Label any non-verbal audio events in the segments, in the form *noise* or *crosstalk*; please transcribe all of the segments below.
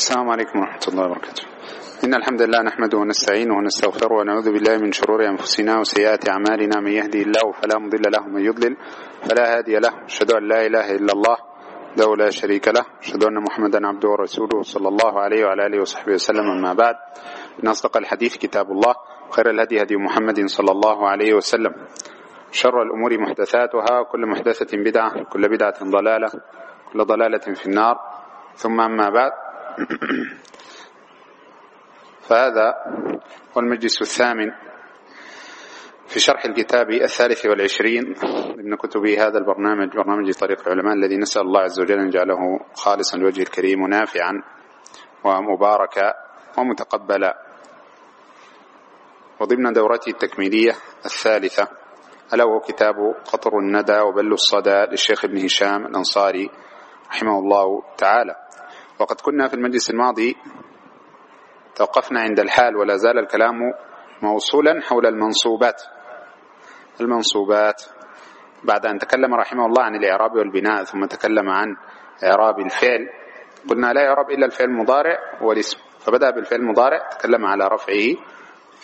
السلام عليكم ورحمة الله وبركاته. إن الحمد لله نحمده ونستعينه ونستغفره ونعوذ بالله من شرور أنفسنا وسيئات أعمالنا. من يهدي الله فلا مضل له ومن يضلل فلا هادي له. أشهد أن لا إله إلا الله له لا شريك له. أشهد أن محمدا عبده ورسوله صلى الله عليه وعلى آله وصحبه وسلم. أما بعد إن أصدق الحديث كتاب الله خير الهدي هدي محمد صلى الله عليه وسلم. شر الأمور محدثاتها كل محدثة بدعة كل بدعة ضلالة كل ضلالة في النار. ثم أما بعد *coughs* فهذا هو المجلس الثامن في شرح الكتاب الثالث والعشرين من كتب هذا البرنامج برنامج طريق العلماء الذي نسأل الله عز وجل أن يجعله خالصا لوجه الكريم ونافعا ومباركا ومتقبلا. وضمن دورته التكميلية الثالثة ألا وهو كتاب قطر الندى وبل الصدى للشيخ ابن هشام الأنصاري رحمه الله تعالى. وقد كنا في المجلس الماضي توقفنا عند الحال ولا زال الكلام موصولا حول المنصوبات. المنصوبات بعد أن تكلم رحمه الله عن الإعراب والبناء ثم تكلم عن إعراب الفعل قلنا لا يعرب إلا الفعل المضارع والاسم. فبدأ بالفعل المضارع تكلم على رفعه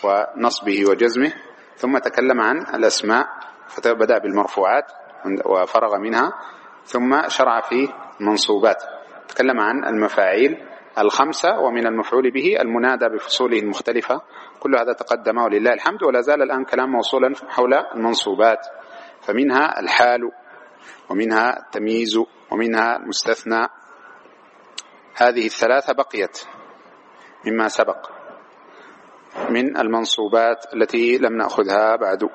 ونصبه وجزمه ثم تكلم عن الأسماء فبدأ بالمرفوعات وفرغ منها ثم شرع في المنصوبات تكلم عن المفاعيل الخمسة ومن المفعول به المنادى بفصوله المختلفة. كل هذا تقدم ولله الحمد ولا زال الآن كلام موصولا حول المنصوبات. فمنها الحال ومنها التمييز ومنها المستثنى. هذه الثلاثة بقيت مما سبق من المنصوبات التي لم نأخذها بعد.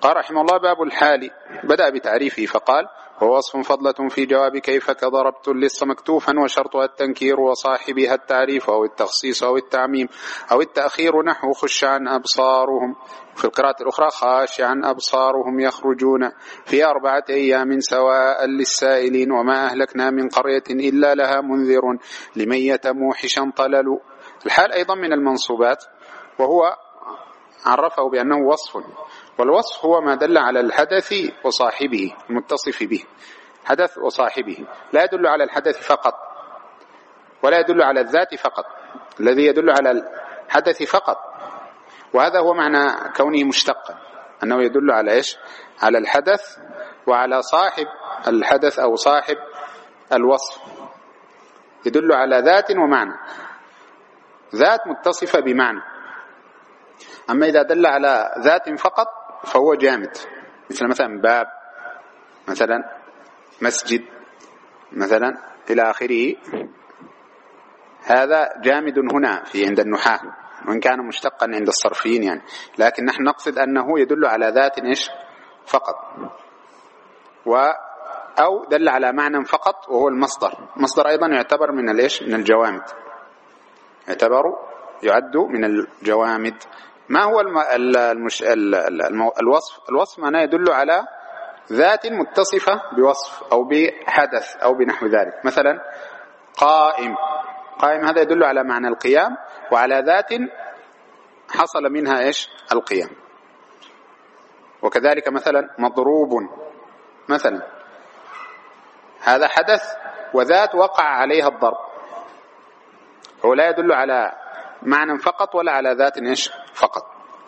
قال رحمه الله باب الحال. بدأ بتعريفه فقال هو وصف فضلة في جواب كيف كضربت اللص مكتوفا وشرطها التنكير وصاحبها التعريف أو التخصيص أو التعميم أو التأخير نحو خش عن أبصارهم. في القراءة الأخرى خاش عن أبصارهم يخرجون في أربعة أيام سواء للسائلين وما أهلكنا من قرية إلا لها منذر لمن يتموحشا طلل. الحال أيضا من المنصوبات وهو عرفه بأنه وصف. والوصف هو ما دل على الحدث وصاحبه المتصف به. حدث وصاحبه. لا يدل على الحدث فقط. ولا يدل على الذات فقط. الذي يدل على الحدث فقط. وهذا هو معنى كونه مشتقا. أنه يدل على إيش؟ على الحدث وعلى صاحب الحدث أو صاحب الوصف. يدل على ذات ومعنى. ذات متصفة بمعنى. أما إذا دل على ذات فقط فهو جامد. مثل مثلا باب مثلا مسجد مثلا إلى آخره. هذا جامد هنا في عند النحاة وإن كان مشتقا عند الصرفيين يعني. لكن نحن نقصد أنه يدل على ذات إيش؟ فقط. و أو دل على معنى فقط وهو المصدر. المصدر أيضا يعتبر من الإيش؟ من الجوامد. يعتبر يعد من الجوامد. ما هو المش... الوصف؟ الوصف معناه يدل على ذات متصفة بوصف أو بحدث أو بنحو ذلك. مثلا قائم. قائم هذا يدل على معنى القيام وعلى ذات حصل منها إيش؟ القيام. وكذلك مثلا مضروب. مثلا هذا حدث وذات وقع عليها الضرب. هو لا يدل على معنى فقط ولا على ذات إيش؟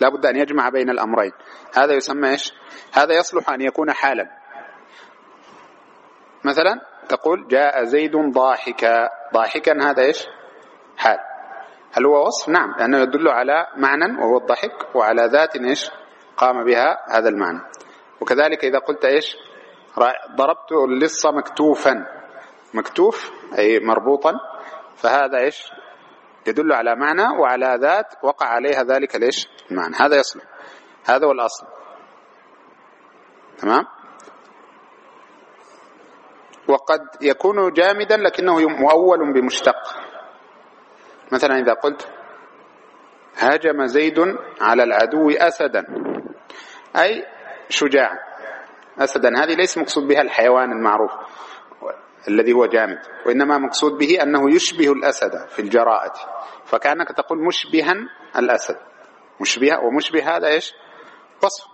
فقط لا بد أن يجمع بين الأمرين. هذا يسمى إيش؟ هذا يصلح أن يكون حالا. مثلا تقول جاء زيد ضاحكا. ضاحكا هذا إيش؟ حال. هل هو وصف؟ نعم لأنه يدل على معنى وهو الضحك وعلى ذات إيش؟ قام بها هذا المعنى. وكذلك إذا قلت إيش؟ ضربت اللص مكتوفا. مكتوف أي مربوطا. فهذا إيش؟ يدل على معنى وعلى ذات وقع عليها ذلك ليش؟ المعنى. هذا يصلح. هذا هو الأصل. تمام؟ وقد يكون جامدا لكنه مؤول بمشتق. مثلا إذا قلت هاجم زيد على العدو أسدا. أي شجاع أسدا. هذه ليس مقصود بها الحيوان المعروف الذي هو جامد وإنما مقصود به أنه يشبه الأسد في الجراءة فكأنك تقول مشبها الأسد. مشبه ومشبه هذا إيش؟ وصف.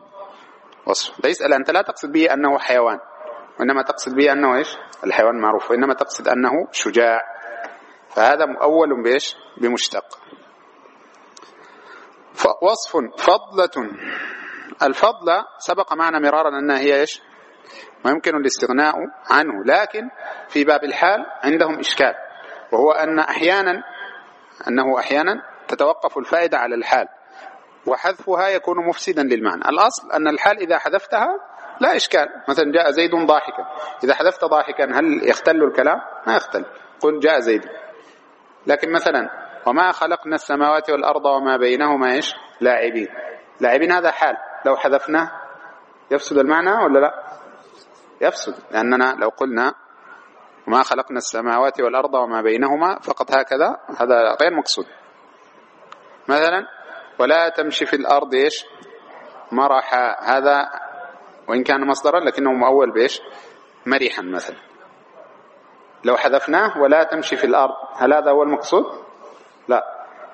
وصف. ليس أنت لا تقصد به أنه حيوان وإنما تقصد به أنه إيش؟ الحيوان معروف وإنما تقصد أنه شجاع. فهذا مؤول بإيش؟ بمشتق. وصف. فضلة. الفضلة سبق معنا مرارا أنها هي إيش؟ ويمكن الاستغناء عنه لكن في باب الحال عندهم إشكال وهو أن أحيانا أنه أحيانا تتوقف الفائدة على الحال وحذفها يكون مفسدا للمعنى. الأصل أن الحال إذا حذفتها لا إشكال. مثلا جاء زيد ضاحكا. إذا حذفت ضاحكا هل يختل الكلام؟ ما يختل. قل جاء زيد. لكن مثلا وما خلقنا السماوات والأرض وما بينهما إيش؟ لاعبين. لاعبين هذا حال. لو حذفناه يفسد المعنى ولا لا؟ يفسد. لأننا لو قلنا وما خلقنا السماوات والأرض وما بينهما فقط هكذا هذا غير مقصود. مثلا ولا تمشي في الأرض إيش؟ مرحا. هذا وإن كان مصدرا لكنه مؤول بإيش؟ مرحا مثلا. لو حذفناه ولا تمشي في الأرض. هل هذا هو المقصود؟ لا.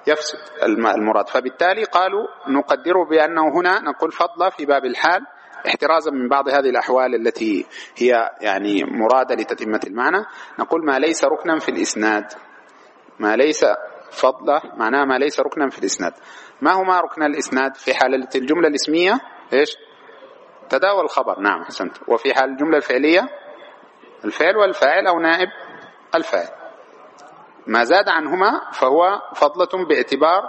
يفسد المراد. فبالتالي قالوا نقدر بأنه هنا نقول فضل في باب الحال احترازا من بعض هذه الأحوال التي هي يعني مرادة لتتمة المعنى. نقول ما ليس ركنا في الإسناد. ما ليس فضله معناه ما ليس ركنا في الإسناد. ما هما ركن الإسناد؟ في حالة الجملة الاسمية إيش؟ تداول الخبر. نعم أحسنت. وفي حال الجملة الفعلية الفعل والفاعل أو نائب الفاعل. ما زاد عنهما فهو فضلة باعتبار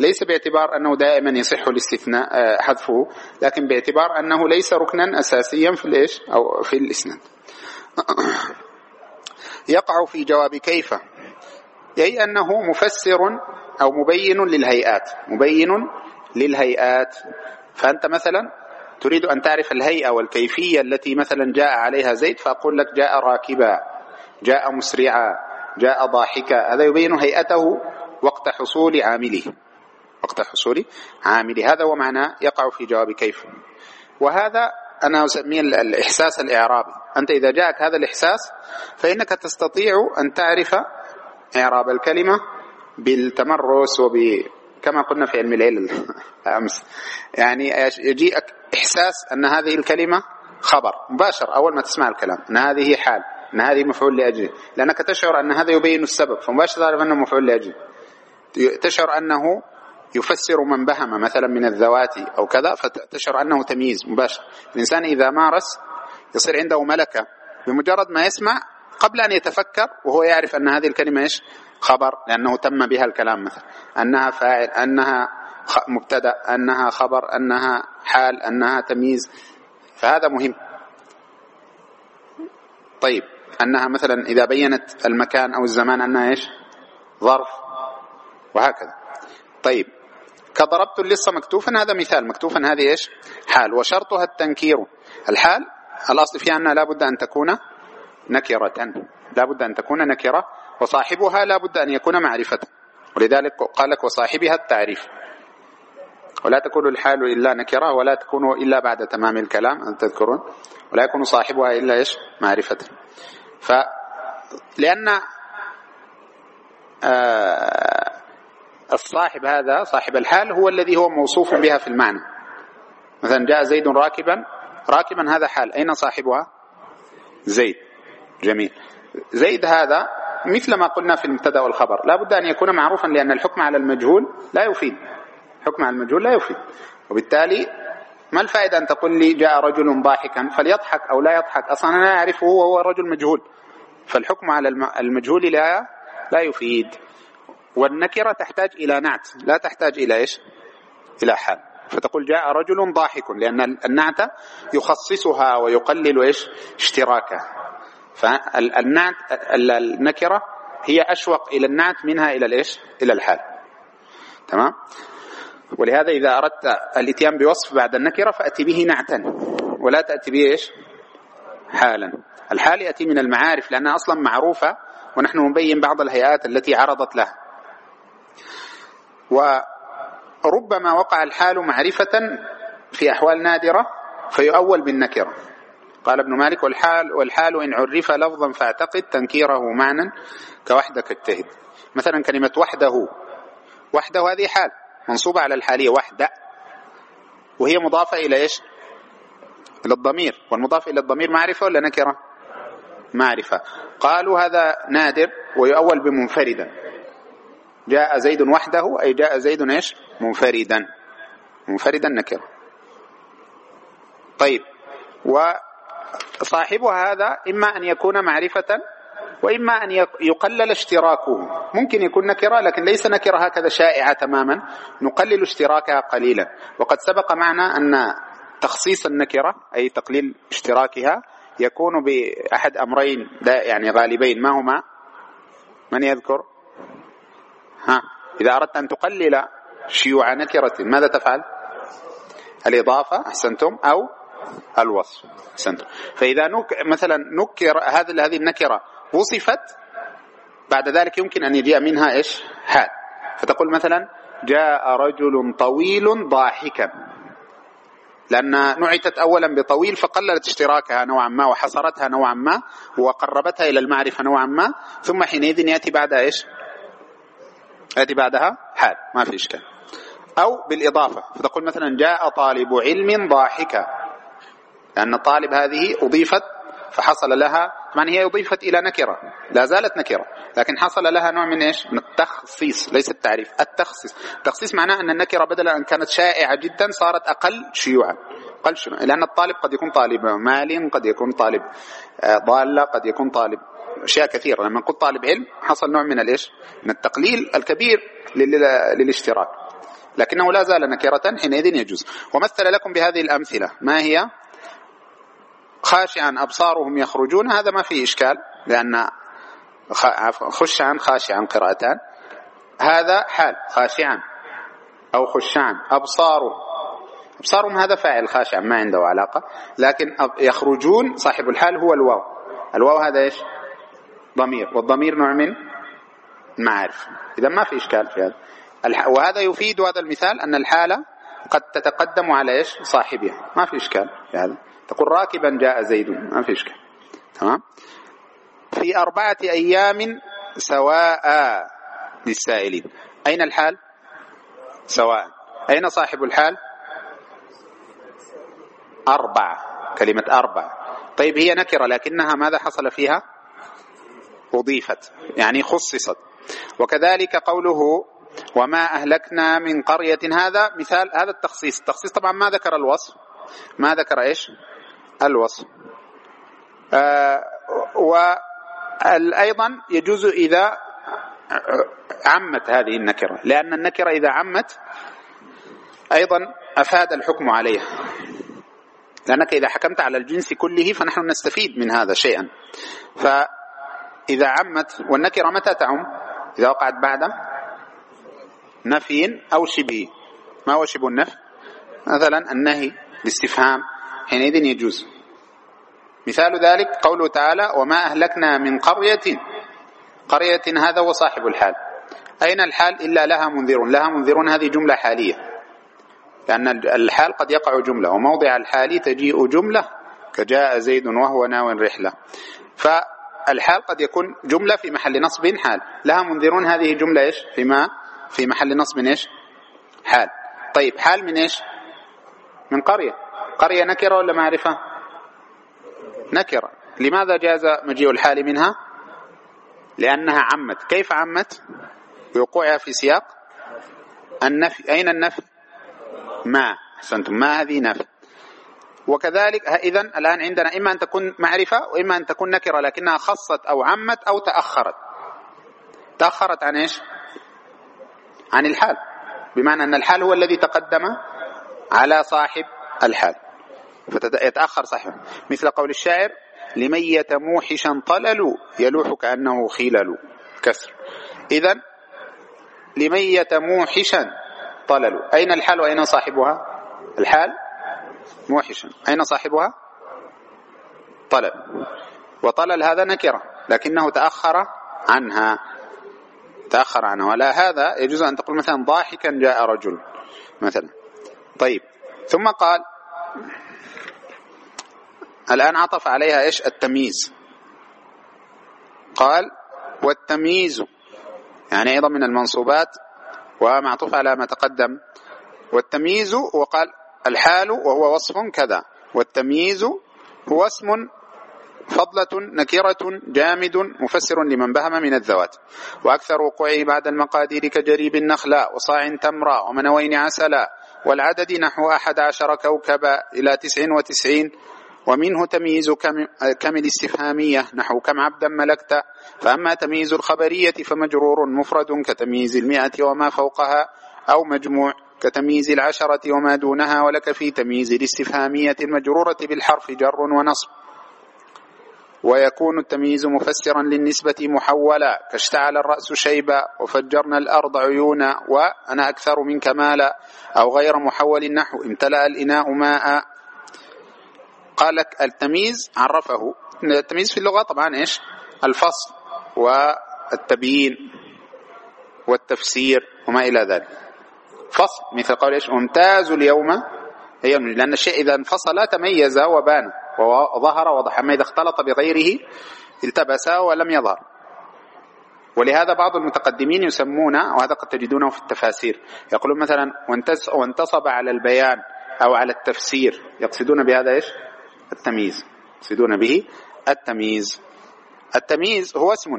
ليس باعتبار أنه دائما يصح الاستثناء آه، حذفه لكن باعتبار أنه ليس ركنا أساسيا في الإيش؟ أو في الإسناد. *clears throat* يقع في جواب كيف؟ أي أنه مفسر أو مبين للهيئات. مبين للهيئات. فأنت مثلا تريد أن تعرف الهيئة والكيفية التي مثلا جاء عليها زيد فأقول لك جاء راكبا جاء مسرعا جاء ضاحكا. هذا يبين هيئته وقت حصول عامله. وقت حصول عامله هذا هو معنى يقع في جواب كيف. وهذا أنا أسميه الإحساس الإعرابي. أنت إذا جاءك هذا الإحساس فإنك تستطيع أن تعرف إعراب الكلمة بالتمرس وب كما قلنا في علم العلل *laughs* أمس. يعني يجيئك إحساس أن هذه الكلمة خبر مباشر أول ما تسمع الكلام أن هذه حال أن هذه مفعول لأجله لأنك تشعر أن هذا يبين السبب فمباشرة تعرف أنه مفعول لأجله تشعر أنه يفسر من بهم مثلا من الذوات أو كذا فتشعر أنه تمييز مباشر. الإنسان إذا مارس يصير عنده ملكة. بمجرد ما يسمع قبل أن يتفكر وهو يعرف أن هذه الكلمة إيش؟ خبر لأنه تم بها الكلام مثلا. أنها فاعل أنها مبتدأ أنها خبر أنها حال أنها تمييز. فهذا مهم. طيب أنها مثلا إذا بينت المكان أو الزمان أنها إيش؟ ظرف. وهكذا. طيب كضربت اللص مكتوفا هذا مثال. مكتوفا هذه إيش؟ حال. وشرطها التنكير. الحال الأصل فيها أنها لا بد أن تكون نكرة. لا بد أن تكون نكرة. وصاحبها لا بد أن يكون معرفة. ولذلك قال لك وصاحبها التعريف. ولا تكون الحال إلا نكرة ولا تكون إلا بعد تمام الكلام أن تذكرون. ولا يكون صاحبها إلا إيش؟ معرفة. ف لأن آه الصاحب هذا صاحب الحال هو الذي هو موصوف بها في المعنى. مثلا جاء زيد راكبا راكبا هذا حال. أين صاحبها؟ زيد. جميل. زيد هذا مثل ما قلنا في المبتدأ والخبر. لا بد أن يكون معروفا لأن الحكم على المجهول لا يفيد. حكم على المجهول لا يفيد. وبالتالي ما الفائدة أن تقول لي جاء رجل ضاحكا فليضحك أو لا يضحك؟ أصلا أنا أعرفه وهو رجل مجهول. فالحكم على المجهول لا لا يفيد. والنكرة تحتاج إلى نعت لا تحتاج إلى إيش؟ إلى حال. فتقول جاء رجل ضاحك لأن النعت يخصصها ويقلل إيش؟ اشتراكها. فالنعت النكرة هي أشوق إلى النعت منها إلى الإيش؟ إلى الحال. تمام؟ ولهذا إذا أردت الإتيان بوصف بعد النكرة فأتي به نعتا ولا تأتي به إيش؟ حالا. الحال يأتي من المعارف لأنها أصلا معروفة ونحن نبين بعض الهيئات التي عرضت له وربما وقع الحال معرفة في أحوال نادرة فيؤول بالنكرة قال ابن مالك والحال والحال إن عرف لفظا فاعتقد تنكيره معنى كوحدك اجتهد. مثلا كلمة وحده وحده هذه حال منصوبة على الحالية وحدة وهي مضافة إلى إيش؟ إلى الضمير. والمضاف إلى الضمير معرفة ولا نكرة؟ معرفة. قالوا هذا نادر ويؤول بمنفردا. جاء زيد وحده أي جاء زيد إيش؟ منفردا. منفردا نكرة طيب. وصاحبها هذا إما أن يكون معرفة وإما أن يقلل اشتراكه. ممكن يكون نكرة لكن ليس نكرة هكذا شائعة تماما. نقلل اشتراكها قليلا. وقد سبق معنا أن تخصيص النكرة أي تقليل اشتراكها يكون بأحد أمرين يعني غالبين. ما هما؟ من يذكر؟ ها. إذا أردت أن تقلل شيوع نكرة ماذا تفعل؟ الإضافة أحسنتم أو الوصف أحسنتم. فإذا نك مثلا نكر هذه هذه النكرة وصفت بعد ذلك يمكن أن يجيء منها إيش؟ حال. فتقول مثلا جاء رجل طويل ضاحكا. لأن نعتت أولا بطويل فقللت اشتراكها نوعا ما وحصرتها نوعا ما وقربتها إلى المعرفة نوعا ما ثم حينئذ يأتي بعدها إيش؟ يأتي بعدها حال ما في إشكال. أو بالإضافة فتقول مثلا جاء طالب علم ضاحكا لأن الطالب هذه أضيفت فحصل لها طبعا هي أضيفت إلى نكرة. لا زالت نكرة لكن حصل لها نوع من إيش؟ من التخصيص ليس التعريف التخصيص. التخصيص معناه أن النكرة بدلا أن كانت شائعة جدا صارت أقل شيوعا. أقل شيوعا. لأن الطالب قد يكون طالب مال قد يكون طالب آه، ضالة قد يكون طالب أشياء كثيرة. لما نقول طالب علم حصل نوع من الإيش؟ من التقليل الكبير للاشتراك. لكنه لا زال نكرة حينئذ يجوز. ومثل لكم بهذه الأمثلة. ما هي؟ خاشعا أبصارهم يخرجون. هذا ما فيه إشكال لأن خشعا خاشعا قراءتان. هذا حال خاشعا أو خشعا أبصاره أبصارهم هذا فاعل خاشعا ما عنده علاقة. لكن يخرجون صاحب الحال هو الواو. الواو هذا إيش؟ ضمير. والضمير نوع من المعارف إذا ما في إشكال في هذا. وهذا يفيد هذا المثال أن الحالة قد تتقدم على إيش؟ صاحبها. ما في إشكال في هذا. تقول راكبا جاء زيد. ما في إشكال. تمام؟ في أربعة أيام سواء للسائلين. أين الحال؟ سواء. أين صاحب الحال؟ أربعة. كلمة أربعة. طيب هي نكرة لكنها ماذا حصل فيها؟ أضيفت يعني خصصت. وكذلك قوله وما أهلكنا من قرية هذا مثال هذا التخصيص. التخصيص طبعا ما ذكر الوصف. ما ذكر إيش؟ الوصف. آه وأيضا يجوز إذا عمت هذه النكرة. لأن النكرة إذا عمت أيضا أفاد الحكم عليها. لأنك إذا حكمت على الجنس كله فنحن نستفيد من هذا شيئا. فإذا عمت والنكرة متى تعم؟ إذا وقعت بعد نفي أو شبه. ما هو شبه النفي؟ مثلا النهي الاستفهام حينئذ يجوز. مثال ذلك قوله تعالى وما أهلكنا من قرية. قرية هذا هو صاحب الحال. أين الحال؟ إلا لها منذرون. لها منذرون هذه جملة حالية. لأن الحال قد يقع جملة وموضع الحال تجيء جملة كجاء زيد وهو ناو رحلة فالحال قد يكون جملة في محل نصب حال. لها منذرون هذه جملة إيش؟ فيما في محل نصب إيش؟ حال. طيب حال من إيش؟ من قرية. قرية نكرة ولا معرفة؟ نكرة. لماذا جاز مجيء الحال منها؟ لأنها عمت. كيف عمت؟ بوقوعها في سياق النفي. أين النفي؟ ما. أحسنتم. ما هذه نفي؟ وكذلك إذا الآن عندنا إما أن تكون معرفة وإما أن تكون نكرة لكنها خصت أو عمت أو تأخرت. تأخرت عن إيش؟ عن الحال. بمعنى أن الحال هو الذي تقدم على صاحب الحال. فيتأخر صاحبه. مثل قول الشاعر لميت موحشا طلل يلوح كأنه خلل كسر. إذا لميت موحشا طلل أين الحال وأين صاحبها؟ الحال موحشا. أين صاحبها؟ طلل. وطلل هذا نكرة لكنه تأخر عنها. تأخر عنها. ولا هذا يجوز أن تقول مثلا ضاحكا جاء رجل مثلا. طيب. ثم قال الآن عطف عليها إيش؟ التمييز. قال والتمييز يعني أيضا من المنصوبات ومعطوف على ما تقدم. والتمييز وقال الحال وهو وصف كذا. والتمييز هو اسم فضلة نكرة جامد مفسر لمن بهم من الذوات. وأكثر وقوعه بعد المقادير كجريب النخلة وصاع تمرة ومنوين عسلا والعدد نحو أحد عشر كوكبا إلى تسع وتسعين. ومنه تمييز كم, كم الاستفهامية نحو كم عبدا ملكت. فأما تمييز الخبرية فمجرور مفرد كتمييز المئة وما فوقها أو مجموع كتمييز العشرة وما دونها ولك في تمييز الاستفهامية المجرورة بالحرف جر ونصب. ويكون التمييز مفسرا للنسبة محولا كاشتعل الرأس شيبا وفجرنا الأرض عيونا وأنا أكثر منك مالا أو غير محول النحو امتلأ الإناء ماء. قال لك التمييز عرفه. التمييز في اللغة طبعا إيش؟ الفصل والتبيين والتفسير وما إلى ذلك. فصل. مثل قول إيش؟ ممتاز اليوم. هي لأن الشيء إذا انفصل تميز وبان. وظهر وضح. أما إذا اختلط بغيره التبس ولم يظهر. ولهذا بعض المتقدمين يسمون وهذا قد تجدونه في التفاسير يقولون مثلا وانتصب على البيان أو على التفسير. يقصدون بهذا إيش؟ التمييز. يقصدون به التمييز. التمييز هو اسم.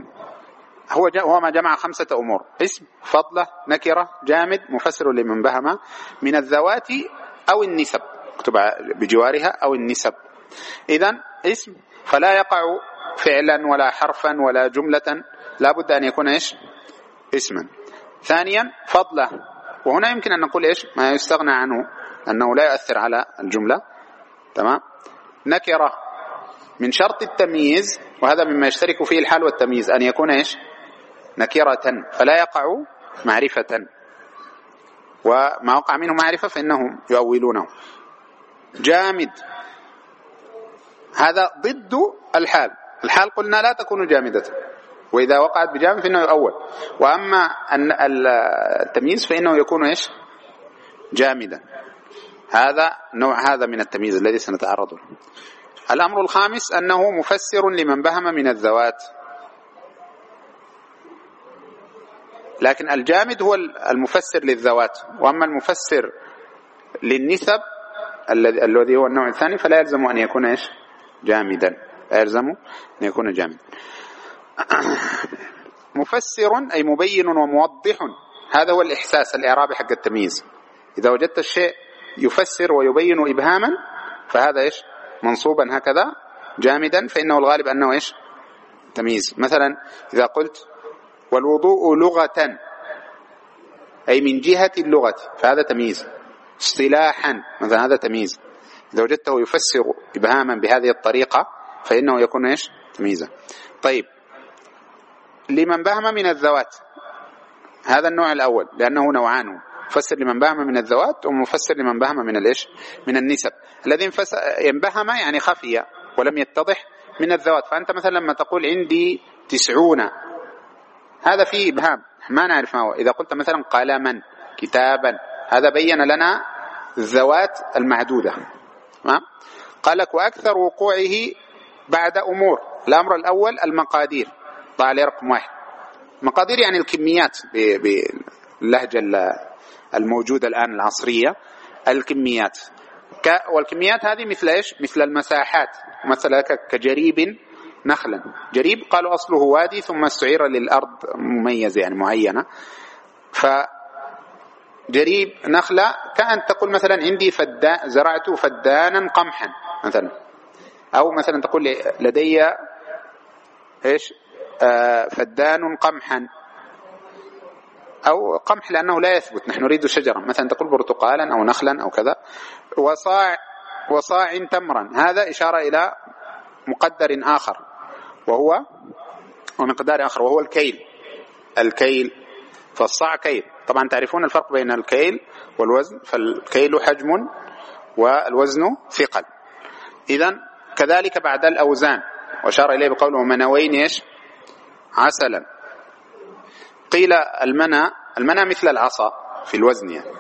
هو هو ما جمع خمسة أمور. اسم فضلة نكرة جامد مفسر لمن بهم من الذوات أو النسب. اكتب بجوارها أو النسب. إذا اسم فلا يقع فعلا ولا حرفا ولا جملة. لا بد أن يكون إيش؟ اسما. ثانيا فضلة. وهنا يمكن أن نقول إيش؟ ما يستغنى عنه أنه لا يؤثر على الجملة. تمام؟ نكرة. من شرط التمييز وهذا مما يشترك فيه الحال والتمييز أن يكون إيش؟ نكرة فلا يقع معرفة. وما وقع منه معرفة فإنهم يؤولونه. جامد. هذا ضد الحال. الحال قلنا لا تكون جامدة. وإذا وقعت بجامد فإنه يؤول. وأما التمييز فإنه يكون إيش؟ جامدا. هذا نوع هذا من التمييز الذي سنتعرض له الأمر الخامس أنه مفسر لمن بهم من الذوات. لكن الجامد هو المفسر للذوات. وأما المفسر للنسب الذي هو النوع الثاني فلا يلزم أن يكون إيش؟ جامدا. لا يلزم أن يكون جامدا *coughs* مفسر أي مبين وموضح هذا هو الإحساس الإعرابي حق التمييز. إذا وجدت الشيء يفسر ويبين إبهاما فهذا إيش؟ منصوبا هكذا. جامدا فإنه الغالب أنه إيش؟ تمييز. مثلا إذا قلت والوضوء لغة. أي من جهة اللغة. فهذا تمييز. اصطلاحا. مثلا هذا تمييز. إذا وجدته يفسر إبهاما بهذه الطريقة فإنه يكون إيش؟ تمييزا. طيب. لمن بهم من الذوات. هذا النوع الأول لأنه نوعان. مفسر لمن بهم من الذوات ومفسر لمن بهم من الإيش؟ من النسب. الذي ينبهم يعني خفي ولم يتضح من الذوات. فأنت مثلا لما تقول عندي تسعون هذا فيه إبهام. ما نعرف ما هو. إذا قلت مثلا قلما كتابا هذا بين لنا الذوات المعدودة. تمام؟ قال لك وأكثر وقوعه بعد أمور. الأمر الأول المقادير. لي رقم واحد. مقادير يعني الكميات باللهجة الموجودة الآن العصرية. الكميات. والكميات هذه مثل إيش؟ مثل المساحات. مثلا كجريب نخلا. جريب قالوا أصله وادي ثم استعير للأرض مميزة يعني معينة. فجريب نخلة كأن تقول مثلا عندي فدان زرعت فدانا قمحا مثلا. أو مثلا تقول لدي إيش؟ آه فدان قمحا. أو قمح لأنه لا يثبت نحن نريد شجرا مثلا تقول برتقالا أو نخلا أو كذا. وصاع وصاع تمرا. هذا إشارة إلى مقدر آخر. وهو ومقدار آخر وهو الكيل. الكيل فالصاع كيل. طبعا تعرفون الفرق بين الكيل والوزن فالكيل حجم والوزن ثقل. إذا كذلك بعد الأوزان وأشار إليه بقوله منوين إيش؟ عسلا. قيل المنى المنى مثل العصا في الوزن يعني.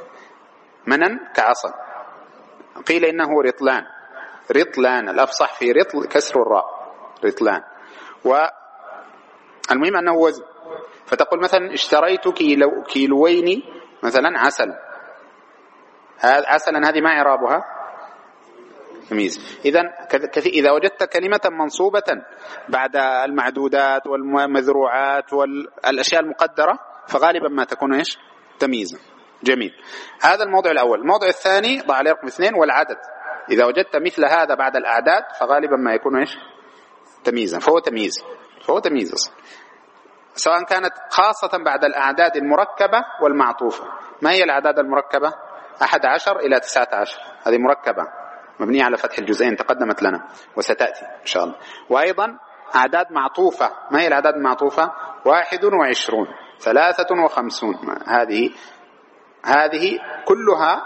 منن كعصا. قيل إنه رطلان. رطلان الأفصح في رطل كسر الراء. رطلان. والمهم أنه وزن. فتقول مثلا اشتريت كيلو كيلوين مثلا عسل. عسلا هذه ما إعرابها؟ تمييز. إذا إذا وجدت كلمة منصوبة بعد المعدودات والمذروعات والأشياء المقدرة فغالبا ما تكون إيش؟ تمييزا. جميل. هذا الموضوع الأول. الموضوع الثاني ضع عليه رقم اثنين والعدد. إذا وجدت مثل هذا بعد الأعداد فغالبا ما يكون إيش؟ تمييزا فهو تمييز فهو تمييز. أصلا سواء كانت خاصة بعد الأعداد المركبة والمعطوفة. ما هي الأعداد المركبة؟ أحد عشر إلى تسعة عشر. هذه مركبة مبنية على فتح الجزئين تقدمت لنا وستأتي إن شاء الله. وأيضا أعداد معطوفة. ما هي الأعداد المعطوفة؟ واحد وعشرون ثلاثة وخمسون. هذه هذه كلها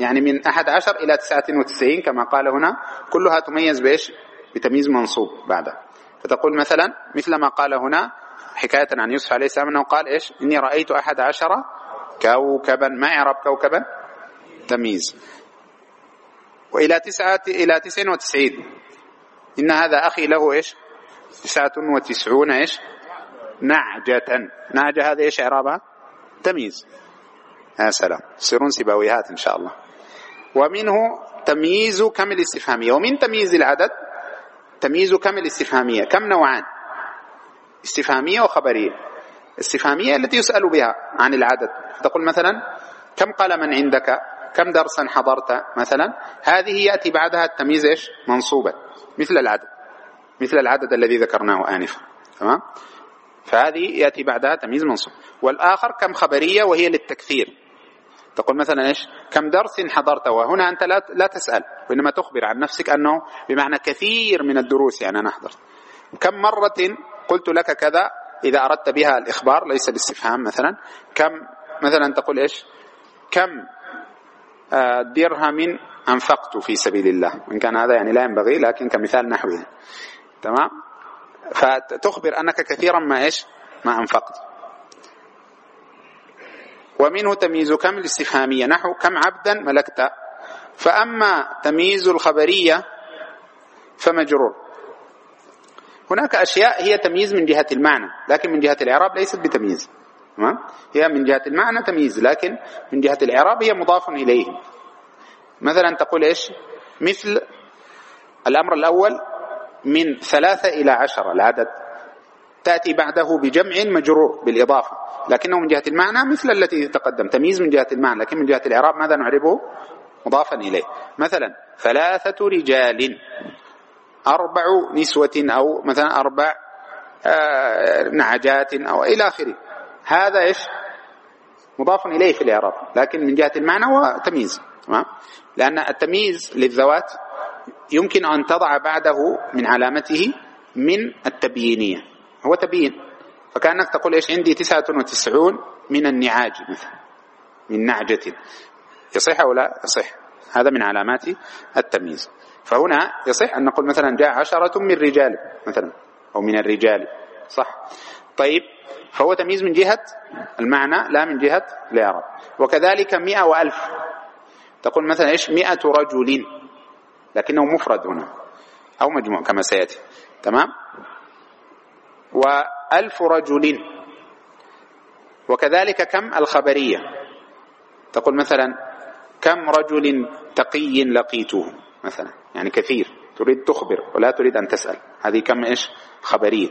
يعني من أحد عشر إلى تسعة وتسعين كما قال هنا كلها تميز بإيش؟ بتمييز منصوب بعدها. فتقول مثلا مثل ما قال هنا حكاية عن يوسف عليه السلام أنه قال إيش؟ إني رأيت أحد عشر كوكبا ما إعراب كوكبا؟ تمييز. وإلى تسعة إلى تسع وتسعين. إن هذا أخي له إيش؟ تسعة وتسعون إيش؟ نعجة. نعجة هذا إيش إعرابها؟ تمييز. يا سلام. يصيرون سباويات إن شاء الله. ومنه تمييز كم الاستفهامية ومن تمييز العدد. تمييز كم الاستفهامية؟ كم نوعان؟ استفهامية وخبرية. استفهامية التي يسأل بها عن العدد. تقول مثلا كم قلما عندك؟ كم درسا حضرت؟ مثلا هذه يأتي بعدها التمييز إيش؟ منصوبا مثل العدد. مثل العدد الذي ذكرناه آنفا. تمام؟ فهذه يأتي بعدها تمييز منصوب. والآخر كم خبرية؟ وهي للتكثير. تقول مثلا إيش؟ كم درس حضرت وهنا أنت لا لا تسأل وإنما تخبر عن نفسك أنه بمعنى كثير من الدروس يعني أنا حضرت. كم مرة قلت لك كذا إذا أردت بها الإخبار؟ ليس الاستفهام مثلا. كم مثلا تقول إيش؟ كم آه، درهم أنفقت في سبيل الله؟ وان كان هذا يعني لا ينبغي لكن كمثال نحوي تمام؟ فتخبر أنك كثيرا ما إيش؟ ما أنفقت. ومنه تمييز كم الاستفهامية. نحو كم عبدا ملكت. فأما تمييز الخبرية فمجرور. هناك أشياء هي تمييز من جهة المعنى لكن من جهة الإعراب ليست بتمييز. تمام؟ هي من جهة المعنى تمييز لكن من جهة الإعراب هي مضاف إليه. مثلا تقول إيش؟ مثل الأمر الأول من ثلاثة إلى عشرة العدد. تأتي بعده بجمع مجرور بالإضافة. لكنه من جهة المعنى مثل التي تقدم. تمييز من جهة المعنى. لكن من جهة الإعراب ماذا نعربه؟ مضافا إليه. مثلا ثلاثة رجال أربع نسوة أو مثلا أربع آه، نعجات أو إلى آخره. هذا إيش؟ مضاف إليه في الإعراب. لكن من جهة المعنى هو تمييز. تمام؟ لأن التمييز للذوات يمكن أن تضع بعده من علامته من التبيينية. هو تبيين. فكأنك تقول إيش؟ عندي تسعة وتسعون من النعاج مثلا من نعجة. يصح أو لا؟ يصح. هذا من علامات التمييز. فهنا يصح أن نقول مثلا جاء عشرة من رجال مثلا أو من الرجال. صح؟ طيب فهو تمييز من جهة المعنى لا من جهة الإعراب. وكذلك مئة وألف. تقول مثلا إيش؟ مئة رجل. لكنه مفرد هنا أو مجموع كما سيأتي. تمام؟ وألف رجل. وكذلك كم الخبرية. تقول مثلا كم رجل تقي لقيته مثلا. يعني كثير. تريد تخبر ولا تريد أن تسأل. هذه كم إيش؟ خبرية.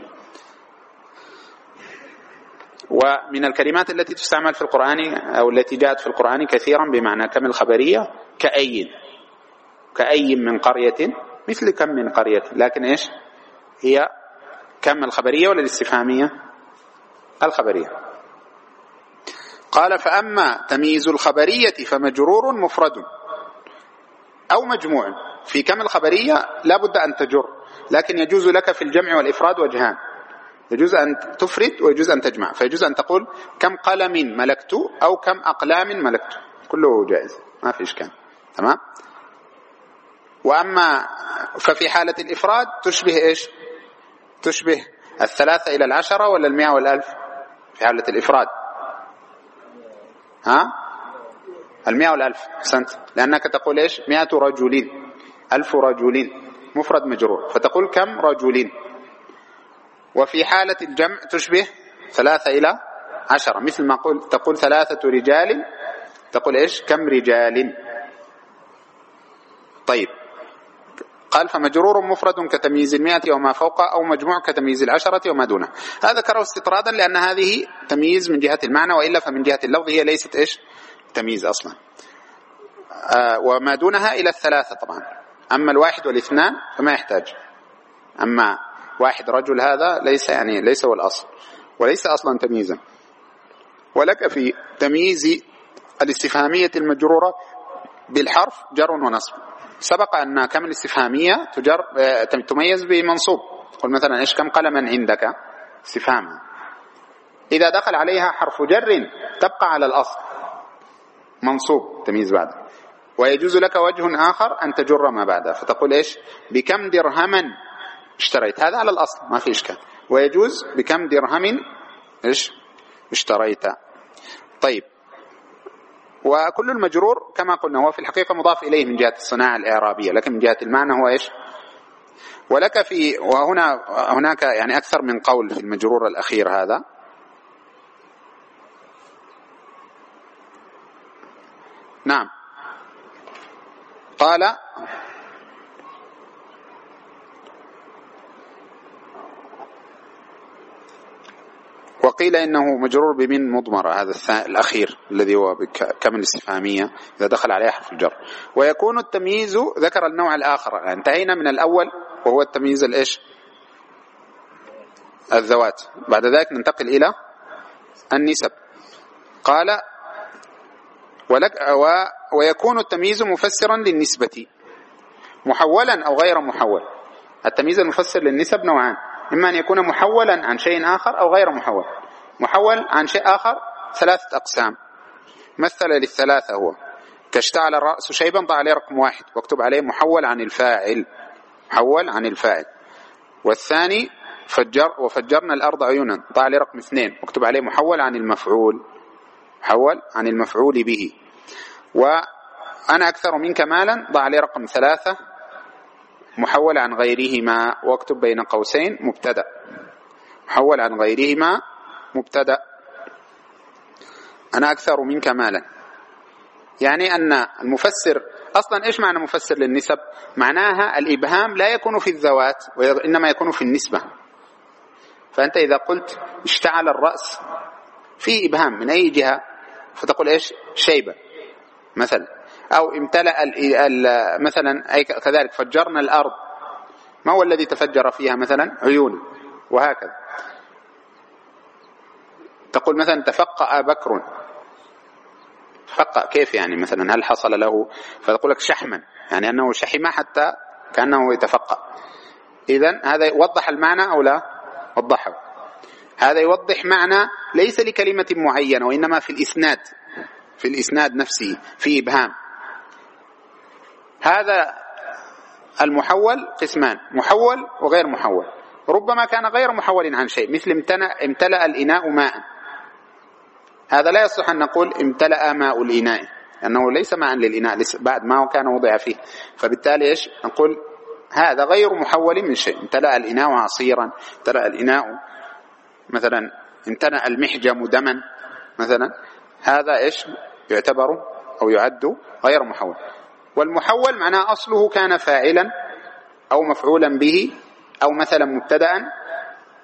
ومن الكلمات التي تستعمل في القرآن أو التي جاءت في القرآن كثيرا بمعنى كم الخبرية؟ كأي. كأي من قرية مثل كم من قرية. لكن إيش؟ هي كم الخبرية ولا الاستفهامية؟ الخبرية. قال فأما تمييز الخبرية فمجرور مفرد أو مجموع. في كم الخبرية؟ لا بد أن تجر. لكن يجوز لك في الجمع والإفراد وجهان. يجوز أن تفرد ويجوز أن تجمع. فيجوز أن تقول كم قلم ملكت أو كم أقلام ملكت. كله جائز. ما في إشكال. تمام؟ وأما ففي حالة الإفراد تشبه إيش؟ تشبه الثلاثة إلى العشرة ولا المئة والألف في حالة الإفراد؟ ها؟ المئة والألف أحسنت. لأنك تقول إيش؟ مئة رجل ألف رجل مفرد مجرور. فتقول كم رجل وفي حالة الجمع تشبه ثلاثة إلى عشرة. مثل ما قل تقول ثلاثة قال فمجرور مفرد كتمييز المئة وما فوق أو مجموع كتمييز العشرة وما دونه. هذا ذكره استطرادا لأن هذه تمييز من جهة المعنى وإلا فمن جهة اللفظ هي ليست إيش؟ تمييز أصلا. آه وما دونها إلى الثلاثة طبعا. أما الواحد والاثنان فما يحتاج. أما واحد رجل هذا ليس يعني ليس هو الأصل وليس أصلا تمييزا. ولك في تمييز الاستفهامية المجرورة بالحرف جر ونصب. سبق أن كم الاستفهامية تجر آه، تميز بمنصوب. قل مثلا إيش كم قلما عندك؟ استفهام. إذا دخل عليها حرف جر تبقى على الأصل. منصوب تمييز بعد. ويجوز لك وجه آخر أن تجر ما بعده فتقول إيش؟ بكم درهما اشتريت. هذا على الأصل ما في إشكال. ويجوز بكم درهم إيش؟ اشتريت. طيب وكل المجرور كما قلنا هو في الحقيقة مضاف إليه من جهة الصناعة الإعرابية لكن من جهة المعنى هو إيش؟ ولك في وهنا هناك يعني أكثر من قول في المجرور الأخير هذا. نعم. قال وقيل إنه مجرور بمن مضمرة هذا الأخير الذي هو كم الاستفهامية إذا دخل عليه حرف الجر. ويكون التمييز ذكر النوع الآخر انتهينا من الأول وهو التمييز الإيش؟ الذوات. بعد ذلك ننتقل إلى النسب. قال ولك و ويكون التمييز مفسرا للنسبة محولا أو غير محول. التمييز المفسر للنسب نوعان. إما أن يكون محولا عن شيء آخر أو غير محول. محول عن شيء آخر ثلاثة أقسام. مثل للثلاثة هو. كاشتعل الرأس شيبا ضع عليه رقم واحد. واكتب عليه محول عن الفاعل. محول عن الفاعل. والثاني فجر وفجرنا الأرض عيونا. ضع عليه رقم اثنين. واكتب عليه محول عن المفعول. محول عن المفعول به. وأنا أكثر منك مالا ضع عليه رقم ثلاثة. محول عن غيرهما واكتب بين قوسين مبتدأ. محول عن غيرهما مبتدأ. أنا أكثر منك مالا. يعني أن المفسر أصلا إيش معنى مفسر للنسب؟ معناها الإبهام لا يكون في الذوات وإنما يكون في النسبة. فأنت إذا قلت اشتعل الرأس في إبهام من أي جهة؟ فتقول إيش؟ شيبة. مثلا. أو امتلأ مثلا أي كذلك فجرنا الأرض. ما هو الذي تفجر فيها مثلا؟ عيون. وهكذا. تقول مثلا تفقأ بكر. تفقأ كيف يعني مثلا؟ هل حصل له؟ فتقول لك شحما. يعني أنه شحم حتى كأنه يتفقأ. إذا هذا وضح المعنى أو لا؟ وضحه. هذا يوضح معنى ليس لكلمة معينة وإنما في الإسناد في الإسناد نفسه في إبهام. هذا المحول قسمان محول وغير محول. ربما كان غير محول عن شيء مثل امتلأ الإناء ماء. هذا لا يصح أن نقول امتلأ ماء الإناء لأنه ليس ماء للإناء بعد ما كان وضع فيه. فبالتالي إيش؟ نقول هذا غير محول من شيء. امتلأ الإناء عصيرا امتلأ الإناء مثلا امتلأ المحجم دما مثلا. هذا إيش؟ يعتبر أو يعد غير محول. والمحول معناه أصله كان فاعلا أو مفعولا به أو مثلا مبتدأ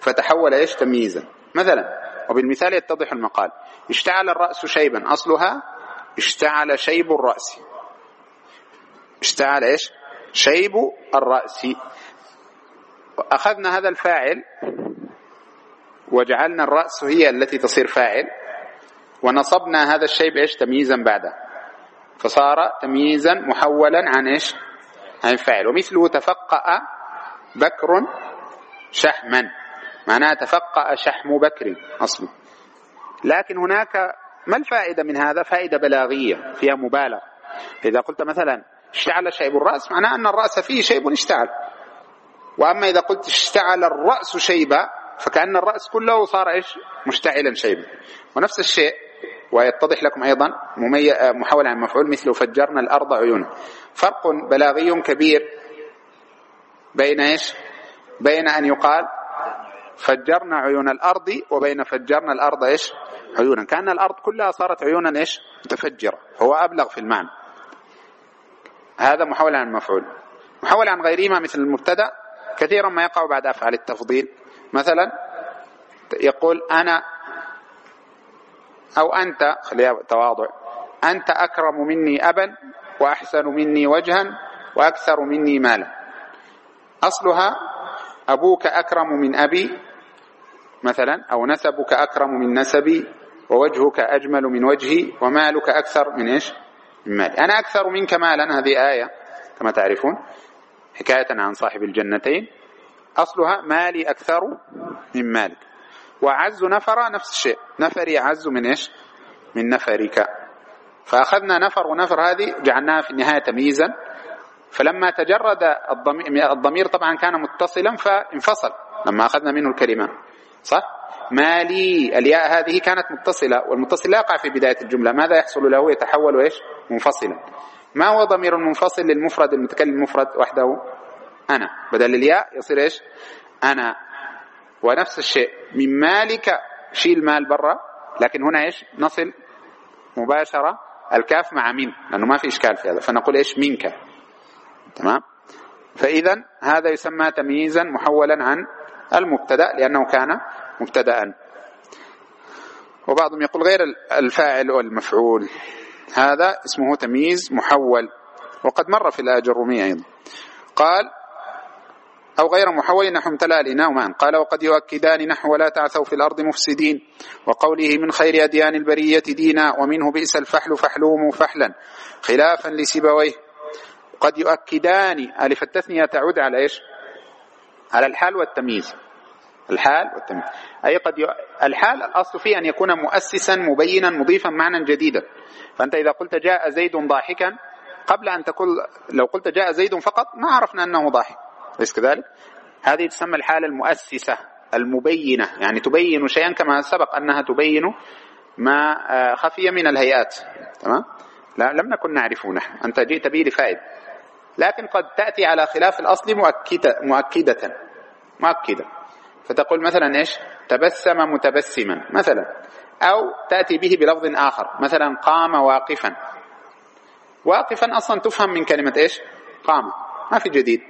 فتحول إيش؟ تمييزا. مثلا وبالمثال يتضح المقال. اشتعل الرأس شيبا أصلها اشتعل شيب الرأس. اشتعل إيش؟ شيب الرأس. أخذنا هذا الفاعل وجعلنا الرأس هي التي تصير فاعل ونصبنا هذا الشيب إيش؟ تمييزا بعده. فصار تمييزا محولا عن إيش؟ عن الفاعل ومثله تفقأ بكر شحما. معناها تفقأ شحم بكر أصلا. لكن هناك ما الفائدة من هذا؟ فائدة بلاغية فيها مبالغة. إذا قلت مثلا اشتعل شيب الرأس معناه أن الرأس فيه شيب اشتعل. وأما إذا قلت اشتعل الرأس شيبا فكأن الرأس كله صار إيش؟ مشتعلا شيبا. ونفس الشيء ويتضح لكم أيضا محاولة عن مفعول مثل فجرنا الأرض عيونا فرق بلاغي كبير بين إيش؟ بين أن يقال فجرنا عيون الأرض وبين فجرنا الأرض إيش؟ عيونا. كأن الأرض كلها صارت عيونا إيش؟ متفجرة. هو أبلغ في المعنى. هذا محاولة عن مفعول. محول عن غيرهما مثل المبتدأ. كثيرا ما يقع بعد أفعال التفضيل. مثلا يقول أنا أو أنت خليها تواضع أنت أكرم مني أبا وأحسن مني وجها وأكثر مني مالا. أصلها أبوك أكرم من أبي مثلا أو نسبك أكرم من نسبي ووجهك أجمل من وجهي ومالك أكثر من إيش؟ من مالي. أنا أكثر منك مالا هذه آية كما تعرفون حكاية عن صاحب الجنتين. أصلها مالي أكثر من مالك. وعز نفر نفس الشيء. نفري أعز من إيش؟ من نفرك. فأخذنا نفر ونفر هذه جعلناها في النهاية تمييزا. فلما تجرد الضمير, الضمير طبعا كان متصلا فانفصل لما أخذنا منه الكلمة. صح؟ مالي الياء هذه كانت متصلة والمتصل لا يقع في بداية الجملة. ماذا يحصل له؟ يتحول إيش؟ منفصلا. ما هو ضمير منفصل للمفرد المتكلم المفرد وحده؟ أنا. بدل الياء يصير إيش؟ أنا. ونفس الشيء. من مالك شيل مال برا لكن هنا إيش؟ نصل مباشرة الكاف مع من؟ لأنه ما في إشكال في هذا. فنقول إيش؟ منك. تمام؟ فإذا هذا يسمى تمييزا محولا عن المبتدأ لأنه كان مبتدا وبعضهم يقول غير الفاعل والمفعول. هذا اسمه تمييز محول. وقد مر في الآية الرومية أيضا. قال أو غير محول نحو امتلأ الإناء قال وقد يؤكدان نحو ولا تعثوا في الأرض مفسدين. وقوله من خير أديان البرية دينا ومنه بئس الفحل فحلوم فحلا. خلافا لسبويه قد يؤكدان ألف التثنية تعود على إيش؟ على الحال والتمييز. الحال والتمييز. أي قد ي... الحال الأصل فيه أن يكون مؤسسا مبينا مضيفا معنى جديدا. فأنت إذا قلت جاء زيد ضاحكا قبل أن تقول لو قلت جاء زيد فقط ما عرفنا أنه ضاحك. أليس كذلك؟ هذه تسمى الحالة المؤسسة المبينة. يعني تبين شيئا كما سبق أنها تبين ما آه، خفي من الهيئات. تمام؟ لا لم نكن نعرفه نحن أنت جئت به لفائدة لكن قد تأتي على خلاف الأصل مؤكدة مؤكدة. مؤكدة. فتقول مثلا إيش؟ تبسم متبسما مثلا. أو تأتي به بلفظ آخر مثلا قام واقفا. واقفا أصلا تفهم من كلمة إيش؟ قام. ما في جديد.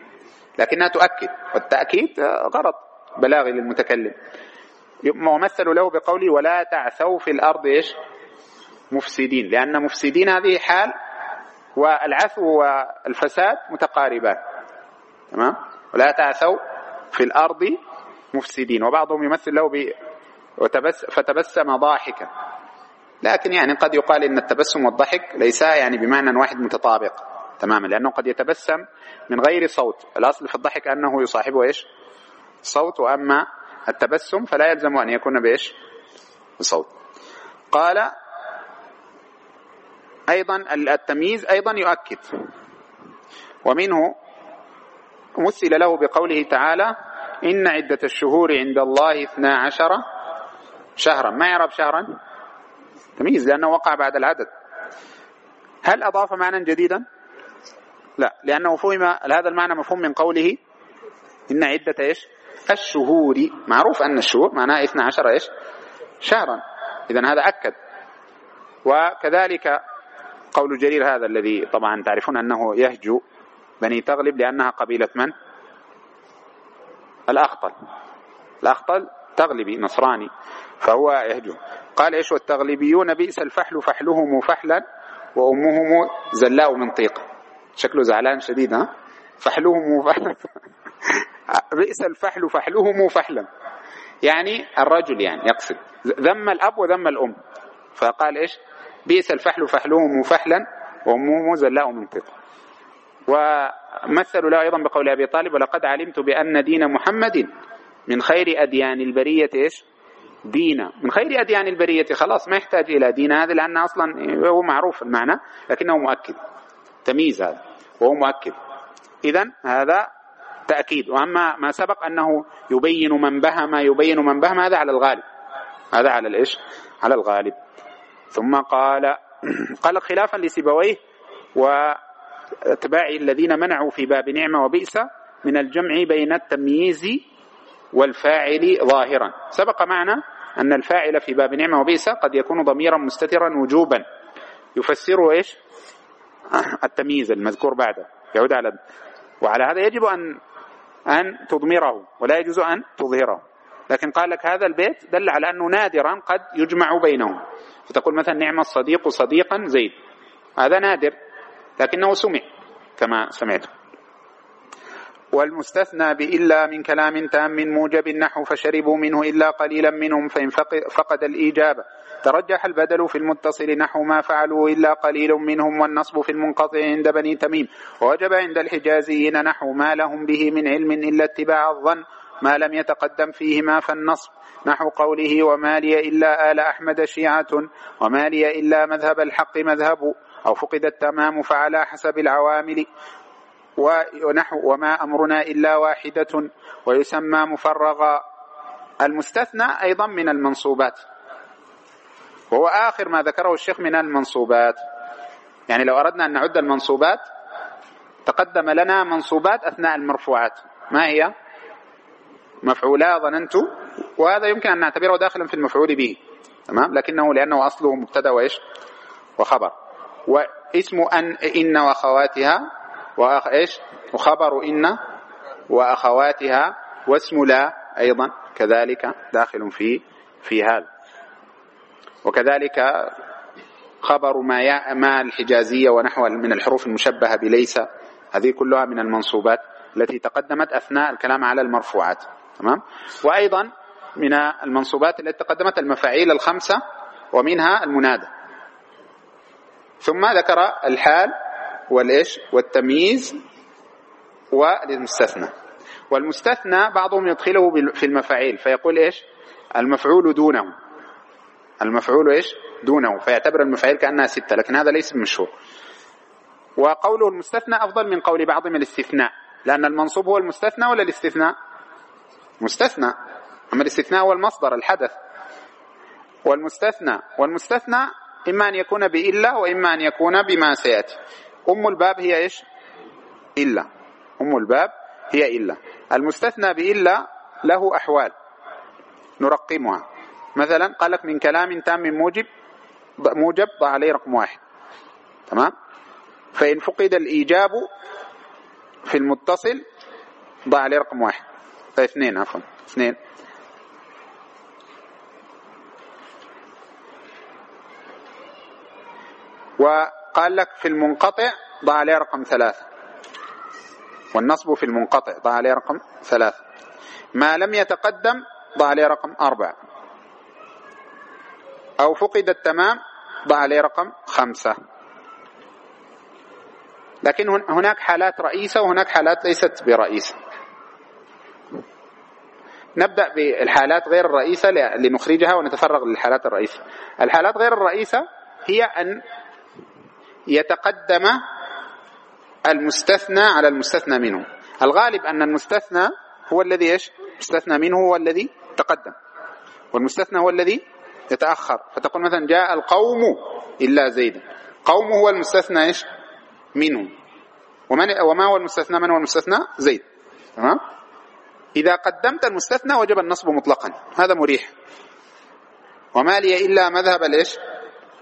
لكنها تؤكد والتأكيد غرض بلاغي للمتكلم. ومثل له بقوله ولا تعثوا في الأرض إيش؟ مفسدين لأن مفسدين هذه حال والعثو والفساد متقاربان. تمام؟ ولا تعثوا في الأرض مفسدين. وبعضهم يمثل له وتبس فتبسم ضاحكا. لكن يعني قد يقال إن التبسم والضحك ليسا يعني بمعنى واحد متطابق. تماما لأنه قد يتبسم من غير صوت. الأصل في الضحك أنه يصاحبه إيش؟ صوت وأما التبسم فلا يلزم أن يكون بإيش؟ بصوت. قال أيضا التمييز أيضا يؤكد. ومنه مثل له بقوله تعالى إن عدة الشهور عند الله اثنا عشر شهرا. ما يعرف شهرا؟ تمييز لأنه وقع بعد العدد. هل أضاف معنى جديدا؟ لا لأنه فهم هذا المعنى مفهوم من قوله إن عدة إيش؟ الشهور. معروف أن الشهور معناها اثنا عشر إيش؟ شهرا. إذا هذا أكد. وكذلك قول جرير هذا الذي طبعا تعرفون أنه يهجو بني تغلب لأنها قبيلة من؟ الأخطل. الأخطل تغلبي نصراني فهو يهجم قال إيش؟ والتغلبيون بئس الفحل فحلهم فحلا وأمهم زلاء من طيق. شكله زعلان شديد ها؟ فحلهم فحلا بئس *laughs* الفحل فحلهم فحلا يعني الرجل يعني يقصد. ذم الأب وذم الأم. فقال إيش؟ بئس الفحل فحلهم فحلا وأمهم زلاء من طيق ومثلوا له أيضا بقول أبي طالب ولقد علمت بأن دين محمد من خير أديان البرية إيش؟ دين من خير أديان البرية خلاص ما يحتاج إلى دين هذا لأن أصلا هو معروف المعنى لكنه مؤكد. تمييز هذا. وهو مؤكد. إذا هذا تأكيد. وأما ما سبق أنه يبين من بهم يبين من بهم هذا على الغالب. هذا على الإيش؟ على الغالب. ثم قال *clears throat* قال خلافا لسيبويه و اتباع الذين منعوا في باب نعمة وبئس من الجمع بين التمييز والفاعل ظاهرا. سبق معنا أن الفاعل في باب نعمة وبئس قد يكون ضميرا مستترا وجوبا. يفسره إيش؟ التمييز المذكور بعده. يعود على وعلى هذا يجب أن أن تضمره ولا يجوز أن تظهره. لكن قال لك هذا البيت دل على أنه نادرا قد يجمع بينهم. فتقول مثلا نعم الصديق صديقا زيد. هذا نادر لكنه سمع كما سمعت والمستثنى بإلا من كلام تام موجب النحو فشربوا منه إلا قليلا منهم فإن فقد الإجابة ترجح البدل في المتصل نحو ما فعلوا إلا قليل منهم والنصب في المنقطع عند بني تميم. ووجب عند الحجازيين نحو ما لهم به من علم إلا اتباع الظن ما لم يتقدم فيهما فالنصب. نحو قوله وما لي إلا آل أحمد شيعة وما لي إلا مذهب الحق مذهب أو فقد التمام فعلى حسب العوامل. ونحو وما أمرنا إلا واحدة ويسمى مفرغا. المستثنى أيضا من المنصوبات. وهو آخر ما ذكره الشيخ من المنصوبات. يعني لو أردنا أن نعد المنصوبات تقدم لنا منصوبات أثناء المرفوعات. ما هي؟ مفعولا ظننت وهذا يمكن أن نعتبره داخلا في المفعول به. تمام؟ لكنه لأنه أصله مبتدأ وإيش؟ وخبر. واسم أن إن وأخواتها وأخ إيش؟ وخبر إن وأخواتها واسم لا أيضا كذلك داخل في في هذا. وكذلك خبر ما يا ما الحجازية ونحو من الحروف المشبهة بليس هذه كلها من المنصوبات التي تقدمت أثناء الكلام على المرفوعات تمام؟ وأيضا من المنصوبات التي تقدمت المفاعيل الخمسة ومنها المنادى. ثم ذكر الحال والإيش؟ والتمييز والمستثنى والمستثنى بعضهم يدخله في المفاعيل فيقول إيش؟ المفعول دونه. المفعول إيش؟ دونه فيعتبر المفاعيل كأنها ستة لكن هذا ليس مشهور. وقوله المستثنى أفضل من قول بعضهم الاستثناء لأن المنصوب هو المستثنى ولا الاستثناء؟ مستثنى. أما الاستثناء هو المصدر الحدث. والمستثنى والمستثنى إما أن يكون بإلا وإما أن يكون بما سيأتي. أم الباب هي إيش؟ إلا. أم الباب هي إلا. المستثنى بإلا له أحوال. نرقمها. مثلا قال لك من كلام تام موجب موجب ضع عليه رقم واحد. تمام؟ فإن فقد الإيجاب في المتصل ضع عليه رقم واحد. اثنين عفوا. اثنين. وقال لك في المنقطع ضع عليه رقم ثلاثة. والنصب في المنقطع ضع عليه رقم ثلاثة. ما لم يتقدم ضع عليه رقم أربعة. أو فقد التمام ضع عليه رقم خمسة. لكن هناك حالات رئيسة وهناك حالات ليست برئيسة. نبدأ بالحالات غير الرئيسة لنخرجها ونتفرغ للحالات الرئيسة. الحالات غير الرئيسة هي أن يتقدم المستثنى على المستثنى منه. الغالب أن المستثنى هو الذي إيش؟ مستثنى منه هو الذي تقدم. والمستثنى هو الذي يتأخر. فتقول مثلا جاء القوم إلا زيدا. قوم هو المستثنى إيش؟ منه. ومن وما هو المستثنى؟ من هو المستثنى؟ زيد. تمام؟ إذا قدمت المستثنى وجب النصب مطلقا. هذا مريح. وما لي إلا مذهب الإيش؟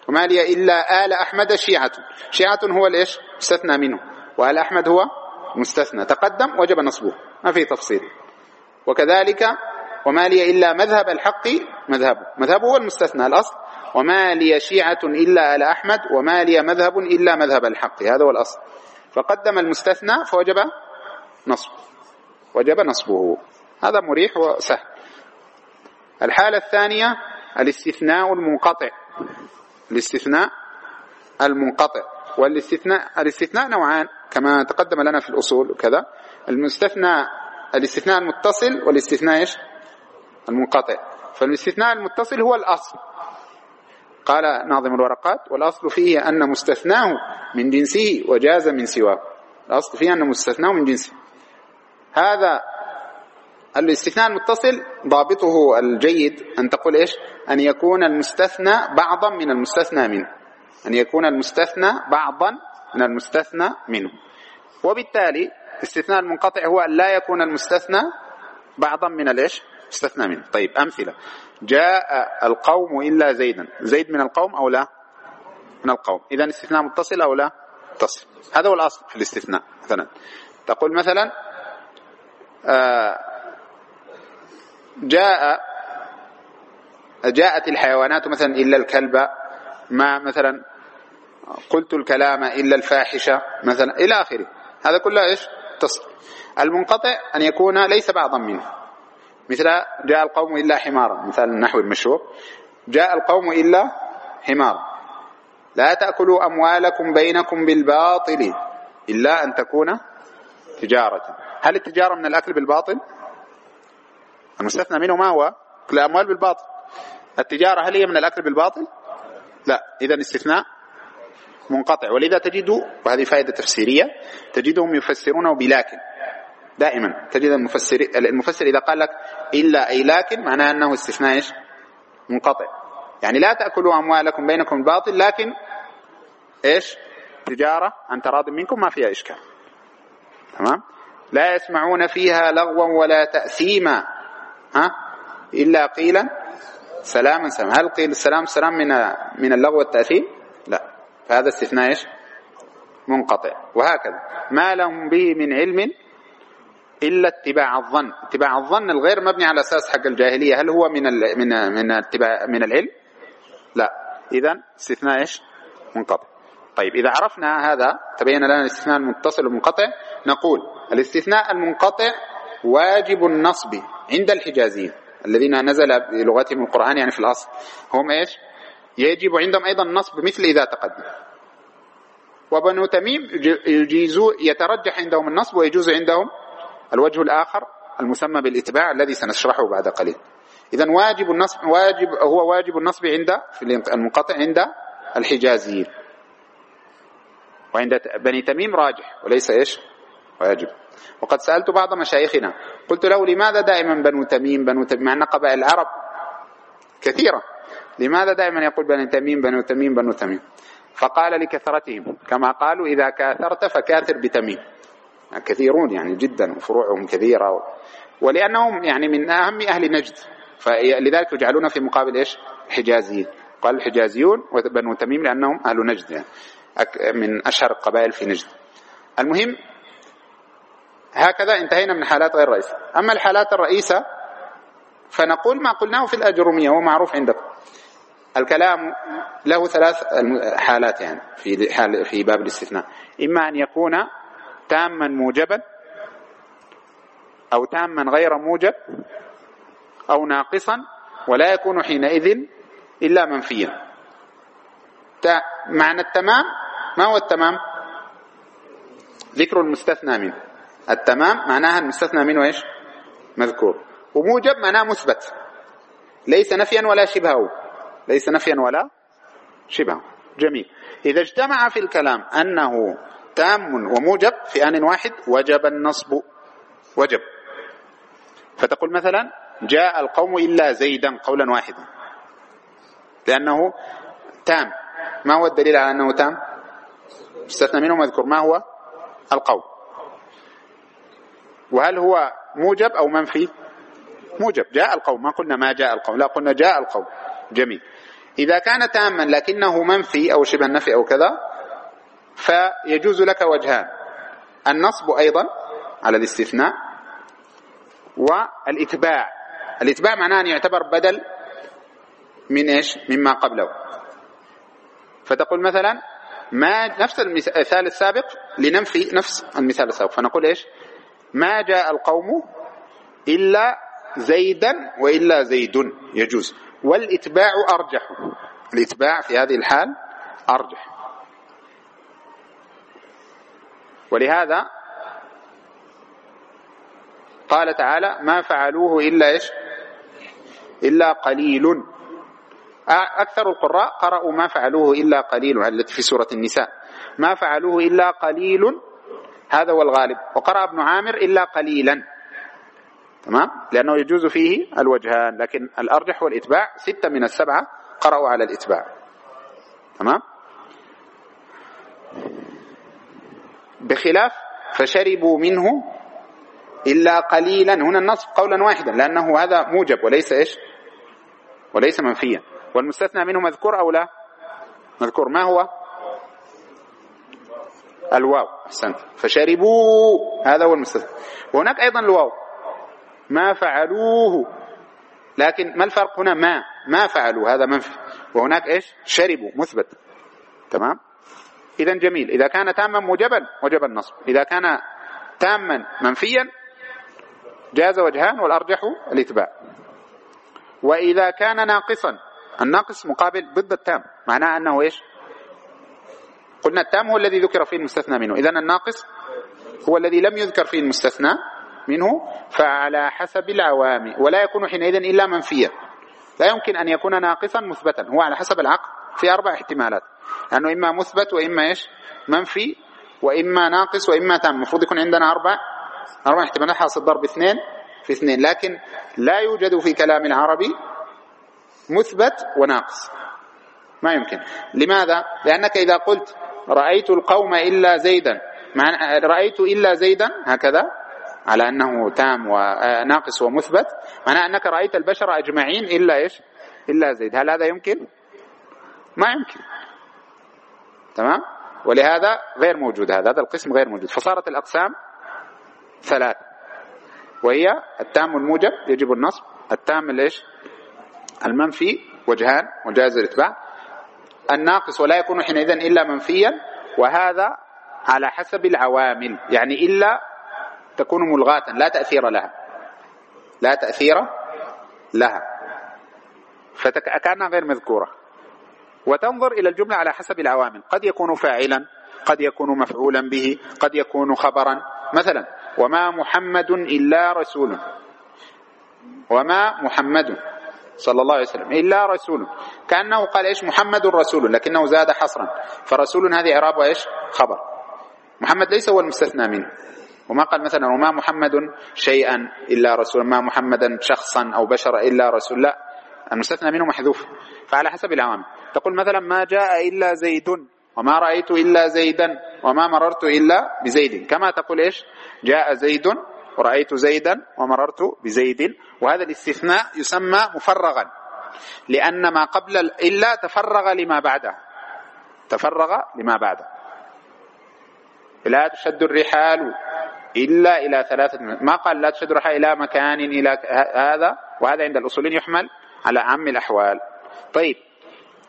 وما لي إلا آل أحمد شيعة. شيعة هو الإيش مستثنى منه. وآل أحمد هو مستثنى. تقدم وجب نصبه. ما في تفصيل. وكذلك وما لي إلا مذهب الحق مذهبه مذهبه هو المستثنى الأصل. وما لي شيعة إلا آل أحمد وما لي مذهب إلا مذهب الحق. هذا هو الأصل. فقدم المستثنى فوجب نصبه وجب نصبه. هذا مريح وسهل. الحالة الثانية الاستثناء المنقطع. الاستثناء المنقطع. والاستثناء الاستثناء نوعان كما تقدم لنا في الأصول وكذا. المستثنى الاستثناء المتصل والاستثناء إيش؟ المنقطع. فالاستثناء المتصل هو الأصل. قال ناظم الورقات والأصل فيه أن مستثناه من جنسه وجاز من سواه. الأصل فيه أن مستثناه من جنسه. هذا الاستثناء المتصل ضابطه الجيد أن تقول إيش؟ أن يكون المستثنى بعضا من المستثنى منه. أن يكون المستثنى بعضا من المستثنى منه. وبالتالي الاستثناء المنقطع هو أن لا يكون المستثنى بعضا من الإيش؟ استثنى منه. طيب أمثلة. جاء القوم إلا زيدا. زيد من القوم أو لا؟ من القوم. إذا استثناء متصل أو لا؟ متصل هذا هو الأصل في الاستثناء مثلا. تقول مثلا آه، جاء جاءت الحيوانات مثلا إلا الكلب ما مثلا قلت الكلام إلا الفاحشة مثلا إلى آخره. هذا كله إيش؟ تصل المنقطع أن يكون ليس بعضا منه. مثل جاء القوم إلا حمارا مثال النحو المشهور. جاء القوم إلا حمارا. لا تأكلوا أموالكم بينكم بالباطل إلا أن تكون تجارة. هل التجارة من الأكل بالباطل؟ المستثنى منه ما هو؟ الأموال بالباطل. التجارة هل هي من الأكل بالباطل؟ لا. إذا استثناء منقطع. ولذا تجد وهذه فائدة تفسيرية تجدهم يفسرونه بلكن دائما تجد المفسر المفسر إذا قال لك إلا أي لكن معناه أنه استثناء إيش؟ منقطع. يعني لا تأكلوا أموالكم بينكم الباطل لكن إيش؟ تجارة عن تراض منكم ما فيها إشكال. تمام؟ لا يسمعون فيها لغوا ولا تأثيما. ها؟ إلا قيلا سلاما سلاما. هل قيل السلام سلام من من اللغو والتأثيم لا. فهذا استثناء إيش؟ منقطع. وهكذا. ما لهم به من علم إلا اتباع الظن. اتباع الظن الغير مبني على أساس حق الجاهلية. هل هو من من من اتباع من العلم؟ لا. إذا استثناء إيش؟ منقطع. طيب إذا عرفنا هذا تبين لنا الاستثناء المتصل والمنقطع نقول الاستثناء المنقطع واجب النصب عند الحجازيين الذين نزل بلغتهم القرآن يعني في الأصل. هم إيش؟ يجب عندهم أيضا النصب مثل إذا تقدم. وبنو تميم يجيزوا يترجح عندهم النصب ويجوز عندهم الوجه الآخر المسمى بالإتباع الذي سنشرحه بعد قليل. إذا واجب النصب واجب هو واجب النصب عند في المنقطع عند الحجازيين. وعند بني تميم راجح وليس إيش؟ واجب. وقد سألت بعض مشايخنا قلت له لماذا دائما بنو تميم بنو تميم مع أن قبائل العرب كثيرة لماذا دائما يقول بني تميم بنو تميم بنو تميم؟ فقال لكثرتهم كما قالوا إذا كاثرت فكاثر بتميم. كثيرون يعني جدا وفروعهم كثيرة. ولأنهم يعني من أهم أهل نجد فلذلك يجعلون في مقابل إيش؟ حجازيين. قال الحجازيون وبنو تميم لأنهم أهل نجد يعني من أشهر القبائل في نجد. المهم هكذا انتهينا من حالات غير رئيسة. أما الحالات الرئيسة فنقول ما قلناه في الأجرمية هو معروف عندكم الكلام له ثلاث حالات يعني في حال في باب الاستثناء. إما أن يكون تاما موجبا أو تاما غير موجب أو ناقصا ولا يكون حينئذ إلا منفيا. معنى التمام ما هو التمام؟ ذكر المستثنى منه. التمام معناها المستثنى منه إيش؟ مذكور. وموجب معناه مثبت. ليس نفيا ولا شبهه. ليس نفيا ولا شبهه. جميل. إذا اجتمع في الكلام أنه تام وموجب في آن واحد وجب النصب. وجب. فتقول مثلا جاء القوم إلا زيدا قولا واحدا. لأنه تام. ما هو الدليل على أنه تام؟ استثنى منه مذكور. ما هو؟ القول. وهل هو موجب أو منفي؟ موجب. جاء القوم ما قلنا ما جاء القوم لا قلنا جاء القوم جميل. إذا كان تاما لكنه منفي أو شبه النفي أو كذا فيجوز لك وجهان. النصب أيضا على الاستثناء والإتباع. الإتباع معناه أن يعتبر بدل من إيش؟ مما قبله. فتقول مثلا ما نفس المثال السابق لننفي نفس المثال السابق. فنقول إيش؟ ما جاء القوم إلا زيدا وإلا زيد يجوز. والإتباع أرجح. الإتباع في هذه الحال أرجح. ولهذا قال تعالى ما فعلوه إلا إيش؟ إلا قليل. أكثر القراء قرأوا ما فعلوه إلا قليل التي في سورة النساء. ما فعلوه إلا قليل هذا هو الغالب. وقرأ ابن عامر إلا قليلا. تمام؟ لأنه يجوز فيه الوجهان لكن الأرجح والإتباع ستة من السبعة قرأوا على الإتباع. تمام؟ بخلاف فشربوا منه إلا قليلا. هنا النص قولا واحدا لأنه هذا موجب وليس إيش؟ وليس منفيا. والمستثنى منه مذكور أو لا؟ مذكور. ما هو؟ الواو أحسنت. فشربوا هذا هو المستثنى. وهناك أيضا الواو. ما فعلوه. لكن ما الفرق هنا؟ ما. ما فعلوا. هذا منفي. وهناك إيش؟ شربوا. مثبت. تمام؟ اذا جميل. إذا كان تاما موجبا وجب النصب. إذا كان تاما منفيا جاز وجهان والأرجح الإتباع. وإذا كان ناقصا الناقص مقابل ضد التام. معناه أنه إيش؟ قلنا التام هو الذي ذكر فيه المستثنى منه. اذا الناقص هو الذي لم يذكر فيه المستثنى منه فعلى حسب العوامل ولا يكون حينئذ إلا منفيا لا يمكن أن يكون ناقصا مثبتا. هو على حسب العقل في أربع احتمالات. لأنه إما مثبت وإما إيش؟ منفي وإما ناقص وإما تام. المفروض يكون عندنا أربع أربع احتمالات. حاصل ضرب اثنين في اثنين. لكن لا يوجد في كلام العربي مثبت وناقص. ما يمكن. لماذا؟ لأنك إذا قلت رأيت القوم إلا زيدا. رأيت إلا زيدا هكذا على أنه تام وناقص ومثبت. معناه أنك رأيت البشر أجمعين إلا إيش؟ إلا زيد. هل هذا يمكن؟ ما يمكن. تمام؟ ولهذا غير موجود هذا هذا القسم غير موجود. فصارت الأقسام ثلاث وهي التام الموجب يجب النصب. التام ليش المنفي وجهان وجائز الإتباع. الناقص ولا يكون حينئذ إلا منفيا وهذا على حسب العوامل يعني إلا تكون ملغاة لا تأثير لها. لا تأثير لها. فكأنها غير مذكورة. وتنظر إلى الجملة على حسب العوامل. قد يكون فاعلا قد يكون مفعولا به قد يكون خبرا. مثلا وما محمد إلا رسول. وما محمد صلى الله عليه وسلم. إلا رسول. كأنه قال إيش؟ محمد رسول لكنه زاد حصرا. فرسول هذه إعرابه إيش خبر. محمد ليس هو المستثنى منه. وما قال مثلا وما محمد شيئا إلا رسول ما محمدا شخصا أو بشرا إلا رسول. لا المستثنى منه محذوف. فعلى حسب العوامل تقول مثلا ما جاء إلا زيد وما رأيت إلا زيدا وما مررت إلا بزيد. كما تقول إيش؟ جاء زيد ورأيت زيدا ومررت بزيد. وهذا الاستثناء يسمى مفرغا لأن ما قبل إلا تفرغ لما بعده. تفرغ لما بعده. لا تشد الرحال إلا إلى ثلاثة ما قال لا تشد الرحال إلى مكان إلى هذا. وهذا عند الأصولين يحمل على عام الأحوال. طيب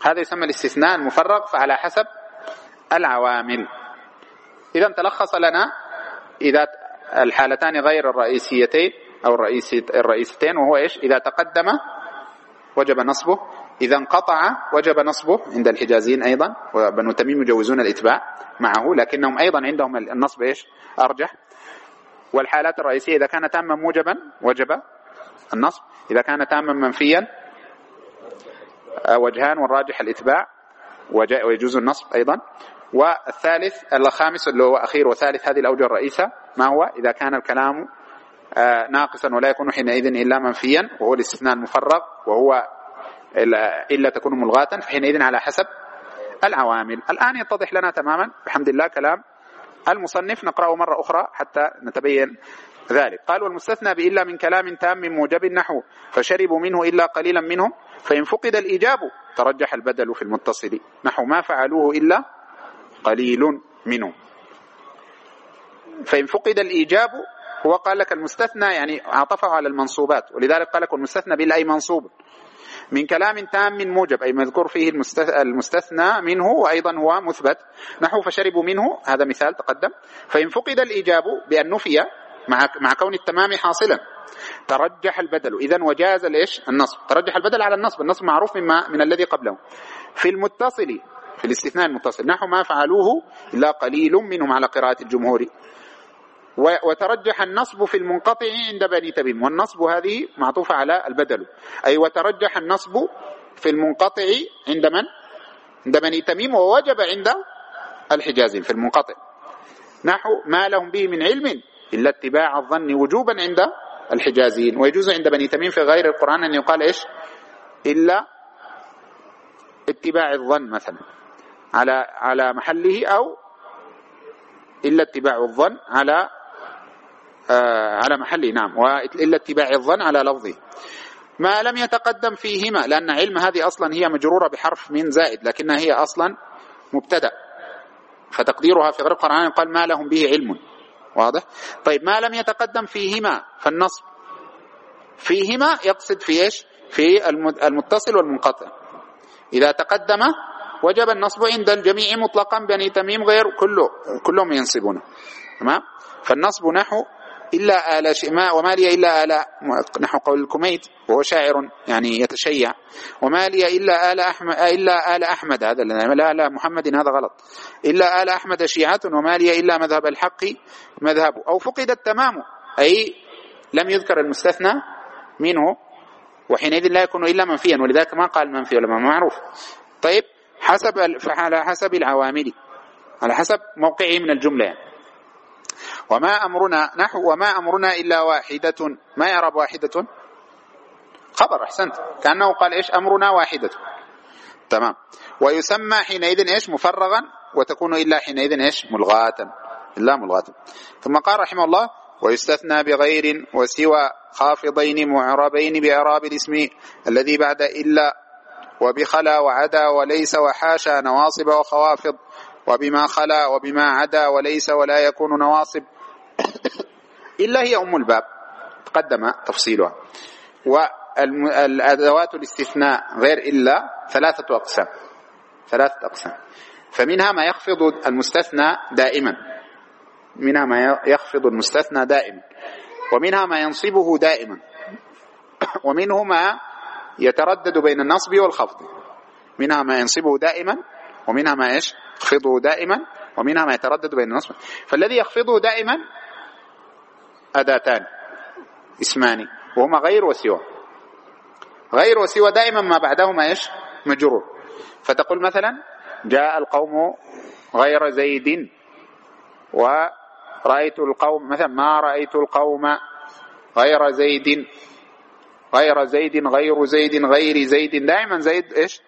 هذا يسمى الاستثناء المفرغ فعلى حسب العوامل. إذا تلخص لنا إذا الحالتان غير الرئيسيتين أو الرئيستين وهو إيش؟ إذا تقدم وجب نصبه. إذا انقطع وجب نصبه عند الحجازيين أيضا وبنو تميم يجوزون الإتباع معه لكنهم أيضا عندهم النصب إيش؟ أرجح. والحالات الرئيسية إذا كان تاما موجبا وجب النصب. إذا كان تاما منفيا وجهان والراجح الإتباع ويجوز النصب أيضا. والثالث الخامس اللي هو أخير وثالث هذه الأوجه الرئيسة. ما هو؟ إذا كان الكلام آه، ناقصا ولا يكون حينئذ إلا منفيا وهو الاستثناء المفرغ وهو إلا تكون ملغاة فحينئذ على حسب العوامل. الآن يتضح لنا تماما بحمد الله كلام المصنف. نقرأه مرة أخرى حتى نتبين ذلك. قال والمستثنى بإلا من كلام تام موجب نحو فشربوا منه إلا قليلا منهم فإن فقد الإيجاب ترجح البدل في المتصل. نحو ما فعلوه إلا قليل منهم فإن فقد الإيجاب هو قال لك المستثنى يعني عطفه على المنصوبات. ولذلك قال لك المستثنى بالأي منصوب؟ من كلام تام موجب أي مذكور فيه المستثنى منه وأيضا هو مثبت. نحو فشربوا منه هذا مثال تقدم. فإن فقد الإيجاب بأن نفي مع مع كون التمام حاصلا ترجح البدل. إذا وجاز ليش النصب. ترجح البدل على النصب. النصب معروف مما من الذي قبله. في المتصل في الاستثناء المتصل نحو ما فعلوه إلا قليل منهم على قراءة الجمهور. وترجح النصب في المنقطع عند بني تميم. والنصب هذه معطوفة على البدل. أي وترجح النصب في المنقطع عند من؟ عند بني تميم ووجب عند الحجازين في المنقطع. نحو ما لهم به من علم إلا اتباع الظن وجوبا عند الحجازين ويجوز عند بني تميم في غير القرآن أن يقال إيش؟ إلا اتباع الظن مثلا. على على محله أو إلا اتباع الظن على على محله نعم وإلا اتباع الظن على لفظه. ما لم يتقدم فيهما لأن علم هذه أصلا هي مجرورة بحرف من زائد لكنها هي أصلا مبتدأ. فتقديرها في غير القرآن قال ما لهم به علم. واضح؟ طيب ما لم يتقدم فيهما فالنصب. فيهما يقصد في إيش؟ في المتصل والمنقطع. إذا تقدم وجب النصب عند الجميع مطلقا بني تميم غير كله كلهم ينصبونه تمام؟ فالنصب نحو إلا آل شماء وما لي إلا آل نحو قول الكميت وهو شاعر يعني يتشيع. وما لي إلا آل أحمد إلا آل أحمد هذا لا آل محمد هذا غلط. إلا آل أحمد شيعة وما لي إلا مذهب الحق مذهبه أو فقد التمام أي لم يذكر المستثنى منه وحينئذ لا يكون إلا منفيا ولذلك ما قال منفي ولا معروف. طيب حسب فعلى حسب العوامل على حسب موقعه من الجملة يعني. وما أمرنا نحو وما أمرنا إلا واحدة. ما يعرب واحدة؟ خبر أحسنت. كأنه قال إيش؟ أمرنا واحدة. تمام. ويسمى حينئذ إيش؟ مفرغا وتكون إلا حينئذ إيش؟ ملغاة. إلا ملغاة. ثم قال رحمه الله ويستثنى بغير وسوى خافضين معربين بإعراب الاسم الذي بعد إلا وبخلا وعدا وليس وحاشا نواصب وخوافض وبما خلا وبما عدا وليس ولا يكون نواصب. *coughs* إلا هي أم الباب تقدم تفصيلها. والأدوات الاستثناء غير إلا ثلاثة أقسام ثلاثة أقسام. فمنها ما يخفض المستثنى دائما. منها ما يخفض المستثنى دائما. ومنها ما ينصبه دائما. *coughs* ومنه ما يتردد بين النصب والخفض. منها ما ينصبه دائما ومنها ما يخفضه دائما ومنها ما يتردد بين النصب. فالذي يخفضه دائما أداتان. اسمان وهما غير وسوى. غير وسوى دائما ما بعدهما إيش؟ مجرور. فتقول مثلا جاء القوم غير زيد ورأيت القوم مثلا ما رأيت القوم غير زيد. غير زيد غير زيد غير زيد. دائما زيد إيش؟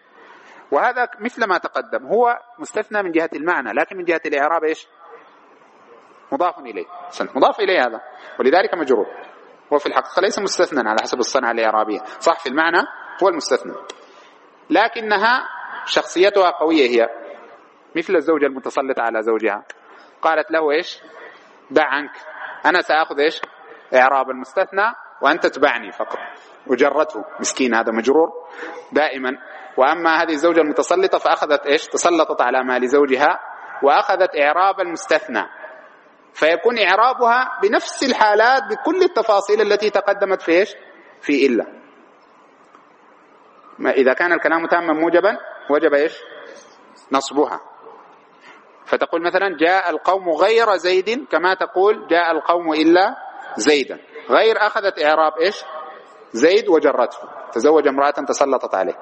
وهذا مثل ما تقدم. هو مستثنى من جهة المعنى لكن من جهة الإعراب إيش؟ مضاف إليه. مضاف إليه هذا. ولذلك مجرور. هو في الحقيقة ليس مستثنى على حسب الصنعة الإعرابية. صح في المعنى هو المستثنى. لكنها شخصيتها قوية هي. مثل الزوجة المتسلطة على زوجها. قالت له إيش؟ دع عنك. أنا سأخذ إيش؟ إعراب المستثنى وأنت تبعني فقط. وجرته. مسكين هذا مجرور. دائما. وأما هذه الزوجة المتسلطة فأخذت إيش؟ تسلطت على مال زوجها وأخذت إعراب المستثنى. فيكون إعرابها بنفس الحالات بكل التفاصيل التي تقدمت في إيش؟ في إلا. إذا كان الكلام تاما موجبا وجب إيش؟ نصبها. فتقول مثلا جاء القوم غير زيد كما تقول جاء القوم إلا زيدا. غير أخذت إعراب إيش؟ زيد وجرته. تزوج امرأة تسلطت عليه.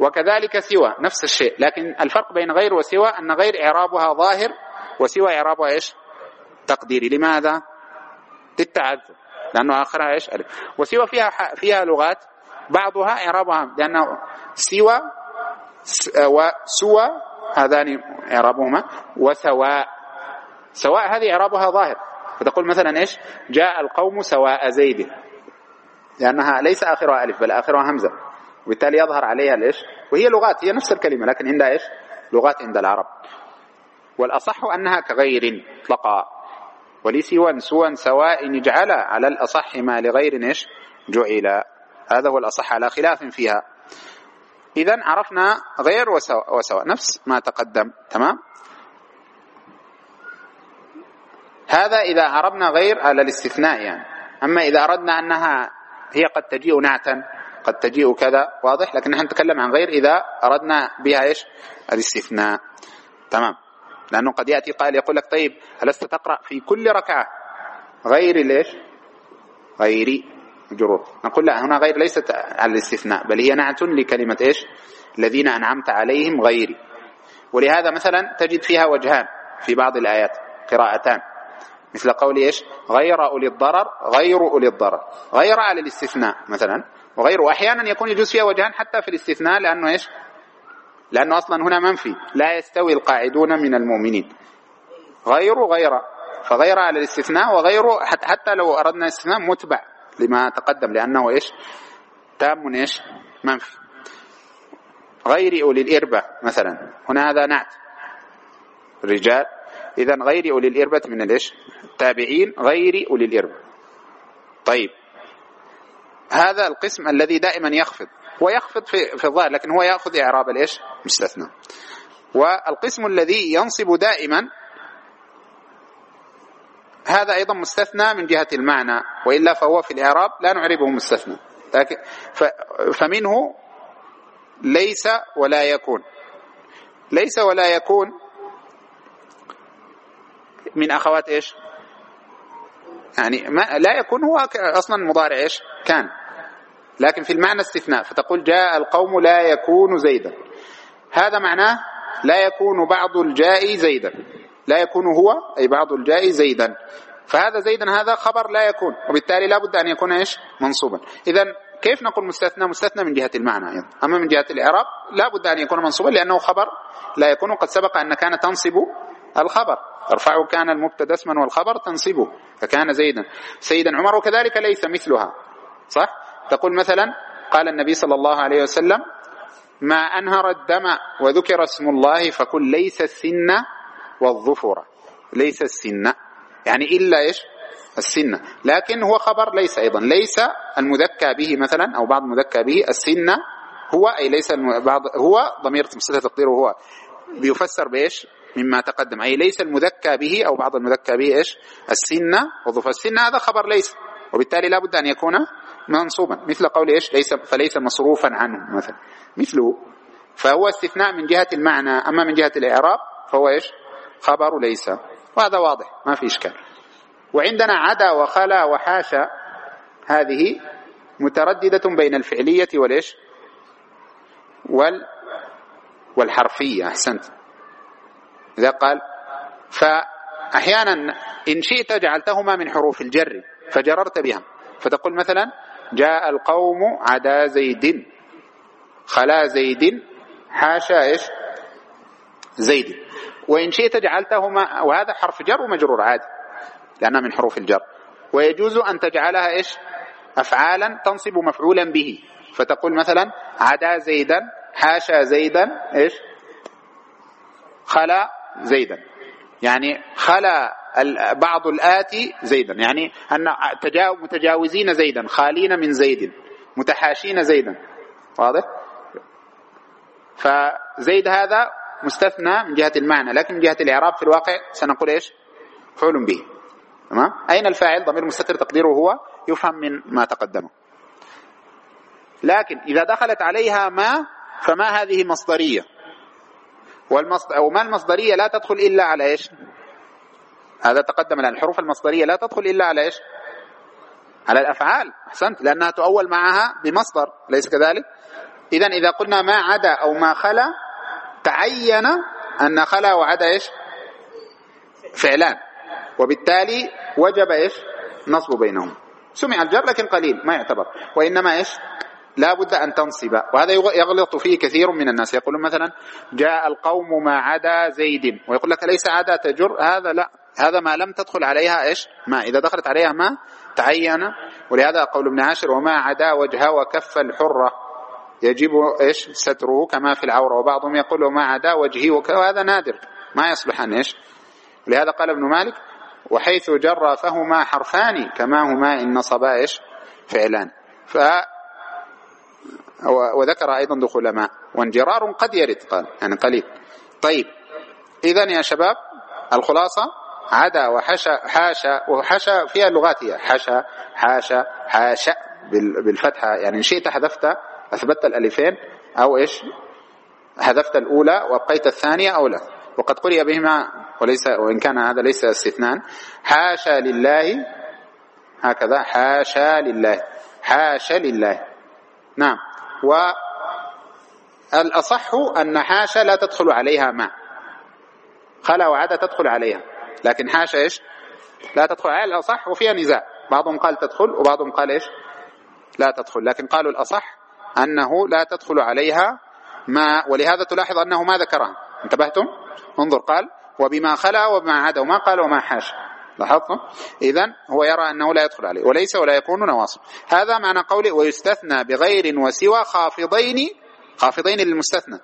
وكذلك سوى نفس الشيء. لكن الفرق بين غير وسوى أن غير إعرابها ظاهر وسوى إعرابها إيش؟ تقديري لماذا؟ للتعذر. لأنه آخرها إيش؟ ألف. وسوى فيها فيها لغات بعضها إعرابها لأنه سوى وسوى هذان إعرابهما وسواء. سواء هذه إعرابها ظاهر. فتقول مثلا إيش؟ جاء القوم سواء زيد. لأنها ليس آخرها ألف بل آخرها همزة. وبالتالي يظهر عليها الإيش وهي لغات هي نفس الكلمة لكن عندها إيش؟ لغات عند العرب. والأصح أنها كغير اطلقا ولسوى سوى سواء يجعل على الأصح ما لغير إيش؟ جعل. هذا هو الأصح على خلاف فيها. إذا عرفنا غير وسواء, وسواء. نفس ما تقدم. تمام؟ هذا إذا عربنا غير على الاستثناء يعني. أما إذا أردنا أنها هي قد تجيء نعتا قد تجيء كذا واضح؟ لكن نحن نتكلم عن غير إذا أردنا بها إيش؟ الاستثناء. تمام؟ لأنه قد يأتي قائل يقول لك طيب ألست تقرأ في كل ركعة؟ غير ليش؟ غيري جرور. نقول لا هنا غير ليست على الاستثناء بل هي نعت لكلمة إيش؟ الذين أنعمت عليهم غيري. ولهذا مثلا تجد فيها وجهان في بعض الآيات قراءتان. مثل قول إيش؟ غير أولي الضرر غير أولي الضرر. غير على الاستثناء مثلا وغير أحيانا يكون يجوز فيها وجهان حتى في الاستثناء لأنه إيش؟ لأنه أصلا هنا منفي. لا يستوي القاعدون من المؤمنين. غير غير فغير على الاستثناء وغير حتى لو أردنا الاستثناء متبع لما تقدم لأنه إيش؟ تام إيش؟ منفي. غير أولي الإربة مثلا. هنا هذا نعت. رجال. إذا غير أولي الإربة من الإيش؟ التابعين غير أولي الإربة. طيب. هذا القسم الذي دائما يخفض. ويخفض في, في الظاهر لكن هو يأخذ إعراب الإيش؟ مستثنى. والقسم الذي ينصب دائما هذا أيضا مستثنى من جهة المعنى وإلا فهو في الإعراب لا نعربه مستثنى. لكن فمنه ليس ولا يكون. ليس ولا يكون من أخوات إيش؟ يعني ما لا يكون هو أصلا مضارع إيش؟ كان. لكن في المعنى استثناء فتقول جاء القوم لا يكون زيدا. هذا معناه لا يكون بعض الجاء زيدا. لا يكون هو أي بعض الجاء زيدا. فهذا زيدا هذا خبر لا يكون. وبالتالي لا بد أن يكون إيش؟ منصوبا. إذا كيف نقول مستثنى؟ مستثنى من جهة المعنى أيضا. أما من جهة الإعراب لا بد أن يكون منصوبا لأنه خبر لا يكون. قد سبق أن كان تنصب الخبر. ارفعه كان المبتدأ اسما والخبر تنصبه فكان زيدا. سيدا عمر وكذلك ليس مثلها صح؟ تقول مثلا قال النبي صلى الله عليه وسلم ما أنهر الدم وذكر اسم الله فقل ليس السن والظفر. ليس السن. يعني إلا إيش؟ السن. لكن هو خبر ليس أيضا. ليس المذكى به مثلا أو بعض المذكى به السن هو أي ليس بعض هو ضمير مستتر تقديره هو بيفسر بإيش؟ مما تقدم. أي ليس المذكى به أو بعض المذكى به إيش؟ السن وظفر السن هذا خبر ليس. وبالتالي لا بد أن يكون منصوبا. مثل قول إيش؟ ليس فليس مصروفا عنه مثلا. مثله فهو استثناء من جهة المعنى. أما من جهة الإعراب فهو إيش؟ خبر ليس. وهذا واضح ما في إشكال. وعندنا عدا وخلا وحاشا. هذه مترددة بين الفعلية والإيش؟ وال والحرفية. أحسنت. إذا قال فأحيانا إن شئت جعلتهما من حروف الجر فجررت بها فتقول مثلا جاء القوم عدا زيد. خلا زيد. حاشا إيش؟ زيد. وإن شئت جعلتهما وهذا حرف جر ومجرور عادي لأنها من حروف الجر. ويجوز أن تجعلها إيش؟ أفعالا تنصب مفعولا به. فتقول مثلا عدا زيدا حاشا زيدا إيش؟ خلا زيدا. يعني خلا بعض الآتي زيدا. يعني أن متجاوزين زيدا خالين من زيد متحاشين زيدا. واضح؟ فزيد هذا مستثنى من جهة المعنى لكن من جهة الإعراب في الواقع سنقول إيش؟ فعل به. تمام؟ أين الفاعل؟ ضمير مستتر تقديره هو يفهم من ما تقدمه. لكن إذا دخلت عليها ما فما هذه مصدرية؟ والمصدر أو ما المصدرية لا تدخل إلا على إيش؟ هذا تقدم الآن. الحروف المصدرية لا تدخل إلا على إيش؟ على الأفعال. أحسنت. لأنها تؤول معها بمصدر ليس كذلك؟ إذا إذا قلنا ما عدا أو ما خلا تعين أن خلا وعدا إيش؟ فعلان. وبالتالي وجب إيش؟ نصب بينهم. سمع الجر لكن قليل ما يعتبر. وإنما إيش؟ لا بد أن تنصب. وهذا يغلط فيه كثير من الناس. يقولون مثلا جاء القوم ما عدا زيد. ويقول لك ليس عدا تجر؟ هذا لا. هذا ما لم تدخل عليها إيش؟ ما. إذا دخلت عليها ما؟ تعين. ولهذا قول ابن عاشر وما عدا وجه وكف الحرة يجب إيش؟ ستره كما في العورة. وبعضهم يقول وما عدا وجهي وهذا نادر. ما يصلح أن إيش؟ لهذا قال ابن مالك وحيث جر فهما حرفان كما هما إن نصبا إيش؟ فعلان. ف وذكر أيضا دخول ماء وانجرار قد يرد قال يعني قليل. طيب إذا يا شباب الخلاصة عدا وحشا حاشا وحشا فيها لغات هي حشا حاشا حاشا بالفتحة. يعني إن شئت حذفت أثبتت الألفين أو إيش؟ حذفت الأولى وأبقيت الثانية أو لا. وقد قرئ بهما وليس وإن كان هذا ليس استثناء. حاشا لله هكذا حاشا لله. حاشا لله. نعم. والأصح أن حاشا لا تدخل عليها ما. خلا وعدا تدخل عليها. لكن حاشا إيش؟ لا تدخل. عليها الأصح وفيها نزاع. بعضهم قال تدخل وبعضهم قال إيش؟ لا تدخل. لكن قالوا الأصح أنه لا تدخل عليها ما ولهذا تلاحظ أنه ما ذكرها. انتبهتم؟ انظر. قال وبما خلا وبما عدا وما قال وما حاشا لاحظتم؟ اذا هو يرى أنه لا يدخل عليه. وليس ولا يكون نواصب. هذا معنى قوله ويستثنى بغير وسوى خافضين خافضين للمستثنى.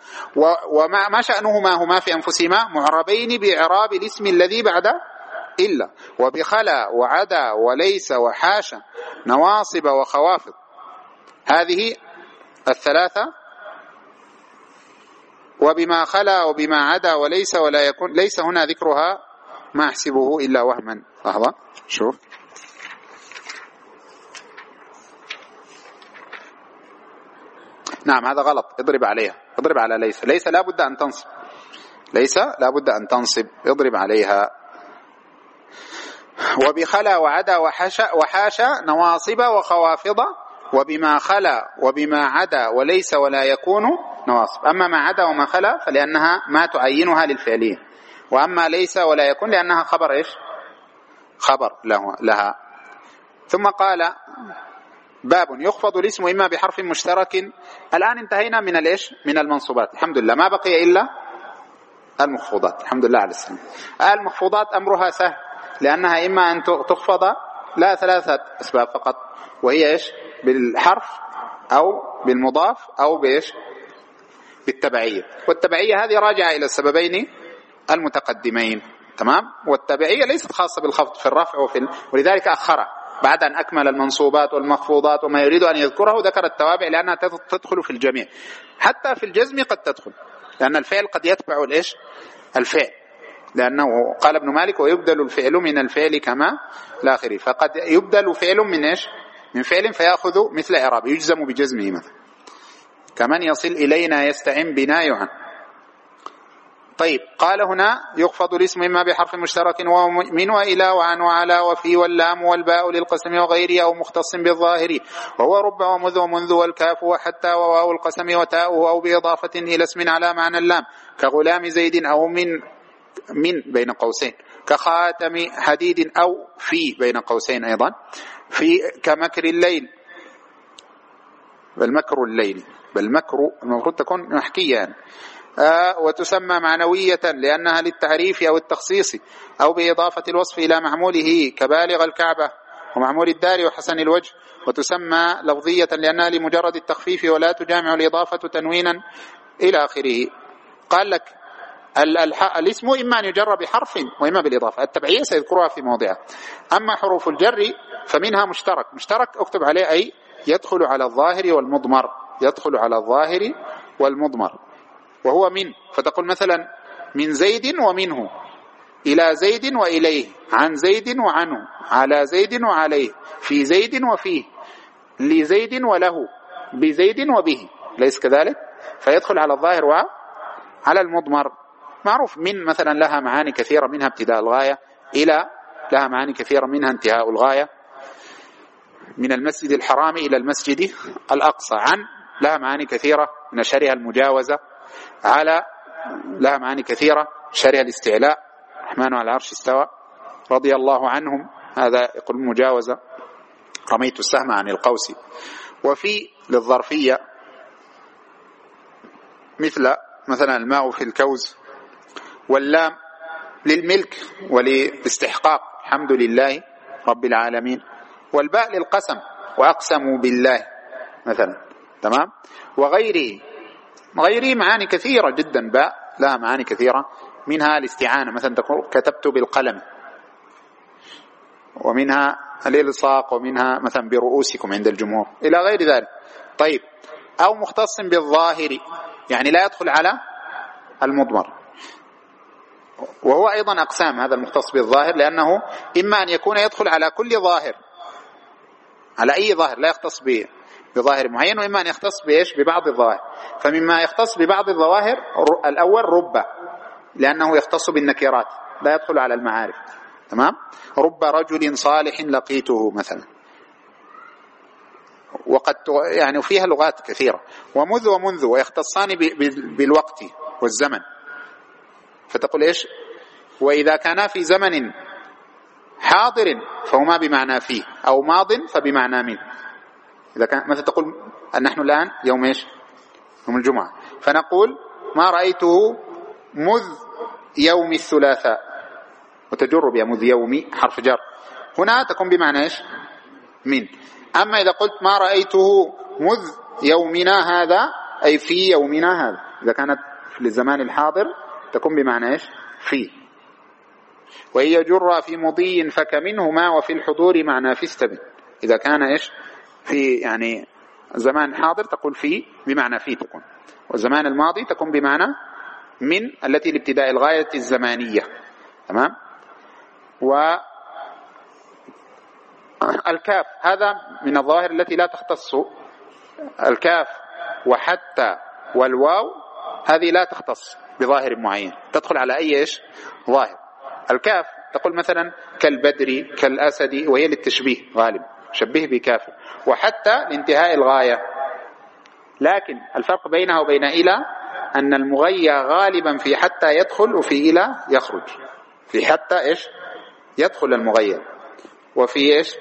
وما ما شأنهما هما في أنفسهما معربين بإعراب الاسم الذي بعد إلا. وبخلا وعدا وليس وحاشا نواصب وخوافض. هذه الثلاثة. وبما خلا وبما عدا وليس ولا يكون ليس هنا ذكرها ما أحسبه إلا وهما. لحظة شوف. نعم هذا غلط. اضرب عليها. اضرب على ليس. ليس لا بد أن تنصب. ليس لا بد أن تنصب. اضرب عليها. وبخلا وعدا وحاشا, وحاشا نواصب وخوافض. وبما خلا وبما عدا وليس ولا يكون نواصب. أما ما عدا وما خلا فلأنها ما تعينها للفعلية. وأما ليس ولا يكون لأنها خبر إيش؟ خبر له لها. ثم قال باب يخفض الاسم إما بحرف مشترك. الآن انتهينا من الإيش؟ من المنصوبات. الحمد لله. ما بقي إلا المخفوضات. الحمد لله على السلام المخفوضات أمرها سهل لأنها إما أن تخفض لا ثلاثة أسباب فقط وهي إيش؟ بالحرف أو بالمضاف أو بإيش؟ بالتبعية. والتبعية هذه راجعة إلى السببين المتقدمين. تمام؟ والتبعية ليست خاصة بالخفض في الرفع وفي. ولذلك أخرها. بعد أن أكمل المنصوبات والمخفوضات وما يريد أن يذكره ذكر التوابع لأنها تدخل في الجميع. حتى في الجزم قد تدخل لأن الفعل قد يتبع الإيش؟ الفعل. لأنه قال ابن مالك ويبدل الفعل من الفعل كما الآخر فقد يبدل فعل من إيش؟ من فعل فيأخذ مثل إعراب يجزم بجزمه مثلا. كمن يصل إلينا يستعن بنا يعن طيب قال هنا يخفض الاسم إما بحرف مشترك ومن وإلى وعن وعلى وفي واللام والباء للقسم وغيره أو مختص بالظاهر وهو رب ومذ ومنذ والكاف وحتى وواو القسم وتاؤه أو بإضافة إلى اسم على معنى اللام كغلام زيد أو من من بين قوسين كخاتم حديد أو في بين قوسين أيضا في كمكر الليل بل مكر الليل بل مكر المفروض تكون محكية يعني. آه وتسمى معنوية لأنها للتعريف أو التخصيص أو بإضافة الوصف إلى معموله كبالغ الكعبة ومعمول الدار وحسن الوجه وتسمى لفظية لأنها لمجرد التخفيف ولا تجامع الإضافة تنوينا إلى آخره. قال لك الاسم إما أن يجر بحرف وإما بالإضافة. التبعية سيذكرها في موضعها أما حروف الجر فمنها مشترك. مشترك أكتب عليه أي يدخل على الظاهر والمضمر. يدخل على الظاهر والمضمر. وهو من فتقول مثلا من زيد ومنه إلى زيد وإليه عن زيد وعنه على زيد وعليه في زيد وفيه لزيد وله بزيد وبه ليس كذلك؟ فيدخل على الظاهر وعلى المضمر. معروف من مثلا لها معاني كثيرة منها ابتداء الغاية إلى لها معاني كثيرة منها انتهاء الغاية من المسجد الحرام إلى المسجد الأقصى عن لها معاني كثيرة من شرها المجاوزة على لها معاني كثيرة شرها الاستعلاء الرحمن على العرش استوى. رضي الله عنهم هذا يقول المجاوزة. رميت السهم عن القوس. وفي للظرفية مثل مثلا الماء في الكوز واللام للملك وللاستحقاق. الحمد لله رب العالمين. والباء للقسم وأقسموا بالله مثلا. تمام؟ وغيره. غيره معاني كثيرة جدا باء لها معاني كثيرة. منها الاستعانة مثلا تقول كتبت بالقلم. ومنها الإلصاق ومنها مثلا برؤوسكم عند الجمهور. إلى غير ذلك. طيب أو مختص بالظاهر يعني لا يدخل على المضمر. وهو أيضا أقسام هذا المختص بالظاهر لأنه إما أن يكون يدخل على كل ظاهر على أي ظاهر لا يختص به. بظاهر معين وإما أن يختص بإيش؟ ببعض الظواهر. فمما يختص ببعض الظواهر الأول رب لأنه يختص بالنكرات لا يدخل على المعارف. تمام؟ رب رجل صالح لقيته مثلا. وقد يعني فيها لغات كثيرة. ومذ ومنذ ويختصان بالوقت والزمن. فتقول إيش؟ وإذا كانا في زمن حاضر فهما بمعنى فيه. أو ماض فبمعنى من إذا كان مثلا تقول؟ نحن الآن؟ يوم إيش؟ يوم الجمعة. فنقول ما رأيته مذ يوم الثلاثاء. وتجر بها مذ يومي حرف جر. هنا تكون بمعنى إيش؟ من أما إذا قلت ما رأيته مذ يومنا هذا أي في يومنا هذا. إذا كانت في الزمان الحاضر تكون بمعنى إيش؟ في. وإن يجر في مضي فكمنهما وفي الحضور معنى في استبن. إذا كان إيش؟ في يعني زمان حاضر تقول في بمعنى في تكون والزمان الماضي تكون بمعنى من التي لابتداء الغاية الزمانية. تمام؟ و الكاف هذا من الظواهر التي لا تختص. الكاف وحتى والواو هذه لا تختص بظاهر معين. تدخل على أي إيش؟ ظاهر. الكاف تقول مثلا كالبدر كالأسد وهي للتشبيه غالب شبه بكافر وحتى لانتهاء الغاية. لكن الفرق بينها وبين إلى أن المغيى غالبا في حتى يدخل وفي إلى يخرج. في حتى إيش؟ يدخل المغيى. وفي إيش؟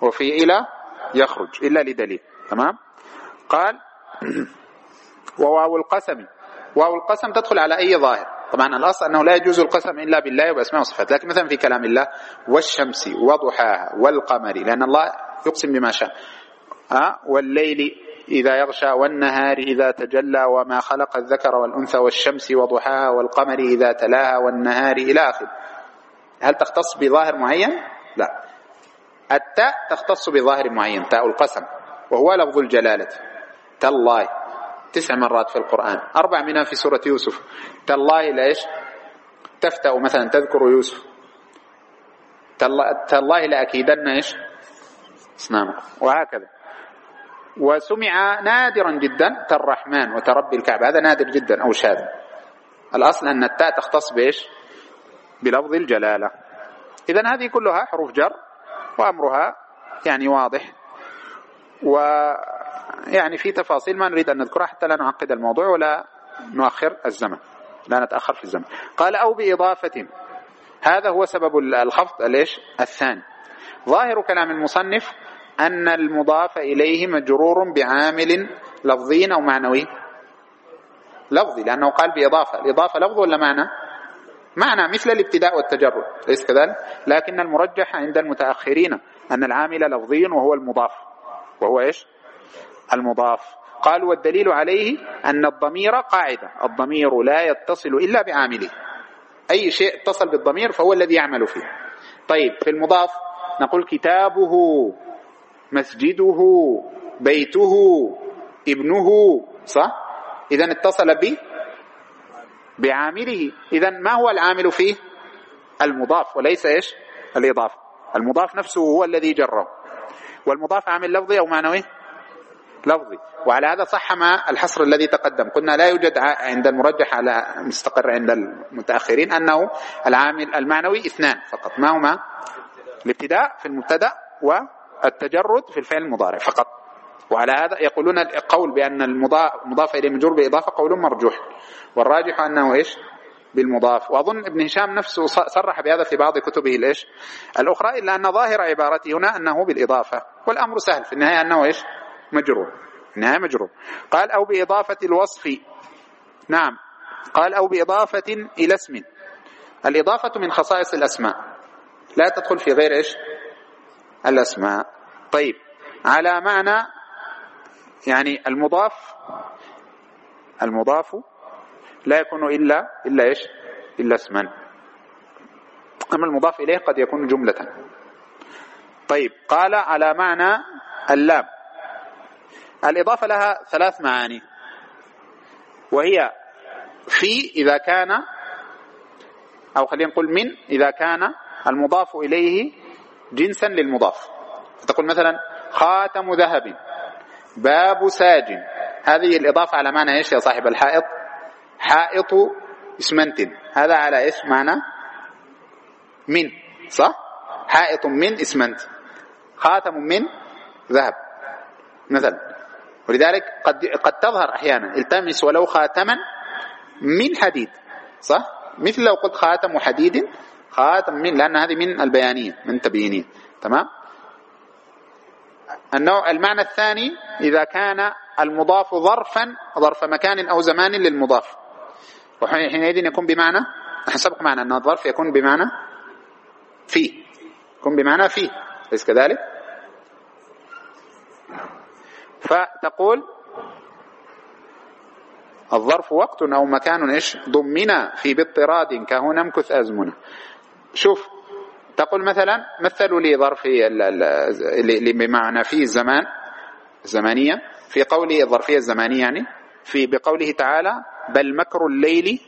وفي إلى يخرج. إلا لدليل. تمام؟ قال *clears throat* وواو القسم. واو القسم تدخل على أي ظاهر؟ طبعا الأصل أنه لا يجوز القسم إلا بالله وبأسماء وصفات لكن مثلا في كلام الله والشمس وضحاها والقمر لأن الله يقسم بما شاء. والليل إذا يغشى والنهار إذا تجلى وما خلق الذكر والأنثى والشمس وضحاها والقمر إذا تلاها والنهار إلى آخره. هل تختص بظاهر معين؟ لا. التاء تختص بظاهر معين تاء القسم وهو لفظ الجلالة. تالله. تسع مرات في القرآن. أربع منها في سورة يوسف. تالله ليش تفتأ مثلا تذكر يوسف. تالله لأكيدن إيش؟ أصنامكم وهكذا. وسمع نادرا جدا تالرحمن وتربي الكعبة. هذا نادر جدا أو شاذ. الأصل أن التاء تختص بإيش؟ بلفظ الجلالة. إذا هذه كلها حروف جر وأمرها يعني واضح. ويعني في تفاصيل ما نريد أن نذكرها حتى لا نعقد الموضوع ولا نؤخر الزمن لا نتأخر في الزمن. قال أو بإضافة هذا هو سبب الخفض ليش؟ الثاني ظاهر كلام المصنف أن المضاف إليه مجرور بعامل لفظي أو معنوي. لفظي لأنه قال بإضافة. الإضافة لفظ ولا معنى؟ معنى مثل الابتداء والتجرد. ليس كذلك؟ لكن المرجح عند المتأخرين أن العامل لفظي وهو المضاف. وهو إيش؟ المضاف. قال والدليل عليه أن الضمير قاعدة. الضمير لا يتصل إلا بعامله. أي شيء اتصل بالضمير فهو الذي يعمل فيه. طيب في المضاف نقول كتابه مسجده بيته ابنه صح؟ إذا اتصل به بعامله. إذا ما هو العامل فيه؟ المضاف وليس إيش؟ الإضافة. المضاف نفسه هو الذي جره. والمضاف عامل لفظي أو معنوي؟ لفظي. وعلى هذا صح ما الحصر الذي تقدم. قلنا لا يوجد عند المرجح على مستقر عند المتأخرين أنه العامل المعنوي اثنان فقط. ما هما؟ الابتداء في المبتدأ والتجرد في الفعل المضارع فقط. وعلى هذا يقولون القول بأن المضاف إليه مجرور بإضافة قول مرجوح. والراجح أنه إيش؟ بالمضاف. وأظن ابن هشام نفسه صرح بهذا في بعض كتبه الإيش الأخرى إلا أن ظاهر عبارته هنا أنه بالإضافة. والأمر سهل. في النهاية أنه إيش؟ مجرور. في النهاية مجرور. قال أو بإضافة الوصف. نعم. قال أو بإضافة إلى اسم. الإضافة من خصائص الأسماء. لا تدخل في غير إيش؟ الأسماء. طيب. على معنى يعني المضاف المضاف لا يكون إلا إلا إيش؟ إلا اسما. أما المضاف إليه قد يكون جملة. طيب. قال على معنى اللام. الإضافة لها ثلاث معاني. وهي في إذا كان أو خلينا نقول من إذا كان المضاف إليه جنسا للمضاف. تقول مثلا خاتم ذهب باب ساج. هذه الإضافة على معنى إيش يا صاحب الحائط؟ حائط اسمنت. هذا على إيش؟ معنى من صح؟ حائط من اسمنت. خاتم من ذهب. مثلا ولذلك قد قد تظهر أحيانا التمس ولو خاتما من حديد صح؟ مثل لو قلت خاتم حديد خاتم من لأن هذه من البيانية من تبيينيه تمام؟ النوع المعنى الثاني إذا كان المضاف ظرفا ظرف مكان أو زمان للمضاف. وحينئذ يكون بمعنى سبق معنا أن الظرف يكون بمعنى في يكون بمعنى في أليس كذلك؟ فتقول الظرف وقت أو مكان إيش؟ ضمنا في باضطراد كهنا امكث أزمنة شوف تقول مثلا مثلوا لي ظرف بمعنى في الزمان الزمانية في قوله الظرفية الزمانية يعني في بقوله تعالى بل مكر الليل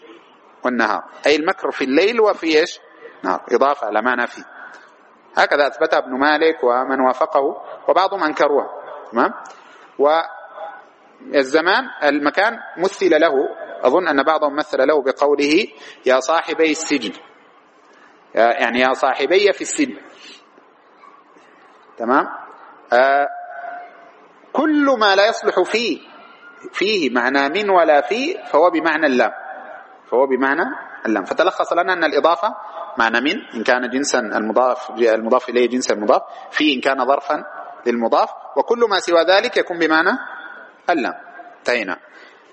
والنهار. أي المكر في الليل وفي إيش؟ نهار. إضافة على معنى فيه. هكذا أثبتها ابن مالك ومن وافقه وبعضهم أنكروها. تمام؟ والزمان المكان مثل له. أظن أن بعضهم مثل له بقوله يا صاحبي السجن. يعني يا صاحبي في السجن. تمام؟ آه كل ما لا يصلح فيه فيه معنى من ولا فيه فهو بمعنى اللام. فهو بمعنى اللام. فتلخص لنا أن الإضافة معنى من إن كان جنسا المضاف المضاف إليه جنس المضاف في إن كان ظرفا للمضاف وكل ما سوى ذلك يكون بمعنى اللام انتهينا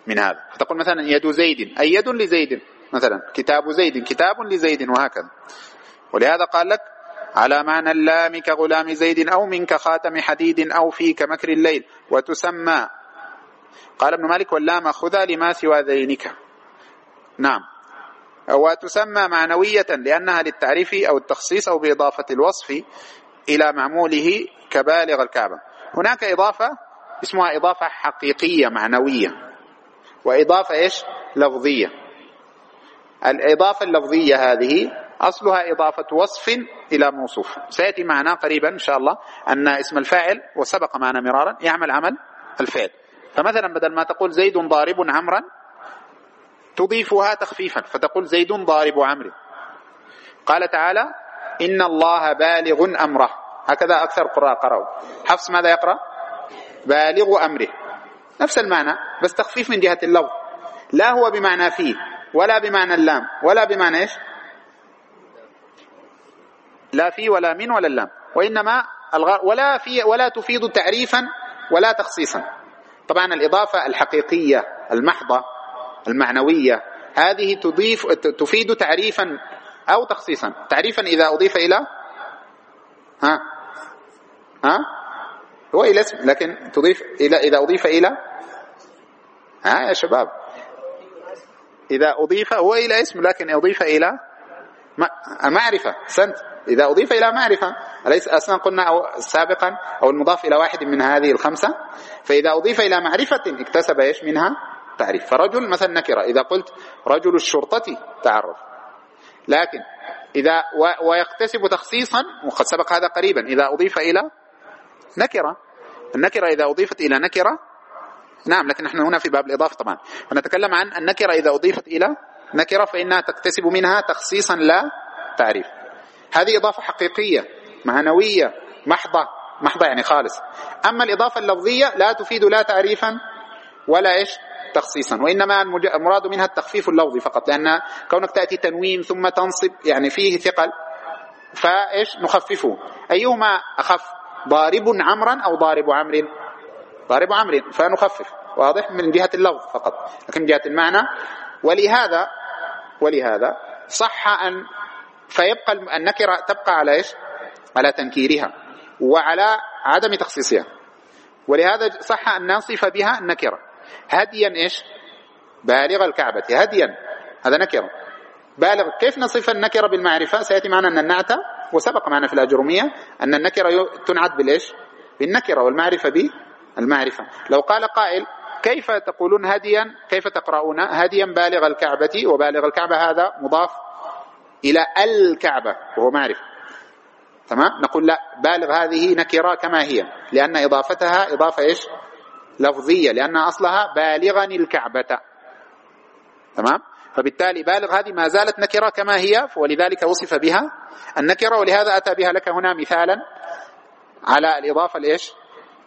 من هذا. فتقول مثلا يد زيد أي يد لزيد؟ مثلا كتاب زيد كتاب لزيد وهكذا. ولهذا قال لك على معنى اللام كغلام زيد أو من كخاتم حديد أو في كمكر الليل وتسمى. قال ابن مالك واللام خذا لما سوى ذينك. نعم. وتسمى معنوية لأنها للتعريف أو التخصيص أو بإضافة الوصف إلى معموله كبالغ الكعبة. هناك إضافة اسمها إضافة حقيقية معنوية. وإضافة إيش؟ لفظية. الإضافة اللفظية هذه أصلها إضافة وصف إلى موصوف. سيأتي معنا قريبا إن شاء الله أن اسم الفاعل وسبق معنا مرارا يعمل عمل الفعل. فمثلا بدل ما تقول زيد ضارب عمرا تضيفها تخفيفا فتقول زيد ضارب عمرو. قال تعالى إن الله بالغ أمره. هكذا أكثر القراء قرأوا. حفص ماذا يقرأ؟ بالغ أمره. نفس المعنى بس تخفيف من جهة اللفظ. لا هو بمعنى فيه ولا بمعنى اللام ولا بمعنى إيش؟ لا في ولا من ولا اللام. وإنما ولا في ولا تفيد تعريفا ولا تخصيصا. طبعا الإضافة الحقيقية المحضة المعنوية هذه تضيف تفيد تعريفا أو تخصيصا. تعريفا إذا أضيف إلى ها؟ ها؟ هو إلى اسم لكن تضيف إلى إذا أضيف إلى ها يا شباب؟ إذا أضيف هو إلى اسم لكن أضيف إلى معرفة. سنت. إذا أضيف إلى معرفة أليس أصلا قلنا أو سابقا أو المضاف إلى واحد من هذه الخمسة. فإذا أضيف إلى معرفة اكتسب إيش؟ منها تعريف. فرجل مثلا نكرة. إذا قلت رجل الشرطة تعرف. لكن إذا ويكتسب تخصيصا وقد سبق هذا قريبا إذا أضيف إلى نكرة. النكرة إذا أضيفت إلى نكرة نعم لكن نحن هنا في باب الإضافة طبعا. ونتكلم عن النكرة إذا أضيفت إلى نكرة فإنها تكتسب منها تخصيصا لا تعريف. هذه إضافة حقيقية معنوية محضة محضة يعني خالص. أما الإضافة اللفظية لا تفيد لا تعريفا ولا إيش؟ تخصيصا وإنما المراد منها التخفيف اللفظي فقط لأن كونك تأتي تنوين ثم تنصب يعني فيه ثقل فإيش؟ نخففه. أيهما أخف؟ ضارب عمرا أو ضارب عمر؟ ضارب عمر فنخفف. واضح؟ من جهة اللفظ فقط. لكن من جهة المعنى ولهذا ولهذا صح أن فيبقى النكرة تبقى على إيش؟ على تنكيرها وعلى عدم تخصيصها. ولهذا صح أن نصف بها النكرة. هديا إيش؟ بالغ الكعبة هديا هذا نكرة بالغ كيف نصف النكرة بالمعرفة؟ سيأتي معنا أن النعت وسبق معنا في الأجرمية أن النكرة تنعت بالإيش؟ بالنكرة والمعرفة بالمعرفة. لو قال قائل كيف تقولون هديا كيف تقرؤون؟ هديا بالغ الكعبة وبالغ الكعبة هذا مضاف إلى الكعبة وهو معرفة. تمام؟ نقول لا بالغ هذه نكرة كما هي لأن إضافتها إضافة إيش؟ لفظية لأن أصلها بالغا الكعبة. تمام؟ فبالتالي بالغ هذه ما زالت نكرة كما هي ولذلك وصف بها النكرة ولهذا أتى بها لك هنا مثالا على الإضافة الإيش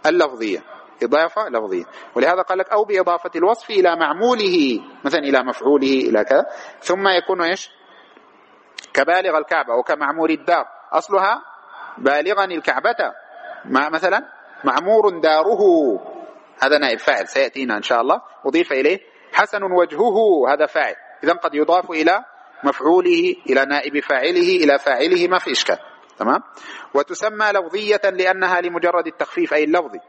اللفظية. إضافة لفظية. ولهذا قال لك أو بإضافة الوصف إلى معموله مثلا إلى مفعوله إلى كذا ثم يكون إيش؟ كبالغ الكعبة وكمعمور الدار. أصلها بالغا الكعبة. مع مثلا؟ معمور داره. هذا نائب فاعل سيأتينا إن شاء الله. أضيف إليه حسن وجهه هذا فاعل. إذا قد يضاف إلى مفعوله إلى نائب فاعله إلى فاعله ما في إشكال. تمام؟ وتسمى لفظية لأنها لمجرد التخفيف أي اللفظي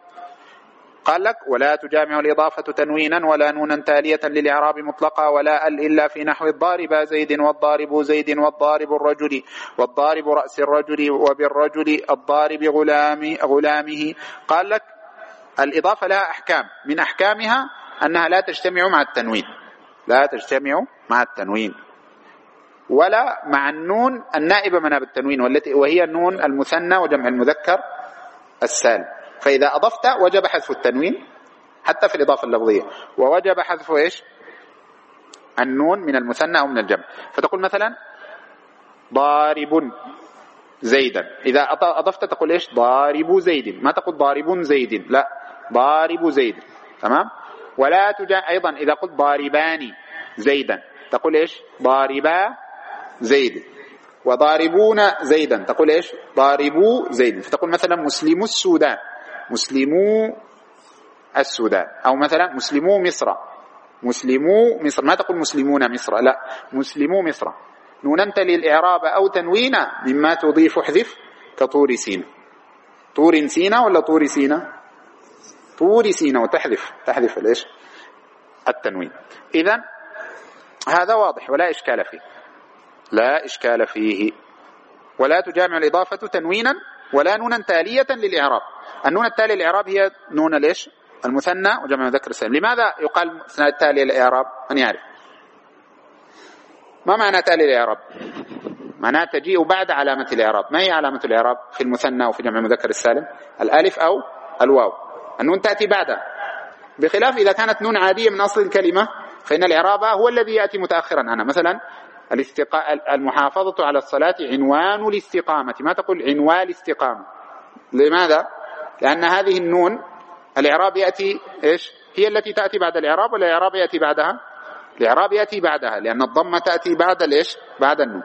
قال لك ولا تجامع الإضافة تنوينا ولا نونا تالية للإعراب مطلقا ولا أل إلا في نحو الضارب زيد والضارب زيد والضارب الرجل والضارب رأس الرجل وبالرجل الضارب غلام غلامه. قال لك الإضافة لها أحكام. من أحكامها أنها لا تجتمع مع التنوين. لا تجتمع مع التنوين. ولا مع النون النائبة مناب التنوين والتي وهي النون المثنى وجمع المذكر السالم. فإذا أضفت وجب حذف التنوين حتى في الإضافة اللفظية. ووجب حذف إيش؟ النون من المثنى أو من الجمع. فتقول مثلا ضارب زيدا. إذا أضفت تقول إيش؟ ضارب زيد. ما تقول ضارب زيد. لا. ضارب زيد. تمام؟ ولا تجا أيضا إذا قلت ضاربان زيدا تقول إيش؟ ضاربا زيد. وضاربون زيدا تقول إيش؟ ضاربوا زيد. فتقول مثلا مسلمو السودان مسلمو السودان أو مثلا مسلمو مصر مسلمو مصر. ما تقول مسلمون مصر لا مسلمو مصر. نون تلي الإعراب أو تنوين مما تضيف أحذف كطور سينا. طور سينا ولا طور سينا؟ طور سينا وتحذف تحذف ليش؟ التنوين. إذا هذا واضح ولا إشكال فيه. لا إشكال فيه. ولا تجامع الإضافة تنوينا ولا نونا تالية للإعراب. النون التالي للإعراب هي نون ليش؟ المثنى وجمع مذكر السالم لماذا يقال المثنى التالي للإعراب؟ من يعرف ما معنى تالي الإعراب معناه تجيء بعد علامة الإعراب. ما هي علامة الإعراب في المثنى وفي جمع المذكر السالم؟ الألف أو الواو. النون تأتي بعدها بخلاف إذا كانت نون عادية من أصل الكلمة فإن الإعراب هو الذي يأتي متأخرا عنها مثلا المحافظة على الصلاة عنوان الاستقامة ما تقول عنوان الاستقامة لماذا؟ لأن هذه النون الإعراب يأتي إيش؟ هي التي تأتي بعد الإعراب ولا الإعراب يأتي بعدها؟ الإعراب يأتي بعدها لأن الضمة تأتي بعد الإيش؟ بعد النون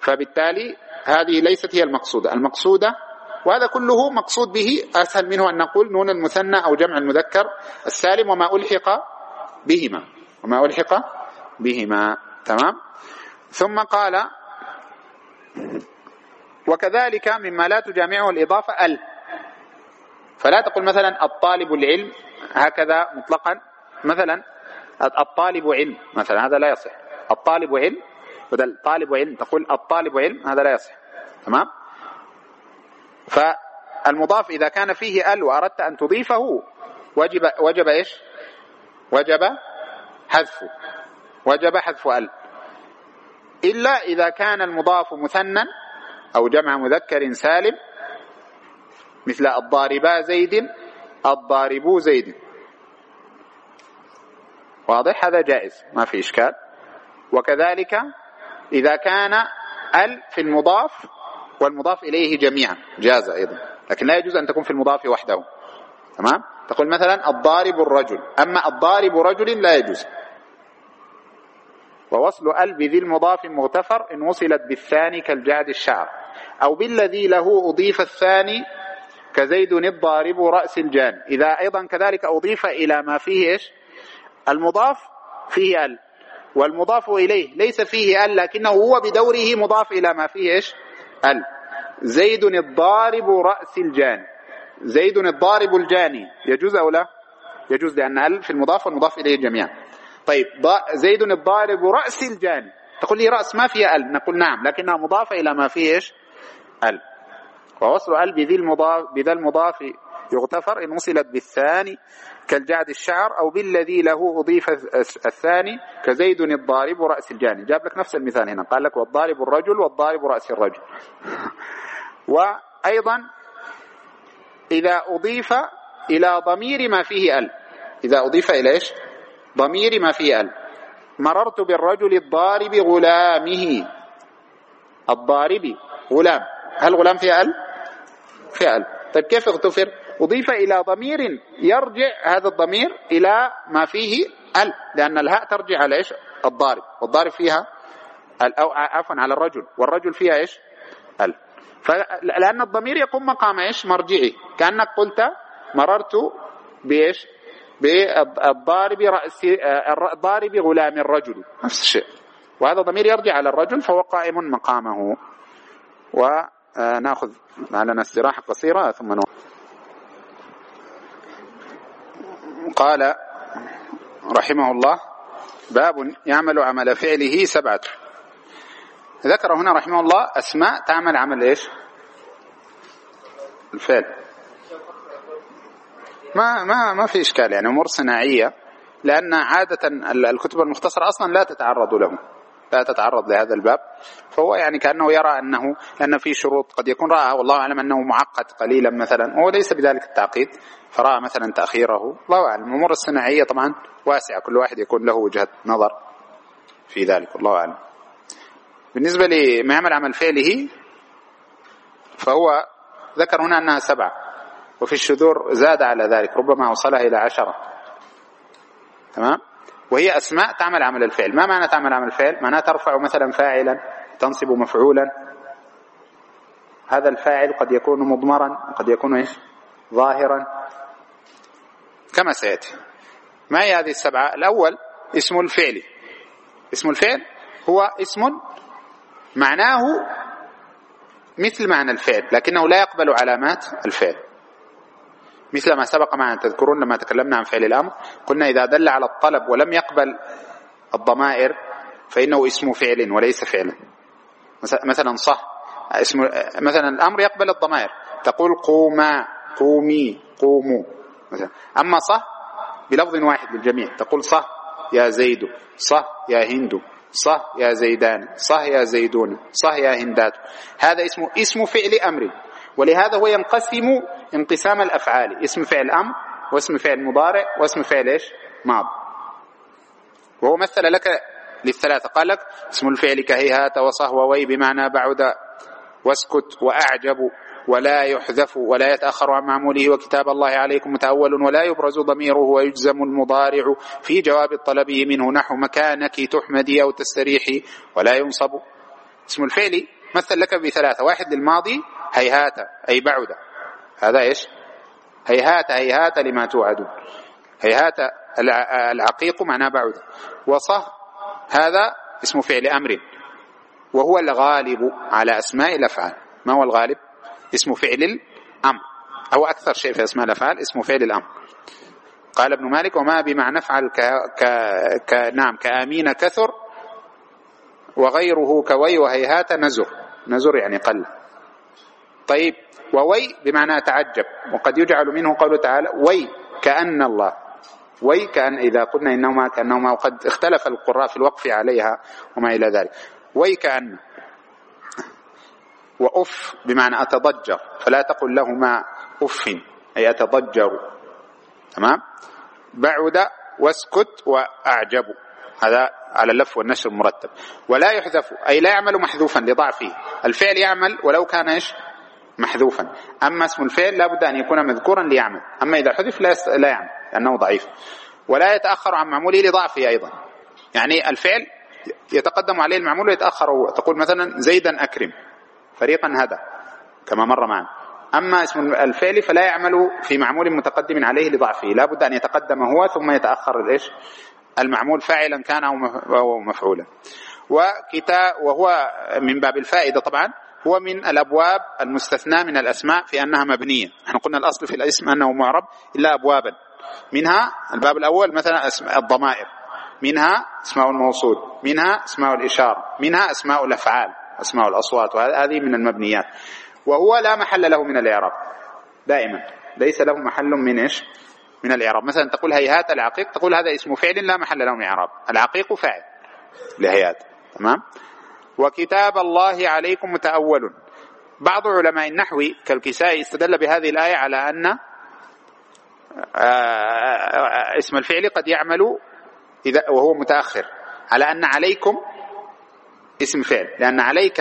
فبالتالي هذه ليست هي المقصودة المقصودة وهذا كله مقصود به أسهل منه أن نقول نون المثنى أو جمع المذكر السالم وما ألحق بهما. وما ألحق بهما. تمام؟ ثم قال وكذلك مما لا تجامعه الإضافة ال. فلا تقول مثلا الطالب العلم هكذا مطلقا. مثلا الطالب علم مثلا هذا لا يصح. الطالب علم بدل طالب علم تقول الطالب علم هذا لا يصح. تمام؟ فالمضاف إذا كان فيه ال وأردت أن تضيفه وجب وجب إيش؟ وجب حذفه وجب حذف ال. إلا إذا كان المضاف مثنى أو جمع مذكر سالم مثل الضاربا زيد الضاربو زيد. واضح؟ هذا جائز ما في إشكال. وكذلك إذا كان ال في المضاف والمضاف إليه جميعا جاز أيضا. لكن لا يجوز أن تكون في المضاف وحده. تمام؟ تقول مثلا الضارب الرجل. أما الضارب رجل لا يجوز. ووصل ال بذي المضاف مغتفر إن وصلت بالثاني كالجعد الشعر. أو بالذي له أضيف الثاني كزيد الضارب رأس الجان. إذا أيضا كذلك أضيف إلى ما فيه إيش؟ المضاف فيه أل. والمضاف إليه ليس فيه أل لكنه هو بدوره مضاف إلى ما فيه إيش؟ ال زيد الضارب رأس الجان. زيد الضارب الجاني. يجوز أو لا؟ يجوز لأن ال في المضاف والمضاف إليه جميعا. طيب زيد الضارب رأس الجاني تقول لي رأس ما فيها ال نقول نعم لكنها مضافة إلى ما فيه إيش؟ ال ووصل ال بذي المضاف بذا المضاف يغتفر إن وصلت بالثاني كالجعد الشعر أو بالذي له أضيف الثاني كزيد الضارب رأس الجاني. جاب لك نفس المثال هنا. قال لك والضارب الرجل والضارب رأس الرجل. *laughs* وأيضا إذا أضيف إلى ضمير ما فيه ال. إذا أضيف إلى إيش؟ ضمير ما فيه ال. مررت بالرجل الضارب غلامه. الضارب غلام. هل غلام فيها ال؟ فيها ال. طيب كيف اغتفر؟ أضيف إلى ضمير يرجع هذا الضمير إلى ما فيه ال لأن الهاء ترجع على إيش؟ الضارب. والضارب فيها أو عفوا على الرجل. والرجل فيها إيش؟ ال. لأن الضمير يقوم مقام إيش؟ مرجعي. كأنك قلت مررت بإيش؟ بالضارب رأس الضارب غلام الرجل. نفس الشيء. وهذا ضمير يرجع على الرجل فهو قائم مقامه. وناخذ لنا استراحة قصيرة ثم نوقف قال رحمه الله باب يعمل عمل فعله سبعة. ذكر هنا رحمه الله أسماء تعمل عمل إيش؟ الفعل. ما ما ما في إشكال يعني أمور صناعية لأن عادة الكتب المختصرة أصلا لا تتعرض له لا تتعرض لهذا الباب. فهو يعني كأنه يرى أنه لأن في شروط قد يكون رأى والله أعلم أنه معقد قليلا مثلا وهو ليس بذلك التعقيد. فرأى مثلا تأخيره. الله أعلم. الأمور الصناعية طبعا واسعة. كل واحد يكون له وجهة نظر في ذلك. الله أعلم. بالنسبة لما يعمل عمل فعله فهو ذكر هنا أنها سبعة وفي الشذور زاد على ذلك. ربما وصلها إلى عشرة. تمام؟ وهي أسماء تعمل عمل الفعل. ما معنى تعمل عمل الفعل؟ معناها ترفع مثلا فاعلا تنصب مفعولا. هذا الفاعل قد يكون مضمرا قد يكون إيش؟ ظاهرا. كما سيأتي. ما هي هذه السبعة؟ الأول اسم الفعل. اسم الفعل هو اسم معناه مثل معنى الفعل لكنه لا يقبل علامات الفعل. مثل ما سبق معنا تذكرون لما تكلمنا عن فعل الأمر قلنا إذا دل على الطلب ولم يقبل الضمائر فإنه اسم فعل وليس فعلا مثلا صح. اسم مثلا الأمر يقبل الضمائر. تقول قوما قومي قوموا. مثلا أما صح بلفظ واحد للجميع. تقول صح يا زيد صح يا هند صح يا زيدان صح يا زيدون صح يا هندات. هذا اسمه اسم فعل أمر. ولهذا هو ينقسم انقسام الأفعال. اسم فعل أمر واسم فعل مضارع واسم فعل إيش؟ ماض. وهو مثل لك للثلاثة. قال لك اسم الفعل كهيهات وصهو وي بمعنى بعد واسكت وأعجب. ولا يحذف ولا يتأخر عن معموله وكتاب الله عليكم متأول ولا يبرز ضميره ويجزم المضارع في جواب الطلب منه. نحو مكانك تحمدي أو تستريحي ولا ينصب. اسم الفعل مثل لك بثلاثة. واحد للماضي هيهات أي بعد. هذا إيش؟ هيهات هيهات لما توعدون هيهات العقيق معناه بعد. وصه هذا اسم فعل أمر. وهو الغالب على أسماء الأفعال. ما هو الغالب؟ اسم فعل الأمر. أو أكثر شيء في أسماء الأفعال اسم فعل الأمر. قال ابن مالك وما بما نفعل ك... ك... ك... نعم كآمين كثر وغيره كوي وهيهات نزر. نزر يعني قل. طيب ووي بمعنى تعجب وقد يجعل منه قوله تعالى وي كأن الله. وي كأن إذا قلنا إنهما كأنهما وقد اختلف القراء في الوقف عليها وما إلى ذلك. وي كأن وأف بمعنى أتضجر فلا تقل لهما أف أي أتضجر. تمام؟ بعد واسكت وأعجب. هذا على اللف والنشر المرتب ولا يحذف أي لا يعمل محذوفا لضعفه. الفعل يعمل ولو كان إيش؟ محذوفا. أما اسم الفعل لا بد أن يكون مذكورا ليعمل. أما إذا حذف لا, لا يعمل لأنه ضعيف. ولا يتأخر عن معموله لضعفه أيضا. يعني الفعل يتقدم عليه المعمول ويتأخر. تقول مثلا زيدا أكرم. فريقا هذا كما مر معنا أما اسم الفعل فلا يعمل في معمول متقدم عليه لضعفه. لا بد أن يتقدم هو ثم يتأخر الإيش المعمول فاعلا كان أو مفعولا. وكتاب وهو من باب الفائدة طبعا هو من الأبواب المستثنى من الأسماء في أنها مبنية، إحنا قلنا الأصل في الاسم أنه معرب إلا ابوابا. منها الباب الأول مثلا الضمائر، منها اسماء الموصول، منها اسماء الإشارة، منها اسماء الأفعال، أسماء الأصوات وهذه من المبنيات. وهو لا محل له من الإعراب دائما ليس له محل من إيش؟ من الإعراب، مثلا تقول هيهات العقيق تقول هذا اسم فعل لا محل له من إعراب، العقيق فاعل لهيات تمام؟ وكتاب الله عليكم متأول بعض علماء النحو كالكسائي استدل بهذه الآية على أن آه، اسم الفعل قد يعمل إذا وهو متأخر على أن عليكم اسم فعل. لأن عليك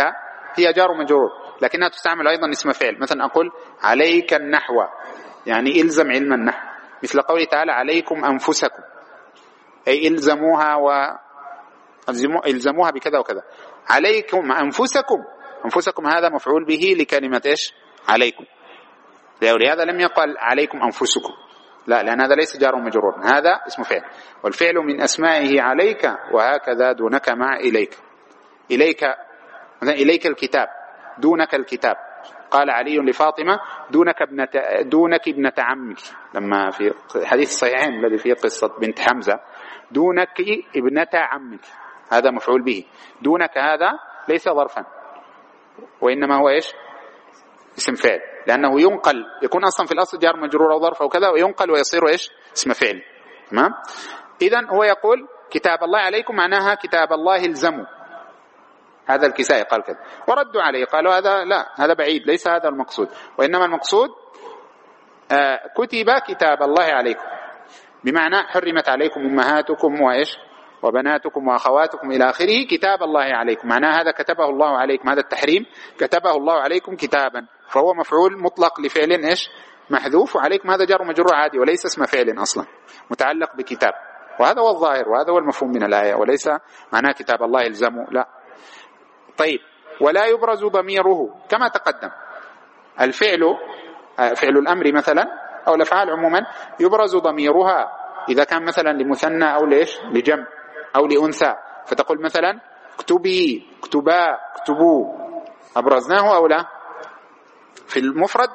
هي جار مجرور لكنها تستعمل أيضا اسم فعل. مثلا أقول عليك النحو يعني إلزم علم النحو. مثل قوله تعالى عليكم أنفسكم. أي إلزموها و إلزموها بكذا وكذا. عليكم أنفسكم. أنفسكم هذا مفعول به لكلمة إيش؟ عليكم. ولهذا لم يقل عليكم أنفسكم. لا لأن هذا ليس جار مجرور هذا اسم فعل. والفعل من أسمائه عليك وهكذا دونك مع إليك. إليك إليك الكتاب دونك الكتاب. قال علي لفاطمة دونك ابنة دونك ابنة عمك. لما في حديث الصحيحين الذي فيه قصة بنت حمزة دونك ابنة عمك. هذا مفعول به. دونك هذا ليس ظرفا. وإنما هو إيش؟ اسم فعل. لأنه ينقل يكون أصلا في الأصل جار مجرور أو ظرف أو كذا وينقل ويصير إيش؟ اسم فعل. تمام؟ إذا هو يقول كتاب الله عليكم معناها كتاب الله الزموا هذا الكسائي قال كذا. وردوا عليه قالوا هذا لا هذا بعيد ليس هذا المقصود. وإنما المقصود آه كتب كتاب الله عليكم. بمعنى حرمت عليكم أمهاتكم وإيش؟ وبناتكم وأخواتكم إلى آخره كتاب الله عليكم. معناه هذا كتبه الله عليكم هذا التحريم كتبه الله عليكم كتابا. فهو مفعول مطلق لفعل إيش؟ محذوف وعليكم هذا جر مجرور عادي وليس اسم فعل أصلا متعلق بكتاب. وهذا هو الظاهر وهذا هو المفهوم من الآية وليس معناه كتاب الله يلزمه لا. طيب ولا يبرز ضميره كما تقدم. الفعل آه، فعل الأمر مثلا أو الأفعال عموما يبرز ضميرها إذا كان مثلا لمثنى أو ليش لجمع أو لأنثى. فتقول مثلا اكتبي اكتبا اكتبوا أبرزناه أو لا؟ في المفرد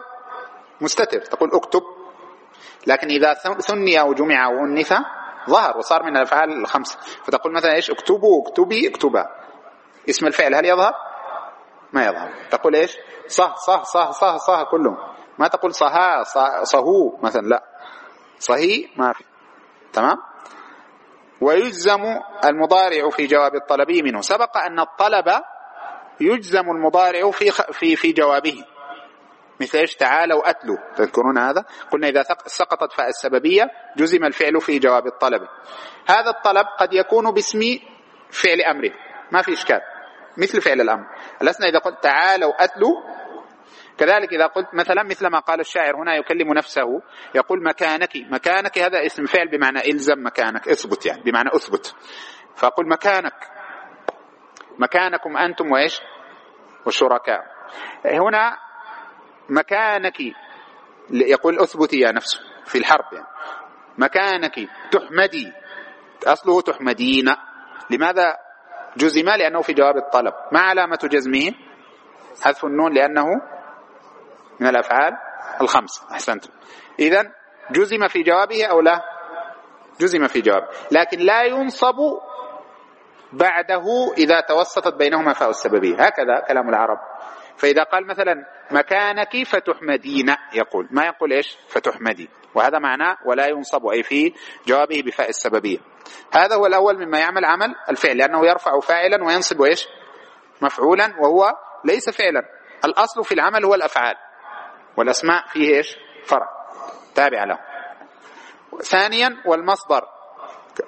مستتر. تقول اكتب. لكن إذا ثني أو جمع أو أنثى ظهر وصار من الأفعال الخمسة. فتقول مثلا إيش؟ اكتبوا اكتبي اكتبا. اسم الفعل هل يظهر؟ ما يظهر. تقول إيش؟ صه صه صه صه صه كلهم ما تقول صها صهو مثلا لا. صهي ما في. تمام؟ ويجزم المضارع في جواب الطلب منه. سبق أن الطلب يجزم المضارع في في في جوابه. مثل إيش؟ تعالوا اتلوا تذكرون هذا؟ قلنا إذا سقطت فاء السببية جزم الفعل في جواب الطلب. هذا الطلب قد يكون باسم فعل أمره. ما في إشكال. مثل فعل الأمر. لسنا إذا قلت تعالوا اتلوا كذلك إذا قلت مثلا مثل ما قال الشاعر هنا يكلم نفسه يقول مكانك مكانك هذا اسم فعل بمعنى إلزم مكانك اثبت يعني بمعنى أثبت. فأقول مكانك. مكانكم أنتم وإيش؟ والشركاء هنا مكانك يقول أثبتي يا نفس في الحرب يعني. مكانك تحمدي. أصله تحمدين. لماذا جزم لأنه في جواب الطلب. ما علامة جزمه حذف النون لأنه من الأفعال الخمس. أحسنتم. إذا جزم في جوابه أو لا؟ جزم في جوابه. لكن لا ينصب بعده إذا توسطت بينهما فاء السببية. هكذا كلام العرب. فإذا قال مثلا مكانك فتحمدين يقول. ما يقول إيش؟ فتحمدي. وهذا معناه ولا ينصب أي في جوابه بفاء السببية. هذا هو الأول مما يعمل عمل الفعل لأنه يرفع فاعلا وينصب إيش؟ مفعولا وهو ليس فعلا. الأصل في العمل هو الأفعال والأسماء فيه إيش؟ فرع. تابع له. ثانيا والمصدر.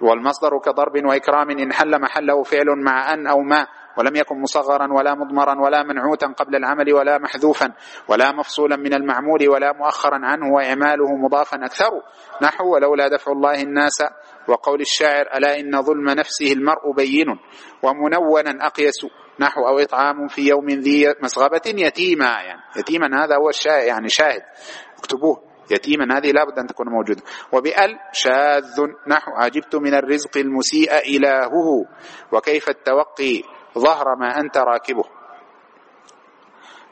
والمصدر كضرب وإكرام إن حل محله فعل مع أن أو ما. ولم يكن مصغرا ولا مضمرا ولا منعوتا قبل العمل ولا محذوفا ولا مفصولا من المعمول ولا مؤخرا عنه وإعماله مضافا أكثر. نحو ولولا دفع الله الناس وقول الشاعر ألا إن ظلم نفسه المرء بين ومنونا أقيس. نحو أو إطعام في يوم ذي مسغبة يتيما. يعني يتيما هذا هو الشاهد يعني شاهد. اكتبوه. يتيما هذه لابد أن تكون موجودة. وبأل شاذ. نحو عجبت من الرزق المسيء إلهه. وكيف التوقي؟ ظهر ما أنت راكبه.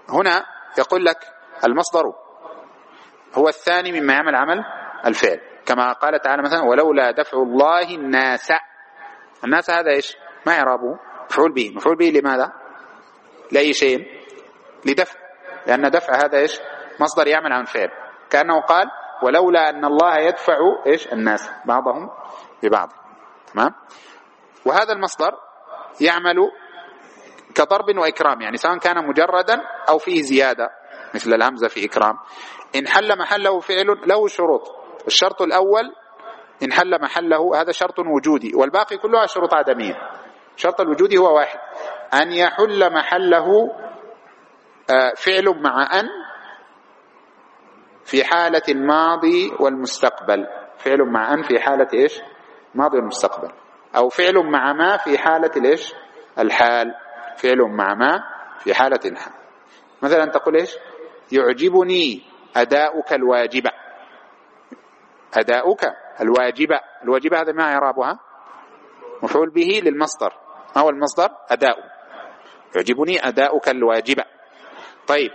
هنا يقول لك المصدر هو الثاني مما يعمل عمل الفعل. كما قال تعالى مثلا ولولا دفع الله الناس. الناس هذا إيش؟ ما يعربه مفعول به. مفعول به لماذا؟ لأي شيء؟ لدفع. لأن دفع هذا إيش؟ مصدر يعمل عن فعل. كأنه قال ولولا أن الله يدفع إيش؟ الناس. بعضهم ببعض. تمام؟ وهذا المصدر يعمل كضرب وإكرام يعني سواء كان مجردا أو فيه زيادة مثل الهمزة في إكرام. إن حل محله فعل له شروط. الشرط الأول إن حل محله هذا شرط وجودي والباقي كلها شروط عدمية. شرط الوجودي هو واحد. أن يحل محله آه، فعل مع أن في حالة الماضي والمستقبل. فعل مع أن في حالة إيش؟ ماضي والمستقبل. أو فعل مع ما في حالة الإيش؟ الحال. فعل مع ما في حالة الحال مثلا تقول إيش؟ يعجبني أداؤك الواجب. أداؤك الواجب. الواجب هذا ما إعرابها؟ مفعول به للمصدر. ما هو المصدر؟ أداء يعجبني أداؤك الواجب. طيب.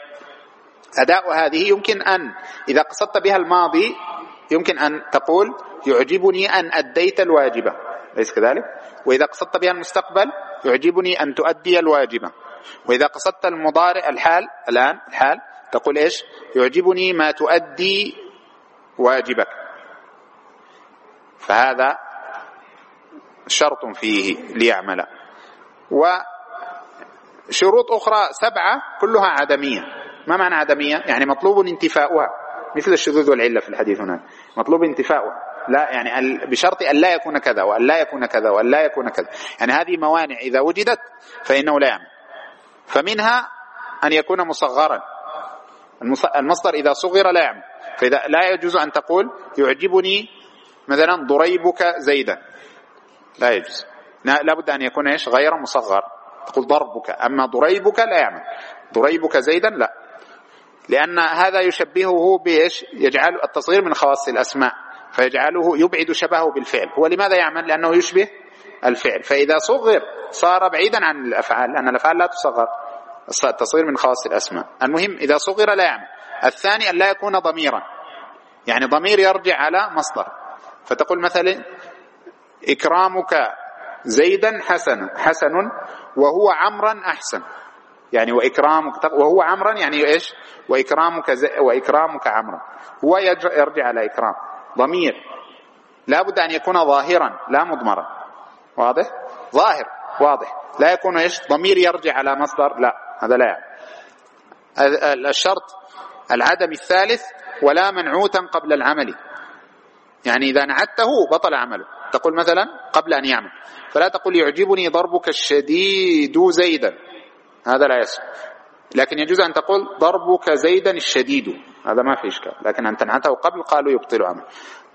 أداء هذه يمكن أن إذا قصدت بها الماضي يمكن أن تقول يعجبني أن أديت الواجبة أليس كذلك؟ وإذا قصدت بها المستقبل يعجبني أن تؤدي الواجبة وإذا قصدت المضارع الحال الآن الحال تقول إيش؟ يعجبني ما تؤدي واجبك. فهذا شرط فيه ليعمل. وشروط أخرى سبعة كلها عدمية. ما معنى عدمية؟ يعني مطلوب انتفاؤها. مثل الشذوذ والعلة في الحديث هنا. مطلوب انتفاؤها. لا يعني بشرط أن لا يكون كذا وأن لا يكون كذا وأن لا يكون كذا. يعني هذه موانع إذا وجدت فإنه لا يعمل. فمنها أن يكون مصغرا. المصدر إذا صغر لا يعمل. فإذا لا يجوز أن تقول يعجبني مثلا ضريبك زيدا. لا يجوز. لا بد أن يكون إيش؟ غير مصغر. تقول ضربك. أما ضريبك لا يعمل. ضريبك زيدا لا. لأن هذا يشبهه بإيش؟ يجعل التصغير من خواص الأسماء. فيجعله يبعد شبهه بالفعل. هو لماذا يعمل؟ لأنه يشبه الفعل. فإذا صغر صار بعيدا عن الأفعال لأن الأفعال لا تصغر. التصغير من خواص الأسماء. المهم إذا صغر لا يعمل. الثاني أن لا يكون ضميرا. يعني ضمير يرجع على مصدر. فتقول مثلا إكرامك زيدا حسن حسن وهو عمرا أحسن. يعني وإكرامك وهو عمرا يعني إيش؟ وإكرامك وإكرامك عمرا. هو يرجع على إكرام. ضمير. لا بد أن يكون ظاهرا لا مضمرا. واضح؟ ظاهر واضح. لا يكون إيش؟ ضمير يرجع على مصدر لا هذا لا يعني. الشرط العدم الثالث ولا منعوتا قبل العمل. يعني إذا نعته بطل عمله. تقول مثلا قبل أن يعمل. فلا تقول يعجبني ضربك الشديد زيدا. هذا لا يصح. لكن يجوز أن تقول ضربك زيدا الشديد. هذا ما في إشكال. لكن أن تنعته قبل قالوا يبطل عمل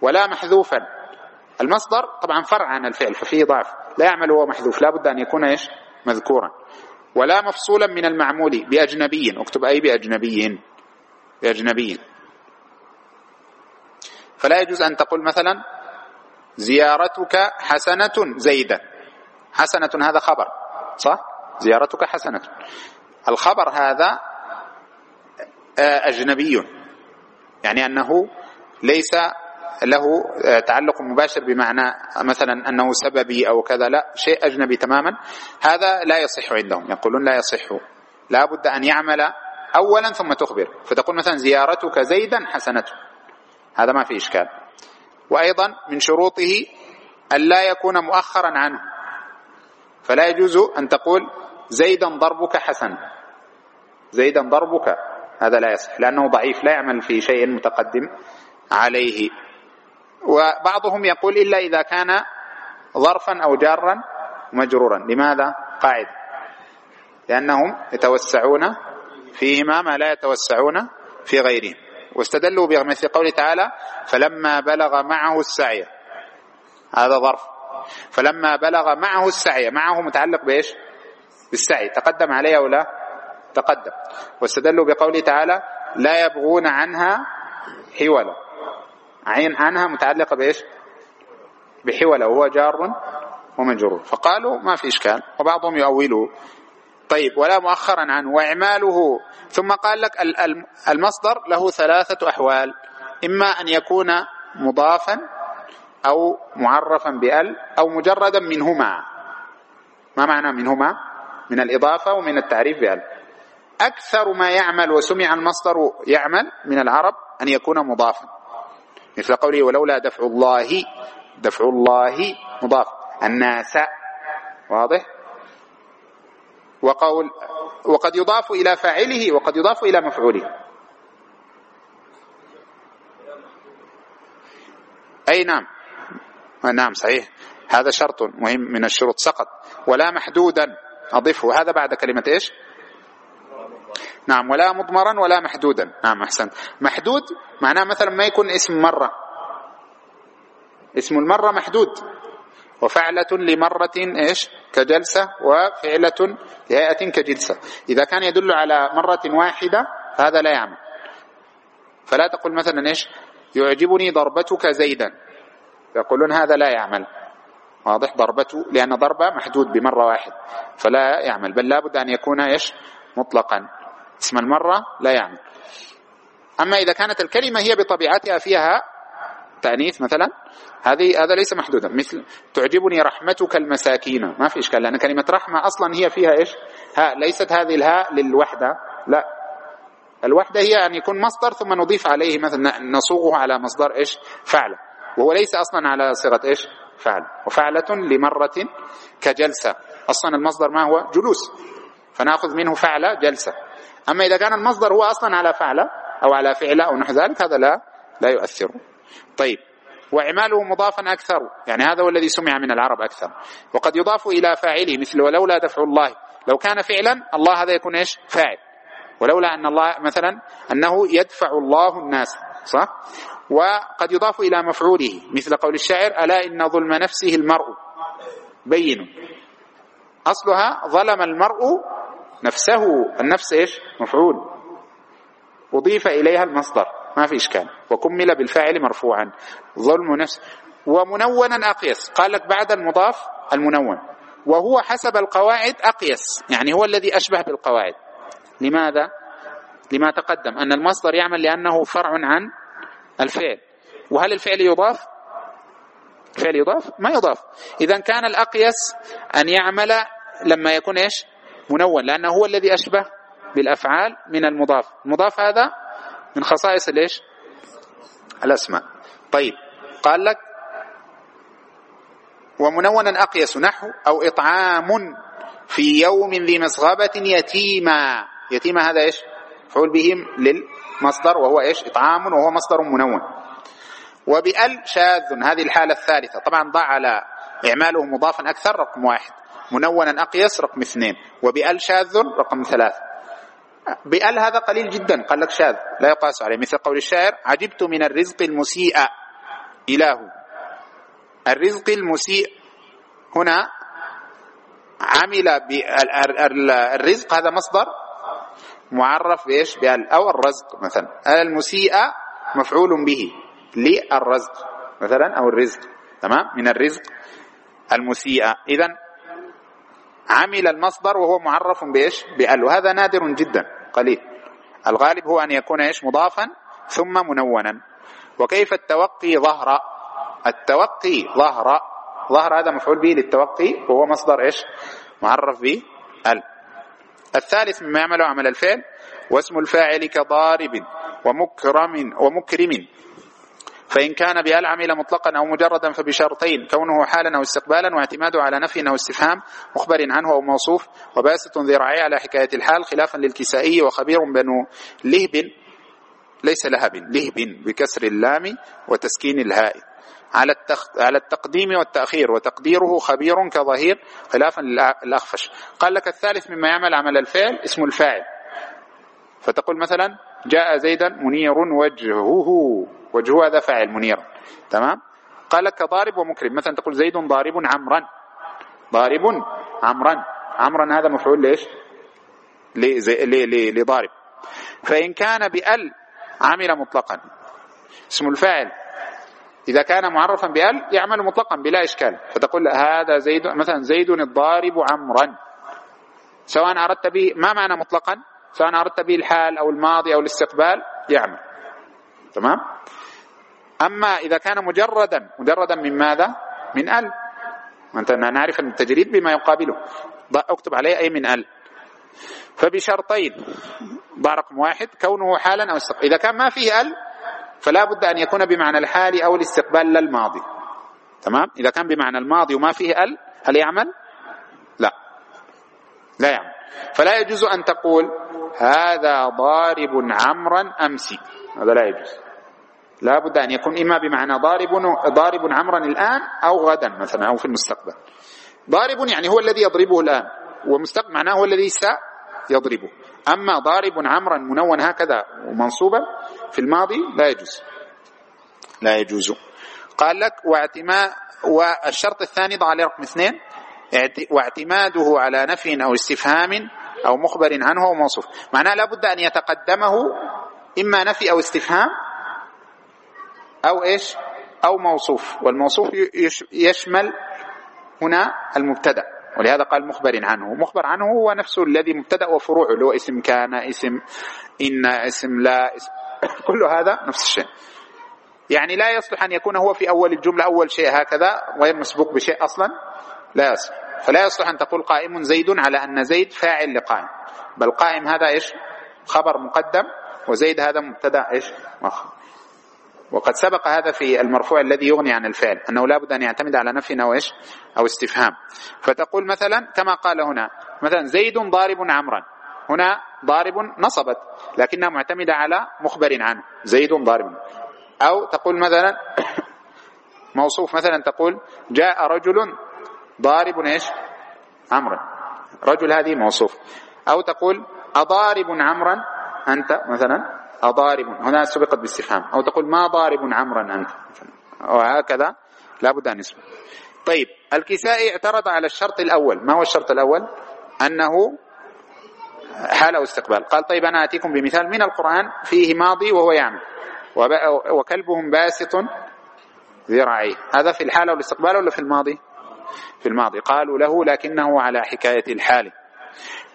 ولا محذوفا. المصدر طبعا فرع عن الفعل ففيه ضعف لا يعمل هو محذوف. لا بد أن يكون إيش؟ مذكورا. ولا مفصولا من المعمول بأجنبي. اكتب أي بأجنبي. بأجنبي. فلا يجوز أن تقول مثلا زيارتك حسنة زيدا. حسنة هذا خبر صح؟ زيارتك حسنة. الخبر هذا آه، أجنبي. يعني أنه ليس له آه، تعلق مباشر بمعنى مثلا أنه سببي أو كذا لا شيء أجنبي تماما. هذا لا يصح عندهم يقولون لا يصح. لا بد أن يعمل أولا ثم تخبر. فتقول مثلا زيارتك زيدا حسنة. هذا ما في إشكال. وأيضا من شروطه أن لا يكون مؤخرا عنه. فلا يجوز أن تقول زيدا ضربك حسن. زيدا ضربك. هذا لا يصح لأنه ضعيف لا يعمل في شيء متقدم عليه. وبعضهم يقول إلا إذا كان ظرفا أو جارا مجرورا. لماذا؟ قاعد لأنهم يتوسعون فيهما ما لا يتوسعون في غيرهم. واستدلوا بمثل قوله تعالى فلما بلغ معه السعي هذا ظرف. فلما بلغ معه السعي معه متعلق بإيش؟ بالسعي. تقدم عليه أو لا؟ تقدم. واستدلوا بقوله تعالى لا يبغون عنها حولا. عين عنها متعلقة بإيش؟ بحوله وهو جار ومجرور. فقالوا ما في إشكال. وبعضهم يؤولوا طيب ولا مؤخرا عنه وإعماله. ثم قال لك المصدر له ثلاثة أحوال إما أن يكون مضافا أو معرفا بأل أو مجردا منهما. ما معنى منهما؟ من الإضافة ومن التعريف بأل. أكثر ما يعمل وسمع المصدر يعمل من العرب أن يكون مضافا. مثل قوله ولولا دفع الله دفع الله مضاف. الناس واضح؟ وقول وقد يضاف إلى فاعله وقد يضاف إلى مفعوله. أي نعم. نعم صحيح. هذا شرط مهم من الشروط سقط. ولا محدودا. أضفه. هذا بعد كلمة إيش؟ نعم ولا مضمرا ولا محدودا. نعم أحسنت. محدود معناه مثلا ما يكون اسم مرة. اسم المرة محدود. وفعلة لمرة إيش؟ كجلسة وفعلة لهيئة كجلسة. إذا كان يدل على مرة واحدة فهذا لا يعمل. فلا تقول مثلا إيش؟ يعجبني ضربتك زيدا. يقولون هذا لا يعمل. واضح؟ ضربته لأن ضربة محدود بمرة واحد. فلا يعمل. بل لابد أن يكون إيش؟ مطلقا. اسم المرة لا يعمل أما إذا كانت الكلمة هي بطبيعتها فيها تأنيث مثلا هذه هذا ليس محدودا. مثل تعجبني رحمتك المساكين. ما في إشكال لأن كلمة رحمة أصلا هي فيها إيش؟ ها ليست هذه الهاء للوحدة. لا. الوحدة هي أن يكون مصدر ثم نضيف عليه مثلا نصوغه على مصدر إيش؟ فعل. وهو ليس أصلا على صيغة إيش؟ فعل. وفعلة لمرة كجلسة. أصلا المصدر ما هو؟ جلوس. فنأخذ منه فعل جلسة. أما إذا كان المصدر هو أصلا على فعل أو على فعل أو نحو ذلك هذا لا لا يؤثر. طيب وإعماله مضافا أكثر يعني هذا هو الذي سمع من العرب أكثر. وقد يضاف إلى فاعله مثل ولولا دفع الله. لو كان فعلا الله هذا يكون إيش؟ فاعل. ولولا أن الله مثلا أنه يدفع الله الناس صح؟ وقد يضاف إلى مفعوله مثل قول الشاعر ألا إن ظلم نفسه المرء؟ بين أصلها ظلم المرء نفسه النفس إيش؟ مفعول. أضيف إليها المصدر ما في إشكال. وكمل بالفاعل مرفوعا. ظلم نفس. ومنونا أقيس. قال لك بعد المضاف المنون. وهو حسب القواعد أقيس. يعني هو الذي أشبه بالقواعد. لماذا؟ لما تقدم. أن المصدر يعمل لأنه فرع عن الفعل. وهل الفعل يضاف؟ الفعل يضاف؟ ما يضاف. إذا كان الأقيس أن يعمل لما يكون إيش؟ منون لأنه هو الذي أشبه بالأفعال من المضاف. المضاف هذا من خصائص ليش الأسماء. طيب قال لك ومنونا أقيس نحو أو إطعام في يوم ذي مسغبة يتيما. يتيما هذا إيش؟ فعول به للمصدر وهو إيش؟ إطعام وهو مصدر منون. وبأل شاذ هذه الحالة الثالثة. طبعا ضع على إعماله مضافا أكثر رقم واحد. منونا أقيس رقم اثنين. وبأل شاذ رقم ثلاثة بأل هذا قليل جدا. قال لك شاذ. لا يقاس عليه. مثل قول الشاعر عجبت من الرزق المسيء. إله. الرزق المسيء. هنا عمل بالرزق هذا مصدر معرف بإيش؟ بأل أو الرزق مثلا. المسيء مفعول به للرزق مثلا أو الرزق. تمام؟ من الرزق المسيء. اذا عمل المصدر وهو معرف بإيش؟ بأل. وهذا نادر جدا قليل. الغالب هو أن يكون إيش؟ مضافا ثم منونا وكيف التوقي ظهر؟ التوقي ظهر ظهر هذا مفعول به للتوقي وهو مصدر إيش؟ معرف به ال الثالث مما يعمل عمل الفعل واسم الفاعل كضارب ومكرم ومكرم. فإن كان بأل عمل مطلقا أو مجردا فبشرطين كونه حالا أو استقبالا واعتماده على نفي أو استفهام مخبر عنه أو موصوف وباسط ذراعي على حكاية الحال خلافا للكسائي وخبير بنو لهب ليس لهب لهب بكسر اللام وتسكين الهاء. على على التقديم والتأخير وتقديره خبير كظهير خلافا للأخفش. قال لك الثالث مما يعمل عمل الفعل اسم الفاعل. فتقول مثلا جاء زيدا منير وجهه. وجهه هذا فاعل منير. تمام؟ قال لك ضارب ومكرم. مثلا تقول زيد ضارب عمرا ضارب عمرا عمرا هذا مفعول ليش لضارب. فإن كان بأل عمل مطلقا. اسم الفاعل. إذا كان معرفا بأل يعمل مطلقا بلا إشكال. فتقول هذا زيد مثلا زيد الضارب عمرا سواء أردت به ما معنى مطلقا؟ سواء أردت به الحال أو الماضي أو الاستقبال يعمل. تمام؟ أما إذا كان مجردا مجردا من ماذا؟ من أل. أنت نعرف التجريد بما يقابله. اكتب عليه أي من أل. فبشرطين. ضع رقم واحد كونه حالا أو استقبال إذا كان ما فيه أل فلا بد أن يكون بمعنى الحال أو الاستقبال لا الماضي. تمام؟ إذا كان بمعنى الماضي وما فيه أل هل يعمل؟ لا. لا يعمل. فلا يجوز أن تقول هذا ضارب عمرا أمسي. هذا لا يجوز. لا بد أن يكون إما بمعنى ضارب ضارب عمرا الآن أو غدا مثلا أو في المستقبل. ضارب يعني هو الذي يضربه الآن ومستقبل معناه هو الذي سيضربه. أما ضارب عمرا منون هكذا ومنصوبا في الماضي لا يجوز. لا يجوز. قال لك واعتماء والشرط الثاني ضع عليه رقم اثنين. واعتماده على نفي أو استفهام أو مخبر عنه أو موصوف. معناه لابد أن يتقدمه إما نفي أو استفهام أو إيش؟ أو موصوف. والموصوف يشمل هنا المبتدأ. ولهذا قال مخبر عنه. مخبر عنه هو نفسه الذي مبتدأ وفروعه اللي هو اسم كان اسم إن اسم لا اسم كل هذا نفس الشيء. يعني لا يصلح أن يكون هو في أول الجملة أول شيء هكذا غير مسبوق بشيء أصلا لا يصلح. فلا يصلح أن تقول قائم زيد على أن زيد فاعل لقائم. بل قائم هذا إيش؟ خبر مقدم وزيد هذا مبتدأ إيش؟ مؤخر. وقد سبق هذا في المرفوع الذي يغني عن الفعل أنه لا بد أن يعتمد على نفي أو إيش؟ أو استفهام. فتقول مثلا كما قال هنا مثلا زيد ضارب عمرا. هنا ضارب نصبت لكنها معتمدة على مخبر عنه زيد ضارب. أو تقول مثلا *coughs* موصوف مثلا تقول جاء رجل ضارب إيش؟ عمرا. رجل هذه موصوف. أو تقول أضارب عمرا أنت مثلا أضارب هنا سبقت باستفهام. أو تقول ما ضارب عمرا أنت. وهكذا لا بد أن يسبق. طيب الكسائي اعترض على الشرط الأول. ما هو الشرط الأول؟ أنه حال أو استقبال. قال طيب أنا أتيكم بمثال من القرآن فيه ماضي وهو يعمل. وكلبهم باسط ذراعيه هذا في الحال أو الاستقبال ولا في الماضي؟ في الماضي. قالوا له لكنه على حكاية الحال.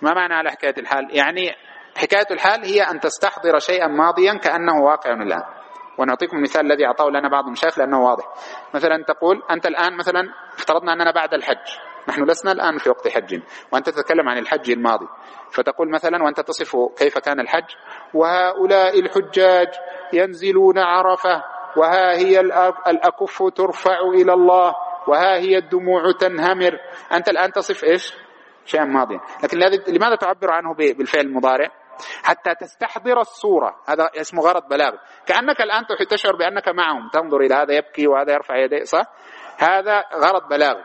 ما معنى على حكاية الحال؟ يعني حكاية الحال هي أن تستحضر شيئا ماضيا كأنه واقع الآن. ونعطيكم المثال الذي أعطاه لنا بعض المشايخ لأنه واضح. مثلا تقول أنت الآن مثلا افترضنا أننا بعد الحج. نحن لسنا الآن في وقت حج. وأنت تتكلم عن الحج الماضي. فتقول مثلا وأنت تصف كيف كان الحج؟ وهؤلاء الحجاج ينزلون عرفة. وها هي الأكف ترفع إلى الله. وها هي الدموع تنهمر. أنت الآن تصف إيش؟ شيئا ماضيا. لكن لماذا تعبر عنه بالفعل المضارع؟ حتى تستحضر الصورة. هذا اسمه غرض بلاغي كأنك الآن تشعر بأنك معهم. تنظر إلى هذا يبكي وهذا يرفع يديه صح؟ هذا غرض بلاغي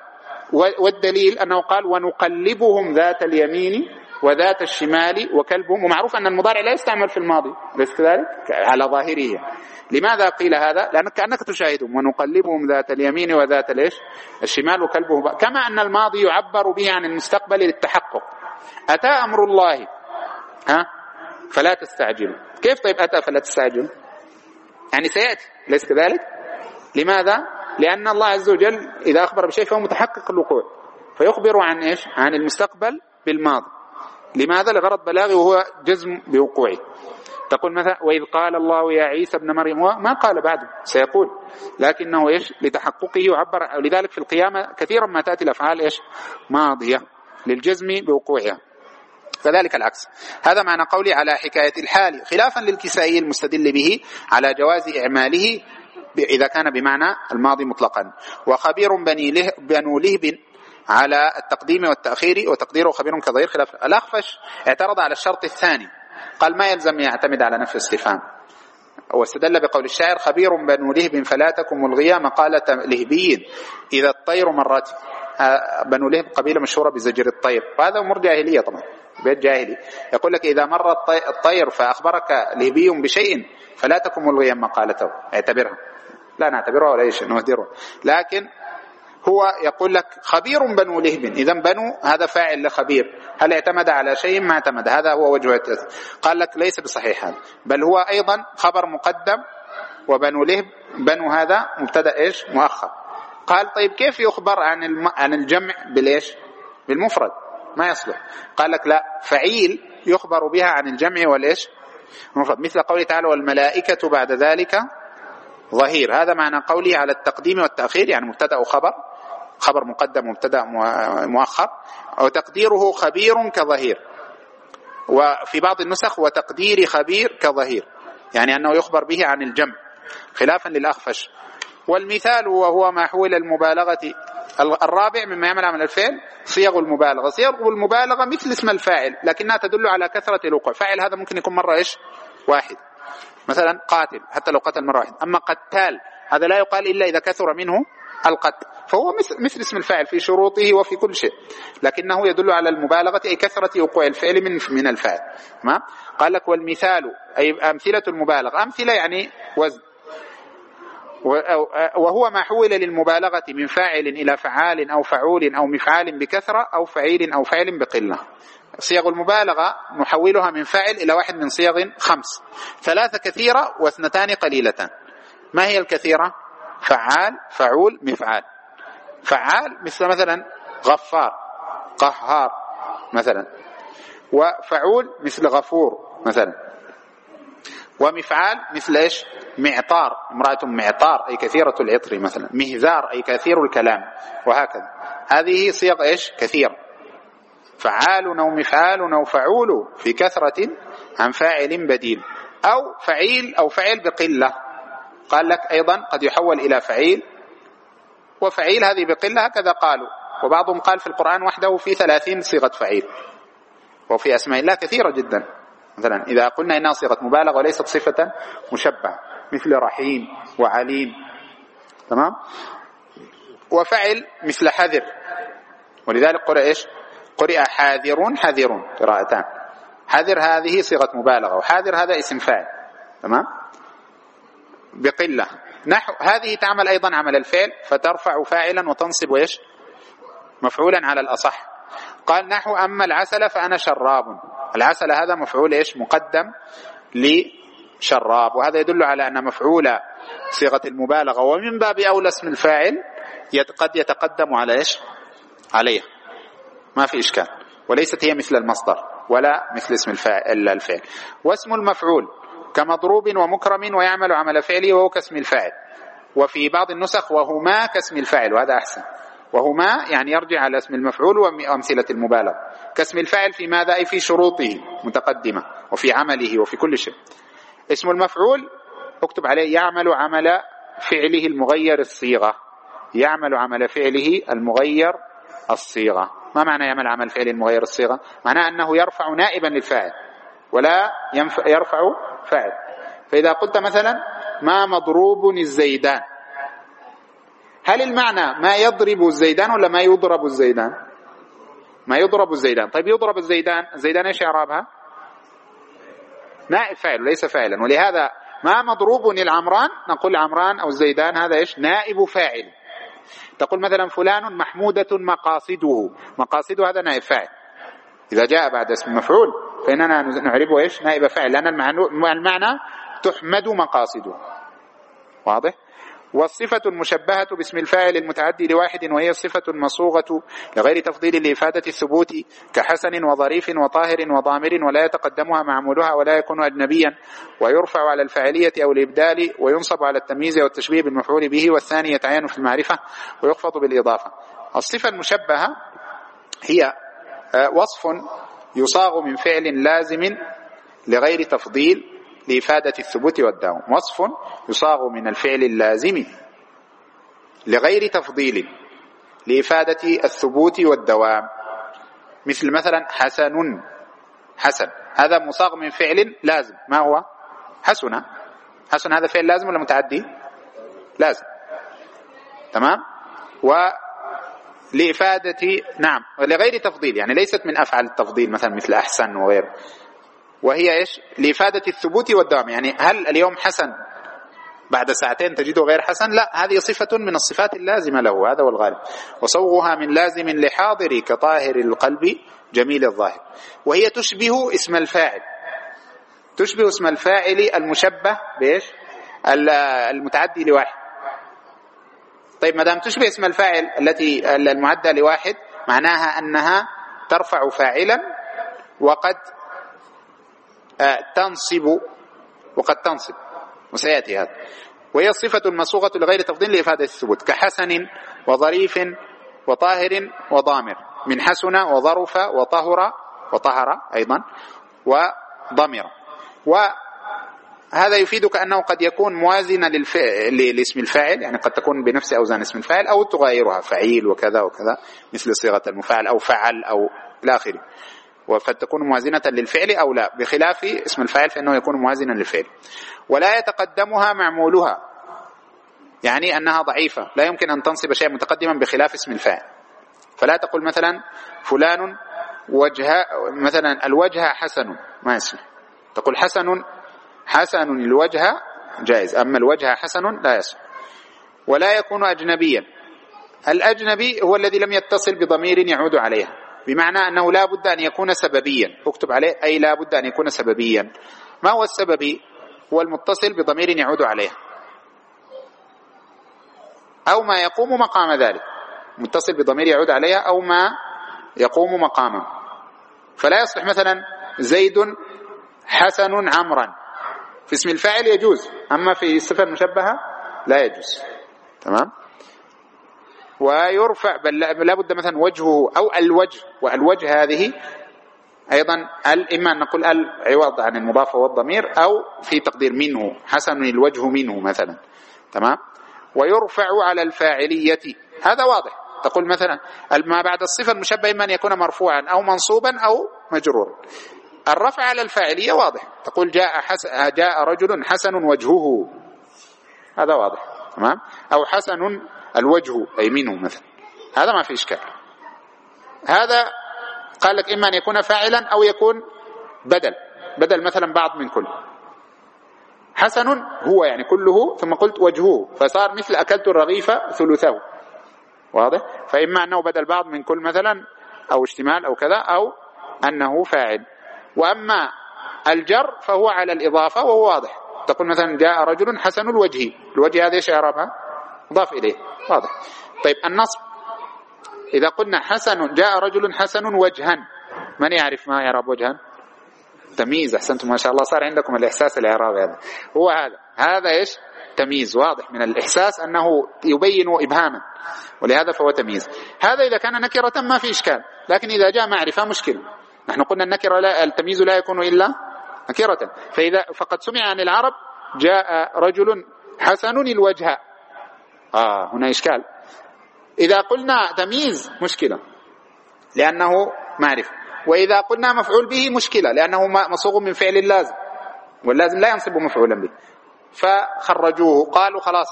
والدليل أنه قال ونقلبهم ذات اليمين وذات الشمال وكلبهم. ومعروف أن المضارع لا يستعمل في الماضي. أليس كذلك؟ على ظاهره. لماذا قيل هذا؟ لأنك كأنك تشاهدهم. ونقلبهم ذات اليمين وذات الإيش؟ الشمال وكلبهم. كما أن الماضي يعبر به عن المستقبل للتحقق. أتى أمر الله. ها؟ فلا تستعجلوا. كيف طيب أتى فلا تستعجلوا؟ يعني سيأتي ليس كذلك؟ لماذا؟ لأن الله عز وجل إذا أخبر بشيء فهو متحقق الوقوع. فيخبر عن إيش؟ عن المستقبل بالماضي. لماذا؟ لغرض بلاغي وهو جزم بوقوعه. تقول مثلا وإذ قال الله يا عيسى ابن مريم ما قال بعده سيقول. لكنه إيش؟ لتحققه يعبر لذلك في القيامة كثيرا ما تأتي الأفعال إيش؟ ماضية للجزم بوقوعها. كذلك العكس. هذا معنى قولي على حكاية الحال خلافا للكسائي المستدل به على جواز إعماله إذا كان بمعنى الماضي مطلقا. وخبير بني له بنو لهب على التقديم والتأخير وتقديره خبير كظهير خلاف. الأخفش اعترض على الشرط الثاني. قال ما يلزم يعتمد على نفي الاستفهام واستدل بقول الشاعر خبير بنو لهب فلا تكن ملغية مقالة لهبي إذا الطير مرت بنو لهب قبيلة مشهورة بزجر الطير. وهذا أمور جاهلية طبعا. بيت جاهلي. يقول لك إذا مر الطير فأخبرك لهبي بشيء فلا تكن ملغيا مقالته. اعتبرها. لا نعتبرها ولا شيء نهدرها لكن هو يقول لك خبير بنو لهب. إذا بنو هذا فاعل لخبير. هل اعتمد على شيء؟ ما اعتمد. هذا هو وجه قال لك ليس بصحيح هذا. بل هو أيضا خبر مقدم وبنو لهب. بنو هذا مبتدأ إيش؟ مؤخر. قال طيب كيف يخبر عن الم... عن الجمع بالإيش؟ بالمفرد؟ ما يصلح. قال لك لا فعيل يخبر بها عن الجمع المفرد مثل قوله تعالى والملائكة بعد ذلك ظهير. هذا معنى قوله على التقديم والتأخير يعني مبتدأ وخبر خبر مقدم مبتدأ مؤخر. أو تقديره خبير كظهير. وفي بعض النسخ وتقدير خبير كظهير يعني أنه يخبر به عن الجمع. خلافا للأخفش. والمثال وهو ما حول المبالغة الرابع مما يعمل عمل الفعل صيغ المبالغة. صيغ المبالغة مثل اسم الفاعل لكنها تدل على كثرة الوقوع. فاعل هذا ممكن يكون مرة إيش؟ واحد. مثلا قاتل حتى لو قتل مرة واحدة أما قتال هذا لا يقال إلا إذا كثر منه القتل. فهو مثل, مثل اسم الفاعل في شروطه وفي كل شيء. لكنه يدل على المبالغة أي كثرة وقوع الفعل من من الفاعل. ما قال لك والمثال أي أمثلة المبالغة. أمثلة يعني وزن. وهو ما حول للمبالغة من فاعل إلى فعال أو فعول أو مفعال بكثرة أو فعيل أو فعل بقلة. صيغ المبالغة نحولها من فاعل إلى واحد من صيغ خمس. ثلاثة كثيرة واثنتان قليلتان ما هي الكثيرة؟ فعال فعول مفعال. فعال مثل مثلا غفار قهار مثلا. وفعول مثل غفور مثلا. ومفعال مثل إيش؟ معطار امرأة معطار أي كثيرة العطر مثلا مهذار أي كثير الكلام وهكذا. هذه صيغ إيش؟ كثيرة. فعال أو مفعال أو فعول في كثرة عن فاعل بديل أو فعيل أو فعل بقلة. قال لك أيضا قد يحول إلى فعيل وفعيل هذه بقلة هكذا قالوا. وبعضهم قال في القرآن وحده في ثلاثين صيغة فعيل وفي أسماء الله كثيرة جدا. مثلا إذا قلنا إنها صيغة مبالغة وليست صفة مشبهة مثل رحيم وعليم تمام؟ وفعل مثل حذر. ولذلك قرأ إيش؟ قرئ حاذر حذر قراءتان. حذر هذه صيغة مبالغة وحاذر هذا اسم فاعل تمام؟ بقلة. نحو هذه تعمل أيضا عمل الفعل فترفع فاعلا وتنصب إيش؟ مفعولا على الأصح. قال نحو أما العسل فأنا شراب. العسل هذا مفعول إيش؟ مقدم لشراب. وهذا يدل على أن مفعول صيغة المبالغة ومن باب أولى اسم الفاعل قد يتقدم على إيش؟ عليه. ما في إشكال. وليست هي مثل المصدر ولا مثل اسم الفاعل الفعل. واسم المفعول كمضروب ومكرم ويعمل عمل فعله وهو كاسم الفاعل. وفي بعض النسخ وهما كاسم الفاعل وهذا أحسن. وهما يعني يرجع على اسم المفعول وأمثلة المبالغة كاسم الفاعل في ماذا؟ أي في شروطه متقدمة وفي عمله وفي كل شيء. اسم المفعول اكتب عليه يعمل عمل فعله المغير الصيغة. يعمل عمل فعله المغير الصيغة. ما معنى يعمل عمل فعل المغير الصيغة؟ معناه أنه يرفع نائبا للفاعل ولا يرفع فاعل. فإذا قلت مثلا ما مضروب الزيدان؟ هل المعنى ما يضرب الزيدان ولا ما يضرب الزيدان؟ ما يضرب الزيدان. طيب يضرب الزيدان. الزيدان إيش إعرابها؟ نائب فاعل ليس فاعلا. ولهذا ما مضروب العمران نقول عمران أو الزيدان هذا إيش؟ نائب فاعل. تقول مثلا فلان محمودة مقاصده. مقاصده هذا نائب فاعل. إذا جاء بعد اسم مفعول فإننا نعربه إيش؟ نائب فاعل. لأن المعنى تحمد مقاصده. واضح؟ والصفة المشبهة باسم الفاعل المتعدي لواحد وهي الصفة المصوغة لغير تفضيل لإفادة الثبوت كحسن وظريف وطاهر وضامر ولا يتقدمها معمولها ولا يكون أجنبيا ويرفع على الفاعلية أو الإبدال وينصب على التمييز والتشبيه بالمفعول به والثاني يتعين في المعرفة ويخفض بالإضافة. الصفة المشبهة هي آه، وصف يصاغ من فعل لازم لغير تفضيل لإفادة الثبوت والدوام وصف يصاغ من الفعل اللازم لغير تفضيل لإفادة الثبوت والدوام. مثل مثلا حسن حسن. هذا مصاغ من فعل لازم. ما هو؟ حسن. حسن هذا فعل لازم ولا متعدي؟ لازم. تمام؟ و لإفادة نعم. لغير تفضيل يعني ليست من أفعال التفضيل مثلا مثل أحسن وغيره. وهي إيش؟ لإفادة الثبوت والدوام. يعني هل اليوم حسن بعد ساعتين تجده غير حسن؟ لا هذه صفة من الصفات اللازمة له هذا هو الغالب. وصوغها من لازم لحاضر كطاهر القلب جميل الظاهر. وهي تشبه اسم الفاعل. تشبه اسم الفاعل المشبه بإيش؟ المتعدي لواحد. طيب ما دام تشبه اسم الفاعل التي المعدى لواحد معناها أنها ترفع فاعلا وقد تنصب وقد تنصب. وسيأتي هذا. وهي الصفة المصوغة لغير تفضيل لإفادة الثبوت. كحسن وظريف وطاهر وضامر. من حسن وظرف وطهر وطهر أيضا وضمر. وهذا يفيدك أنه قد يكون موازنا لاسم الفاعل يعني قد تكون بنفس أوزان اسم الفاعل أو تغيرها. فعيل وكذا وكذا مثل صيغة المفاعل أو فعل أو إلى آخره. وقد تكون موازنة للفعل أو لا بخلاف اسم الفاعل فإنه يكون موازنا للفعل. ولا يتقدمها معمولها يعني أنها ضعيفة لا يمكن أن تنصب شيء متقدما بخلاف اسم الفاعل. فلا تقول مثلا فلان وجه مثلا الوجه حسن ما يصلح تقول حسن حسن الوجه جائز أما الوجه حسن لا يصلح ولا يكون أجنبيا. الأجنبي هو الذي لم يتصل بضمير يعود عليها. بمعنى أنه لا بد أن يكون سببيا. اكتب عليه أي لا بد أن يكون سببيا. ما هو السببي هو المتصل بضمير يعود عليه. أو ما يقوم مقام ذلك. متصل بضمير يعود عليها أو ما يقوم مقامه. فلا يصلح مثلا زيد حسن عمرا. في اسم الفاعل يجوز. أما في الصفة المشبهة لا يجوز. تمام؟ ويرفع بل لا بد مثلا وجهه أو الوجه والوجه هذه أيضا ال إما أن نقول ال عوض عن المضاف والضمير أو في تقدير منه حسن الوجه منه مثلا. تمام؟ ويرفع على الفاعلية. هذا واضح. تقول مثلا ما بعد الصفة المشبه إما أن يكون مرفوعا أو منصوبا أو مجرورا. الرفع على الفاعلية واضح. تقول جاء, حس... جاء رجل حسن وجهه. هذا واضح. تمام؟ أو حسن الوجه أي منه مثلا. هذا ما في إشكال. هذا قال لك إما أن يكون فاعلا أو يكون بدل. بدل مثلا بعض من كل. حسن هو يعني كله ثم قلت وجهه فصار مثل أكلت الرغيف ثلثه. واضح؟ فإما أنه بدل بعض من كل مثلا أو اشتمال أو كذا أو أنه فاعل. وأما الجر فهو على الإضافة وهو واضح. تقول مثلا جاء رجل حسن الوجه. الوجه هذا إيش اعرابها مضاف إليه. واضح. طيب النصب. إذا قلنا حسن جاء رجل حسن وجها. من يعرف ما يعرب وجها تمييز أحسنتم ما شاء الله. صار عندكم الإحساس الاعرابي هذا. هو هذا. هذا إيش؟ تمييز. واضح. من الإحساس أنه يبين ابهاما. ولهذا فهو تمييز. هذا إذا كان نكرة ما في إشكال. لكن إذا جاء معرفة مشكلة. نحن قلنا النكرة لا التمييز لا يكون إلا نكرة. فإذا فقد سمع عن العرب جاء رجل حسن الوجه. آه هنا إشكال. إذا قلنا تمييز مشكلة. لأنه معرفة. وإذا قلنا مفعول به مشكلة. لأنه مصوغ من فعل اللازم واللازم لا ينصب مفعولا به. فخرجوه قالوا خلاص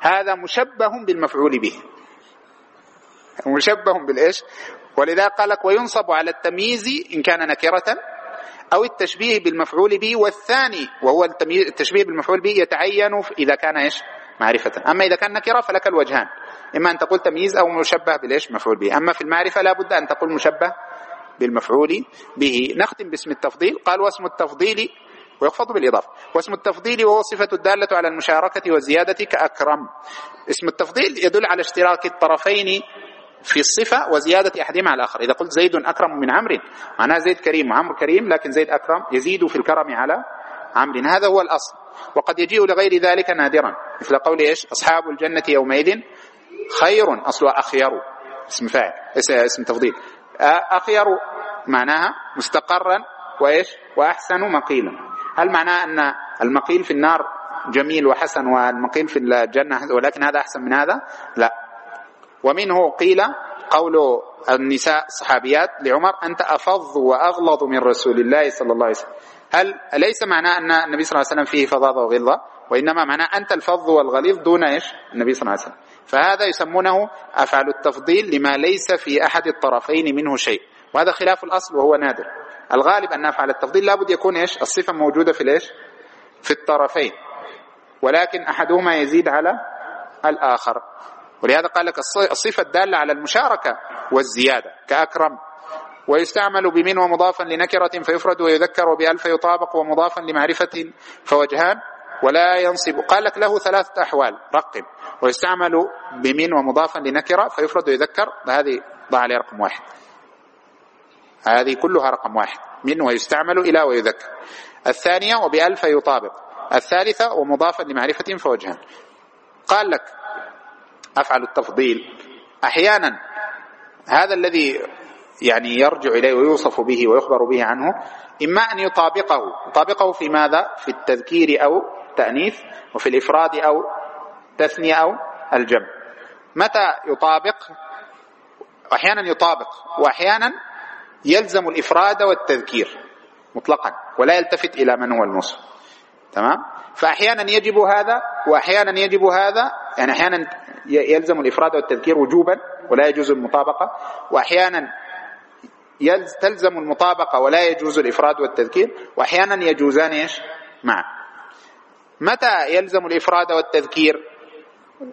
هذا مشبه بالمفعول به. مشبه بالإيش؟ ولذا قال لك وينصب على التمييز إن كان نكرة أو التشبيه بالمفعول به. والثاني وهو التشبيه بالمفعول به يتعين إذا كان إيش؟ معرفة. أما إذا كان نكرة فلك الوجهان. إما أن تقول تمييز أو مشبه بالايش مفعول به. أما في المعرفة لا بد أن تقول مشبه بالمفعول به. نختم باسم التفضيل. قال واسم التفضيل ويخفض بالإضافة. واسم التفضيل وهو صفة الدالة على المشاركة والزيادة كأكرم اسم التفضيل يدل على اشتراك الطرفين في الصفة وزيادة أحدهما على الآخر. إذا قلت زيد أكرم من عمرو معناه زيد كريم. وعمرو كريم لكن زيد أكرم يزيد في الكرم على عمرو. هذا هو الأصل. وقد يجيء لغير ذلك نادرا. مثل قول إيش؟ أصحاب الجنة يومئذ خير أصل أخير. اسم فاعل اسم تفضيل. أخير معناها مستقرا وإيش؟ وأحسن مقيلا. هل معناه أن المقيل في النار جميل وحسن والمقيل في الجنة ولكن هذا أحسن من هذا؟ لا. ومنه قيل قول النساء الصحابيات لعمر أنت أفظ وأغلظ من رسول الله صلى الله عليه وسلم. هل ليس معناه أن النبي صلى الله عليه وسلم فيه فظاظة وغلظة؟ وإنما معناه أنت الفظ والغليظ دون إيش؟ النبي صلى الله عليه وسلم. فهذا يسمونه أفعل التفضيل لما ليس في أحد الطرفين منه شيء. وهذا خلاف الأصل وهو نادر. الغالب أن أفعل التفضيل لابد يكون إيش؟ الصفة موجودة في الإيش؟ في الطرفين. ولكن أحدهما يزيد على الآخر. ولهذا قال لك الصفة الدالة على المشاركة والزيادة. كأكرم. ويستعمل بمن ومضافا لنكرة فيفرد ويذكر وبألف يطابق ومضافا لمعرفة فوجهان ولا ينصب. قال لك له ثلاثة أحوال رقم. ويستعمل بمن ومضافا لنكرة فيفرد ويذكر. هذه ضع عليه رقم واحد. هذه كلها رقم واحد. من ويستعمل إلى ويذكر. الثانية وبألف يطابق. الثالثة ومضافا لمعرفة فوجهان. قال لك أفعل التفضيل. أحيانا هذا الذي يعني يرجع إليه ويوصف به ويخبر به عنه إما أن يطابقه. يطابقه في ماذا؟ في التذكير أو تأنيث وفي الإفراد أو تثنية أو الجمع. متى يطابق؟ أحيانا يطابق وأحيانا يلزم الإفراد والتذكير مطلقا ولا يلتفت إلى من هو المصر تمام؟ فأحيانا يجب هذا وأحيانا يجب هذا يعني أحيانا يلزم الإفراد والتذكير وجوبا ولا يجوز المطابقة. وأحيانا تلزم المطابقة ولا يجوز الإفراد والتذكير وأحيانا يجوزان إيش؟ معا متى يلزم الإفراد والتذكير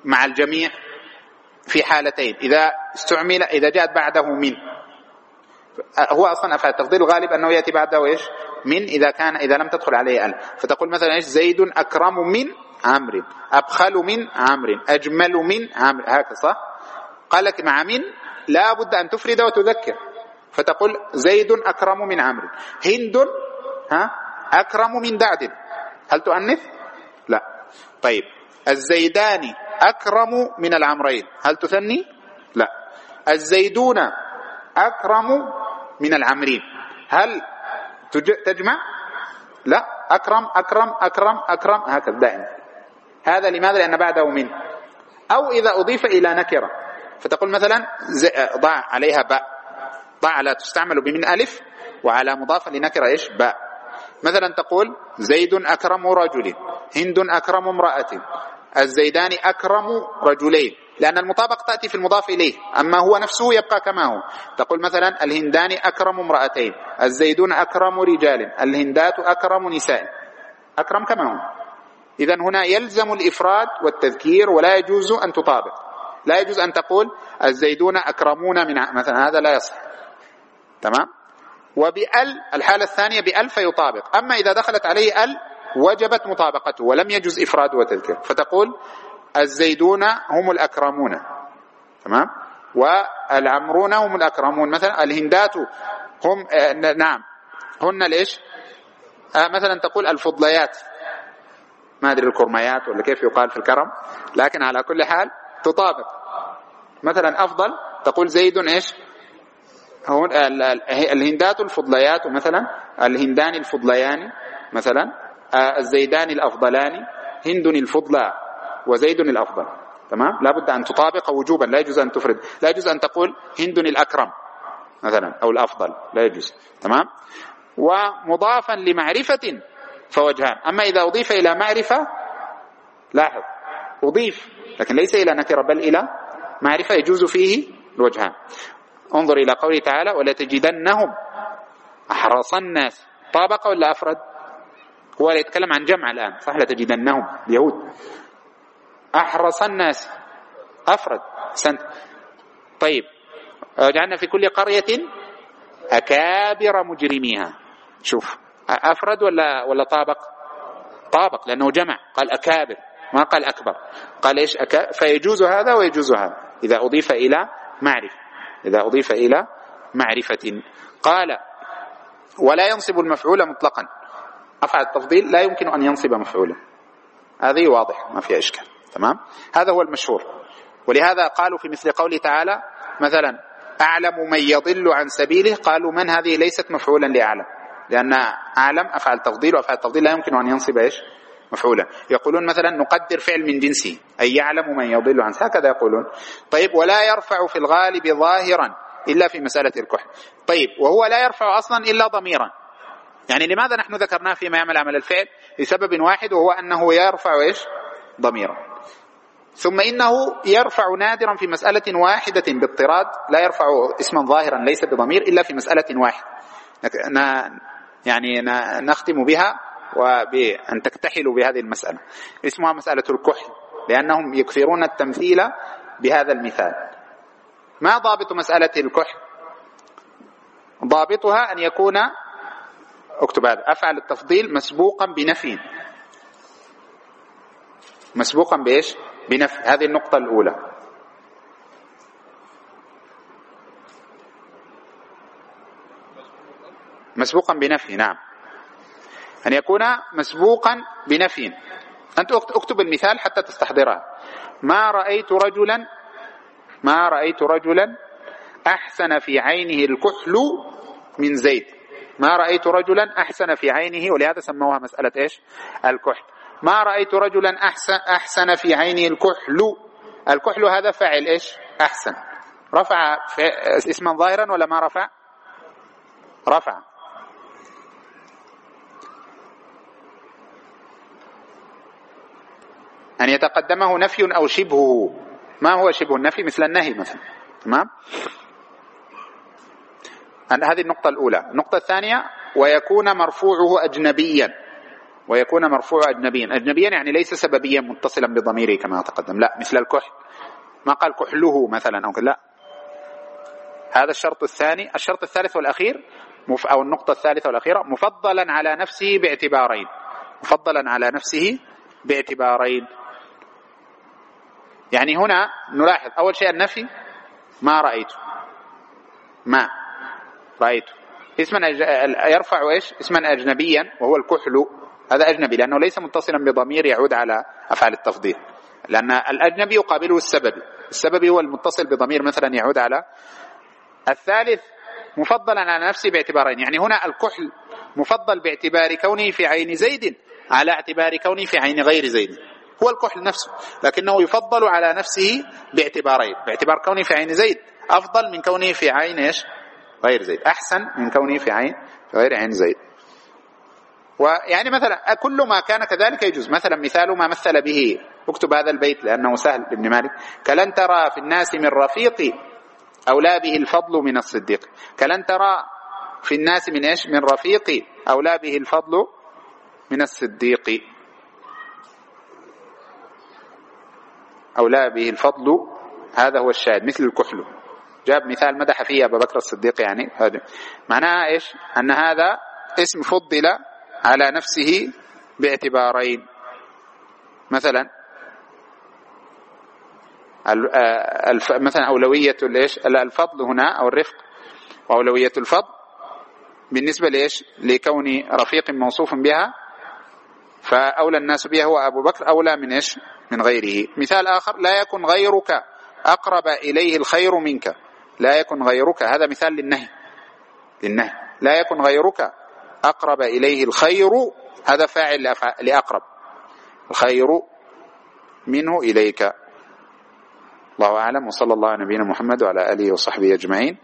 مع الجميع؟ في حالتين. إذا استعمل إذا جاءت بعده من. هو أصلا افعال التفضيل الغالب أنه يأتي بعده إيش؟ من إذا كان إذا لم تدخل عليه ال فتقول مثلا إيش؟ زيد أكرم من عمرو. أبخل من عمرو. أجمل من عمرو. هكذا صح؟ قال لك مع من؟ لا بد أن تفرد وتذكر. فتقول زيد أكرم من عمرو. هند ها أكرم من دعد هل تؤنث؟ لا. طيب. الزيدان أكرم من العمرين. هل تثني؟ لا. الزيدون أكرم من العمرين. هل تجمع؟ لا. أكرم أكرم أكرم أكرم. هكذا دائما. هذا لماذا؟ لأن بعده من. أو إذا أضيف إلى نكرة. فتقول مثلا ضع عليها باء. ضع لا تستعمل بمن ألف وعلى مضافة لنكرة إيش؟ باء. مثلا تقول زيد أكرم رجل هند أكرم امرأة الزيدان أكرم رجلين. لأن المطابق تأتي في المضاف إليه أما هو نفسه يبقى كما هو. تقول مثلا الهندان أكرم امرأتين الزيدون أكرم رجال الهندات أكرم نساء. أكرم كما هو. إذا هنا يلزم الإفراد والتذكير ولا يجوز أن تطابق. لا يجوز أن تقول الزيدون أكرمون من مثلا هذا لا يصح. تمام؟ وبأل الحالة الثانية بأل فيطابق. أما إذا دخلت عليه أل وجبت مطابقته ولم يجوز إفراد وتذكير. فتقول الزيدون هم الأكرمون. تمام؟ والعمرون هم الأكرمون. مثلا الهندات هم آه نعم. هن ليش؟ آه مثلا تقول الفضليات. ما أدري الكرميات ولا كيف يقال في الكرم لكن على كل حال تطابق. مثلا أفضل تقول زيد إيش؟ هون الهندات الفضليات مثلا الهندان الفضليان مثلا آه، الزيدان الأفضلان هند الفضلى وزيد الأفضل. تمام؟ لابد أن تطابق وجوبا لا يجوز أن تفرد. لا يجوز أن تقول هند الأكرم مثلا أو الأفضل لا يجوز. تمام؟ ومضافا لمعرفة فوجهان. أما إذا أضيف إلى معرفة لاحظ أضيف لكن ليس إلى نكرة بل إلى معرفة يجوز فيه الوجهان. انظر إلى قوله تعالى ولتجدنهم أحرص الناس. طابق ولا أفرد؟ هو يتكلم عن جمع الآن صح؟ لتجدنهم اليهود. أحرص الناس. أفرد. سنت. طيب. وجعلنا في كل قرية أكابر مجرميها. شوف. أفرد ولا ولا طابق؟ طابق لأنه جمع. قال أكابر ما قال أكبر. قال إيش؟ أكا فيجوز هذا ويجوز هذا. إذا أضيف إلى معرفة. إذا أضيف إلى معرفة. قال ولا ينصب المفعول مطلقا. أفعل التفضيل لا يمكن أن ينصب مفعولا. هذه واضح ما فيها إشكال. تمام؟ هذا هو المشهور. ولهذا قالوا في مثل قوله تعالى مثلا أعلم من يضل عن سبيله. قالوا من هذه ليست مفعولا لأعلم؟ لأن أعلم أفعل تفضيل وأفعل تفضيل لا يمكن أن ينصب إيش؟ مفعولا يقولون مثلا نقدر فعل من جنسه أي يعلم من يضل عن هكذا يقولون. طيب ولا يرفع في الغالب ظاهرا إلا في مسألة الكحل. طيب وهو لا يرفع أصلا إلا ضميرا. يعني لماذا نحن ذكرناه فيما يعمل عمل الفعل؟ لسبب واحد وهو أنه يرفع إيش؟ ضميرا. ثم إنه يرفع نادرا في مسألة واحدة باضطراد لا يرفع اسما ظاهرا ليس بضمير إلا في مسألة واحدة. يعني نختم بها. وبأن تكتحلوا بهذه المسألة. اسمها مسألة الكحل لأنهم يكثرون التمثيل بهذا المثال. ما ضابط مسألة الكحل؟ ضابطها أن يكون اكتب هذا أفعل التفضيل مسبوقا بنفي. مسبوقا بإيش؟ بنفي. هذه النقطة الأولى. مسبوقا بنفي نعم. أن يكون مسبوقا بنفي. أنت أكتب المثال حتى تستحضرها ما رأيت رجلا ما رأيت رجلا أحسن في عينه الكحل من زيد ما رأيت رجلا أحسن في عينه ولهذا سموها مسألة إيش؟ الكحل. ما رأيت رجلا أحسن, أحسن في عينه الكحل. الكحل هذا فاعل إيش؟ أحسن. رفع اسما ظاهرا ولا ما رفع؟ رفع. أن يتقدمه نفي أو شبهه. ما هو شبه النفي؟ مثل النهي مثلا. تمام؟ هذه النقطة الأولى. النقطة الثانية ويكون مرفوعه أجنبيا. ويكون مرفوع أجنبيا. أجنبيا يعني ليس سببيا متصلا بضميره كما تقدم. لا مثل الكحل. ما قال كحله مثلا أو لا. هذا الشرط الثاني. الشرط الثالث والأخير أو النقطة الثالثة والأخيرة مفضلا على نفسه باعتبارين. مفضلا على نفسه باعتبارين. يعني هنا نلاحظ أول شيء النفي ما رأيت ما رأيته. اسما يرفع إيش؟ اسما أجنبيا وهو الكحل. هذا أجنبي لأنه ليس متصلا بضمير يعود على أفعال التفضيل. لأن الأجنبي يقابله السببي. السببي هو المتصل بضمير مثلا يعود على الثالث مفضلا على نفسه باعتبارين. يعني هنا الكحل مفضل باعتبار كونه في عين زيد على اعتبار كونه في عين غير زيد. هو الكحل نفسه لكنه يفضل على نفسه باعتبارين باعتبار كونه في عين زيد أفضل من كونه في عين إيش؟ غير زيد أحسن من كونه في عين في غير عين زيد. ويعني مثلا كل ما كان كذلك يجوز مثلا مثال ما مثل به اكتب هذا البيت لأنه سهل لابن مالك كلن ترى في الناس من رفيق أولى به الفضل من الصديق كلن ترى في الناس من إيش؟ من رفيق أولى به الفضل من الصديق. أولى به الفضل هذا هو الشاهد مثل الكحل. جاب مثال مدح فيه أبا بكر الصديق يعني هذا. معناها إيش؟ أن هذا اسم فضل على نفسه باعتبارين. مثلا مثلا أولوية ليش الفضل هنا أو الرفق. وأولوية الفضل بالنسبة ليش لكون رفيق موصوف بها فأولى الناس بها هو أبو بكر أولى من إيش؟ من غيره. مثال آخر لا يكن غيرك أقرب إليه الخير منك. لا يكن غيرك هذا مثال للنهي. للنهي. لا يكن غيرك أقرب إليه الخير هذا فاعل لأقرب. الخير منه إليك. الله أعلم وصلى الله على نبينا محمد وعلى آله وصحبه أجمعين.